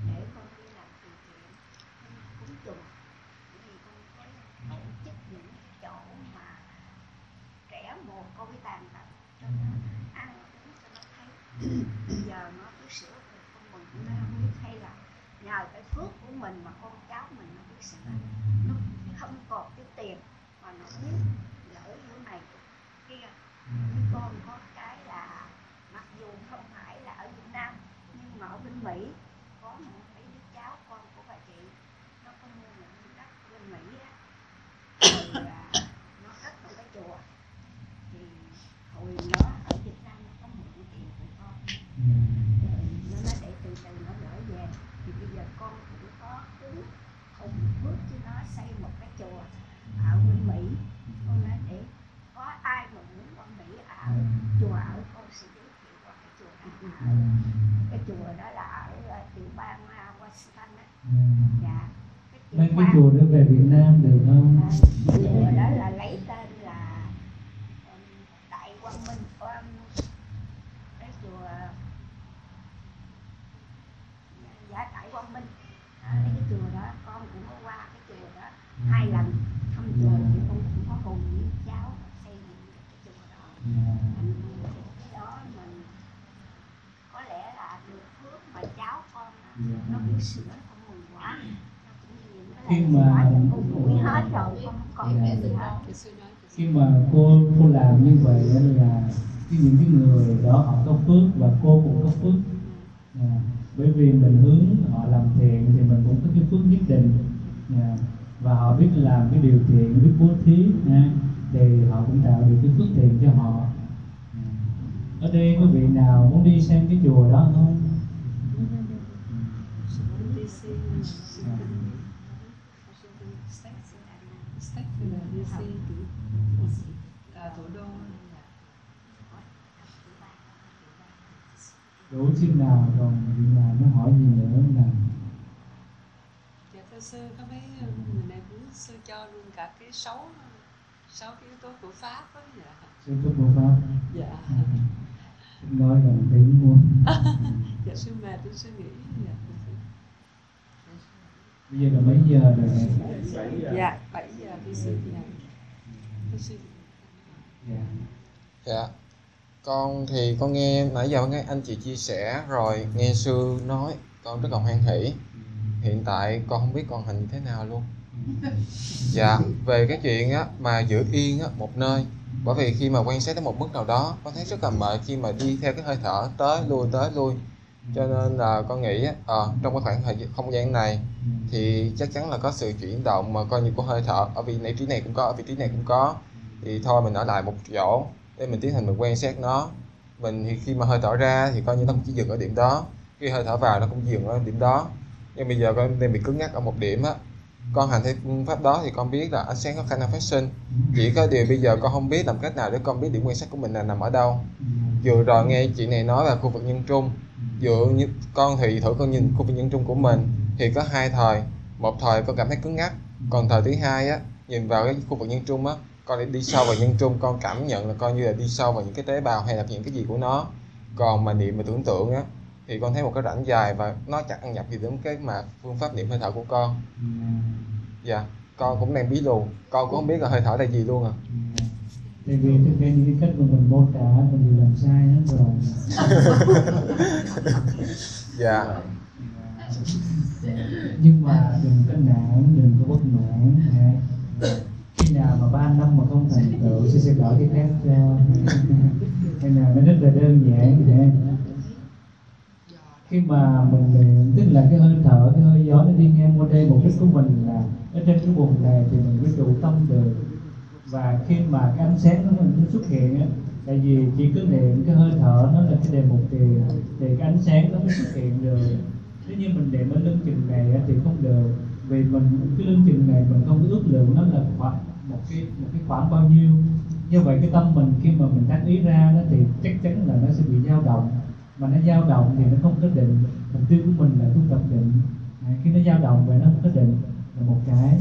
để con đi làm từ thiện. Cúng bởi vì con thấy tổ chức những cái chỗ mà trẻ mồ côi tàn tật cho nó ăn uống cho nó thấy. Bây giờ nó biết sửa rồi con mừng nó không biết hay là nhờ cái phước của mình mà con cháu mình nó biết sửa. Nó không còn cái tiền mà nó biết gửi chỗ này. Chỗ kia với con có cái là mặc dù không phải là ở Việt Nam nhưng mà ở bên Mỹ có một mấy đứa cháu con của bà chị nó có mua một miếng đất ở bên Mỹ á rồi à, nó cất trong cái chùa thì hồi nó ở Việt Nam nó có mượn tiền của con rồi nó nói để từ từ nó gửi về thì bây giờ con cũng có tính hùng bước cho nó xây một cái chùa ở bên Mỹ. Con nói để có ai mà muốn qua Mỹ ở chùa ở con sẽ giới thiệu qua cái chùa đó. Ở cái chùa đó là ở ờ, tiểu bang ờ, Washington á. Dạ. Cái mấy cái chùa đó về Việt Nam được không? À, chùa đó là lấy tên là um, Đại Quang Minh um, cái chùa dạ Đại Quang Minh đó, lấy cái chùa đó con cũng có qua cái chùa đó hai lần thăm chùa thì con cũng có cùng với cháu xây dựng cái chùa đó thành cái đó mình có lẽ là được phước mà cháu con nó, nó biết sửa con mừng quá Nó cũng nhiều cái Khi này mà- quá giờ con đuổi hết rồi con không còn Dạ. cái gì hết Thì sư nói thì khi mà cô cô làm như vậy là những cái người đó họ có phước và cô cũng có phước. À, bởi vì mình hướng họ làm thiện thì mình cũng có cái phước nhất định. À, và họ biết làm cái điều thiện biết bố thí ha, thì họ cũng tạo được cái phước thiện cho họ. À. ở đây có vị nào muốn đi xem cái chùa đó không DC Washington Washington State State hay là DC kiểu à, thủ đô đủ xin nào còn vị nào muốn hỏi gì nữa không nào dạ thưa sư có mấy ờ, người này cũng sư cho luôn cả cái sáu sáu cái yếu tố của pháp đó dạ. Sư thúc của pháp. Dạ. Nói gần tiếng muốn dạ sư mệt tôi suy nghĩ dạ. Bây giờ là mấy giờ rồi dạ bảy giờ sư dạ dạ Dạ. Con thì con nghe nãy giờ nghe anh chị chia sẻ rồi nghe sư nói con rất là hoan hỷ. Hiện tại con không biết con hành thế nào luôn. Dạ, về cái chuyện á mà giữ yên á một nơi bởi vì khi mà quan sát đến một mức nào đó con thấy rất là mệt khi mà đi theo cái hơi thở tới lui tới lui cho nên là con nghĩ à, trong cái khoảng thời gian không gian này thì chắc chắn là có sự chuyển động mà coi như của hơi thở. Ở vị trí này cũng có ở vị trí này cũng có. Thì thôi mình ở lại một chỗ để mình tiến hành mình quan sát nó. Mình thì khi mà hơi thở ra thì coi như nó cũng chỉ dừng ở điểm đó. Khi hơi thở vào nó cũng dừng ở điểm đó. Nhưng bây giờ con đang bị cứng nhắc ở một điểm á. Con hành theo phương pháp đó thì con biết là ánh sáng có khả năng phát sinh. Chỉ có điều bây giờ con không biết làm cách nào để con biết điểm quan sát của mình là nằm ở đâu. Vừa rồi nghe chị này nói là khu vực nhân trung dựa như con thì thử con nhìn khu vực nhân trung của mình thì có hai thời. Một thời con cảm thấy cứng ngắc còn thời thứ hai á nhìn vào cái khu vực nhân trung á con để đi sâu vào nhân trung con cảm nhận là coi như là đi sâu vào những cái tế bào hay là những cái gì của nó. Còn mà niệm và tưởng tượng á thì con thấy một cái rãnh dài và nó chẳng ăn nhập gì đến cái mà phương pháp niệm hơi thở của con. Dạ con cũng đang bí lù con cũng không biết là hơi thở là gì luôn à tại vì thực hiện những cái cách mà mình mô tả mình đều làm sai hết rồi dạ. Nhưng mà đừng có nản đừng có bất mãn khi nào mà ba năm mà không thành tựu sẽ sẽ đổi cái khác cho hay là nó rất là đơn giản ha. khi mà mình luyện tức là cái hơi thở cái hơi gió nó đi ngang qua đây mục đích của mình là ở trên cái vùng này thì mình mới trụ tâm được và khi mà cái ánh sáng nó, nó xuất hiện á tại vì chỉ cứ niệm cái hơi thở nó là cái đề mục thì thì cái ánh sáng nó mới xuất hiện được. Nếu như mình niệm ở lưng chừng này á thì không được. Vì mình cái lưng chừng này mình không ước lượng nó là khoảng một cái một cái khoảng bao nhiêu. Như vậy cái tâm mình khi mà mình tác ý ra đó thì chắc chắn là nó sẽ bị dao động. Mà nó dao động thì nó không có định. Mục tiêu của mình là tu tập định. À, khi nó dao động vậy nó không có định là một cái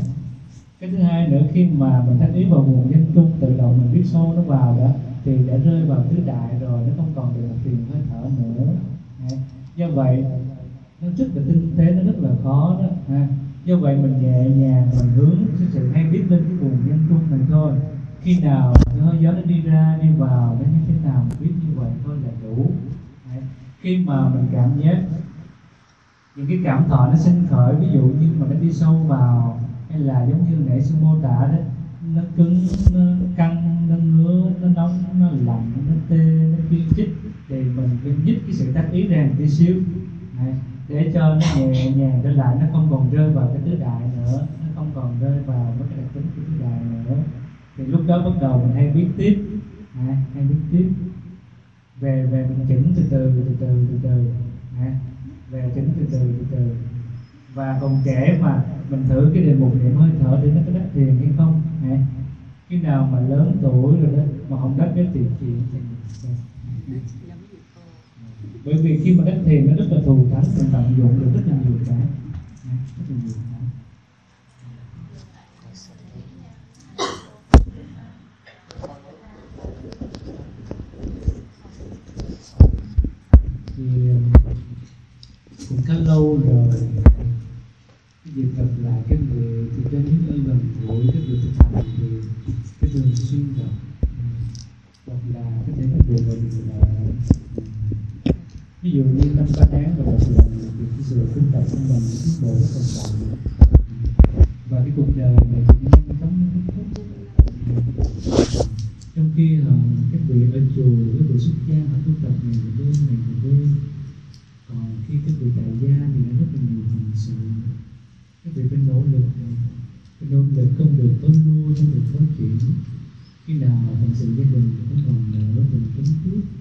cái thứ hai nữa, khi mà mình thanh ý vào nguồn nhân trung tự động mình biết sâu nó vào đó, thì đã rơi vào tứ đại rồi, nó không còn được tiền hơi thở nữa. Do vậy, nó rất là tinh tế nó rất là khó đó. Ha do vậy mình nhẹ nhàng, mình hướng cái sự hay biết lên cái nguồn nhân trung này thôi. Khi nào cái hơi gió nó đi ra, đi vào, nó như thế nào mình biết như vậy thôi là đủ. Khi mà mình cảm giác những cái cảm thọ nó sinh khởi, ví dụ như mà nó đi sâu vào hay là giống như nãy sư mô tả đó nó cứng nó căng nó ngứa nó nóng nó lạnh nó tê nó chuyên chích thì mình phải nhích cái sự tác ý ra một tí xíu. Này, để cho nó nhẹ nhàng trở lại nó không còn rơi vào cái tứ đại nữa nó không còn rơi vào mấy cái đặc tính của tứ đại nữa. Thì lúc đó bắt đầu mình hay biết tiếp. Này, hay biết tiếp. Về về mình chỉnh từ từ từ từ từ từ. Này, về chỉnh từ từ từ từ. Và còn trẻ mà mình thử cái đề mục niệm hơi thở để nó có đắc thiền hay không? Nè khi nào mà lớn tuổi rồi đó, mà không đắc cái tiền chuyện thì bởi vì khi mà đắc thiền nó rất là thù thắng, mình tận dụng được rất là nhiều cái. Rất là nhiều cái. Thì ừ, cũng khá lâu rồi việc gặp lại các vị thì cho những ơn gần gũi các người thực hành thì cái thường xuyên gặp hoặc là có thể các vị mình là sự gia đình không còn rất là tính thiết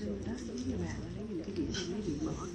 sơ đó các bạn lấy những cái điểm này nó bị bỏ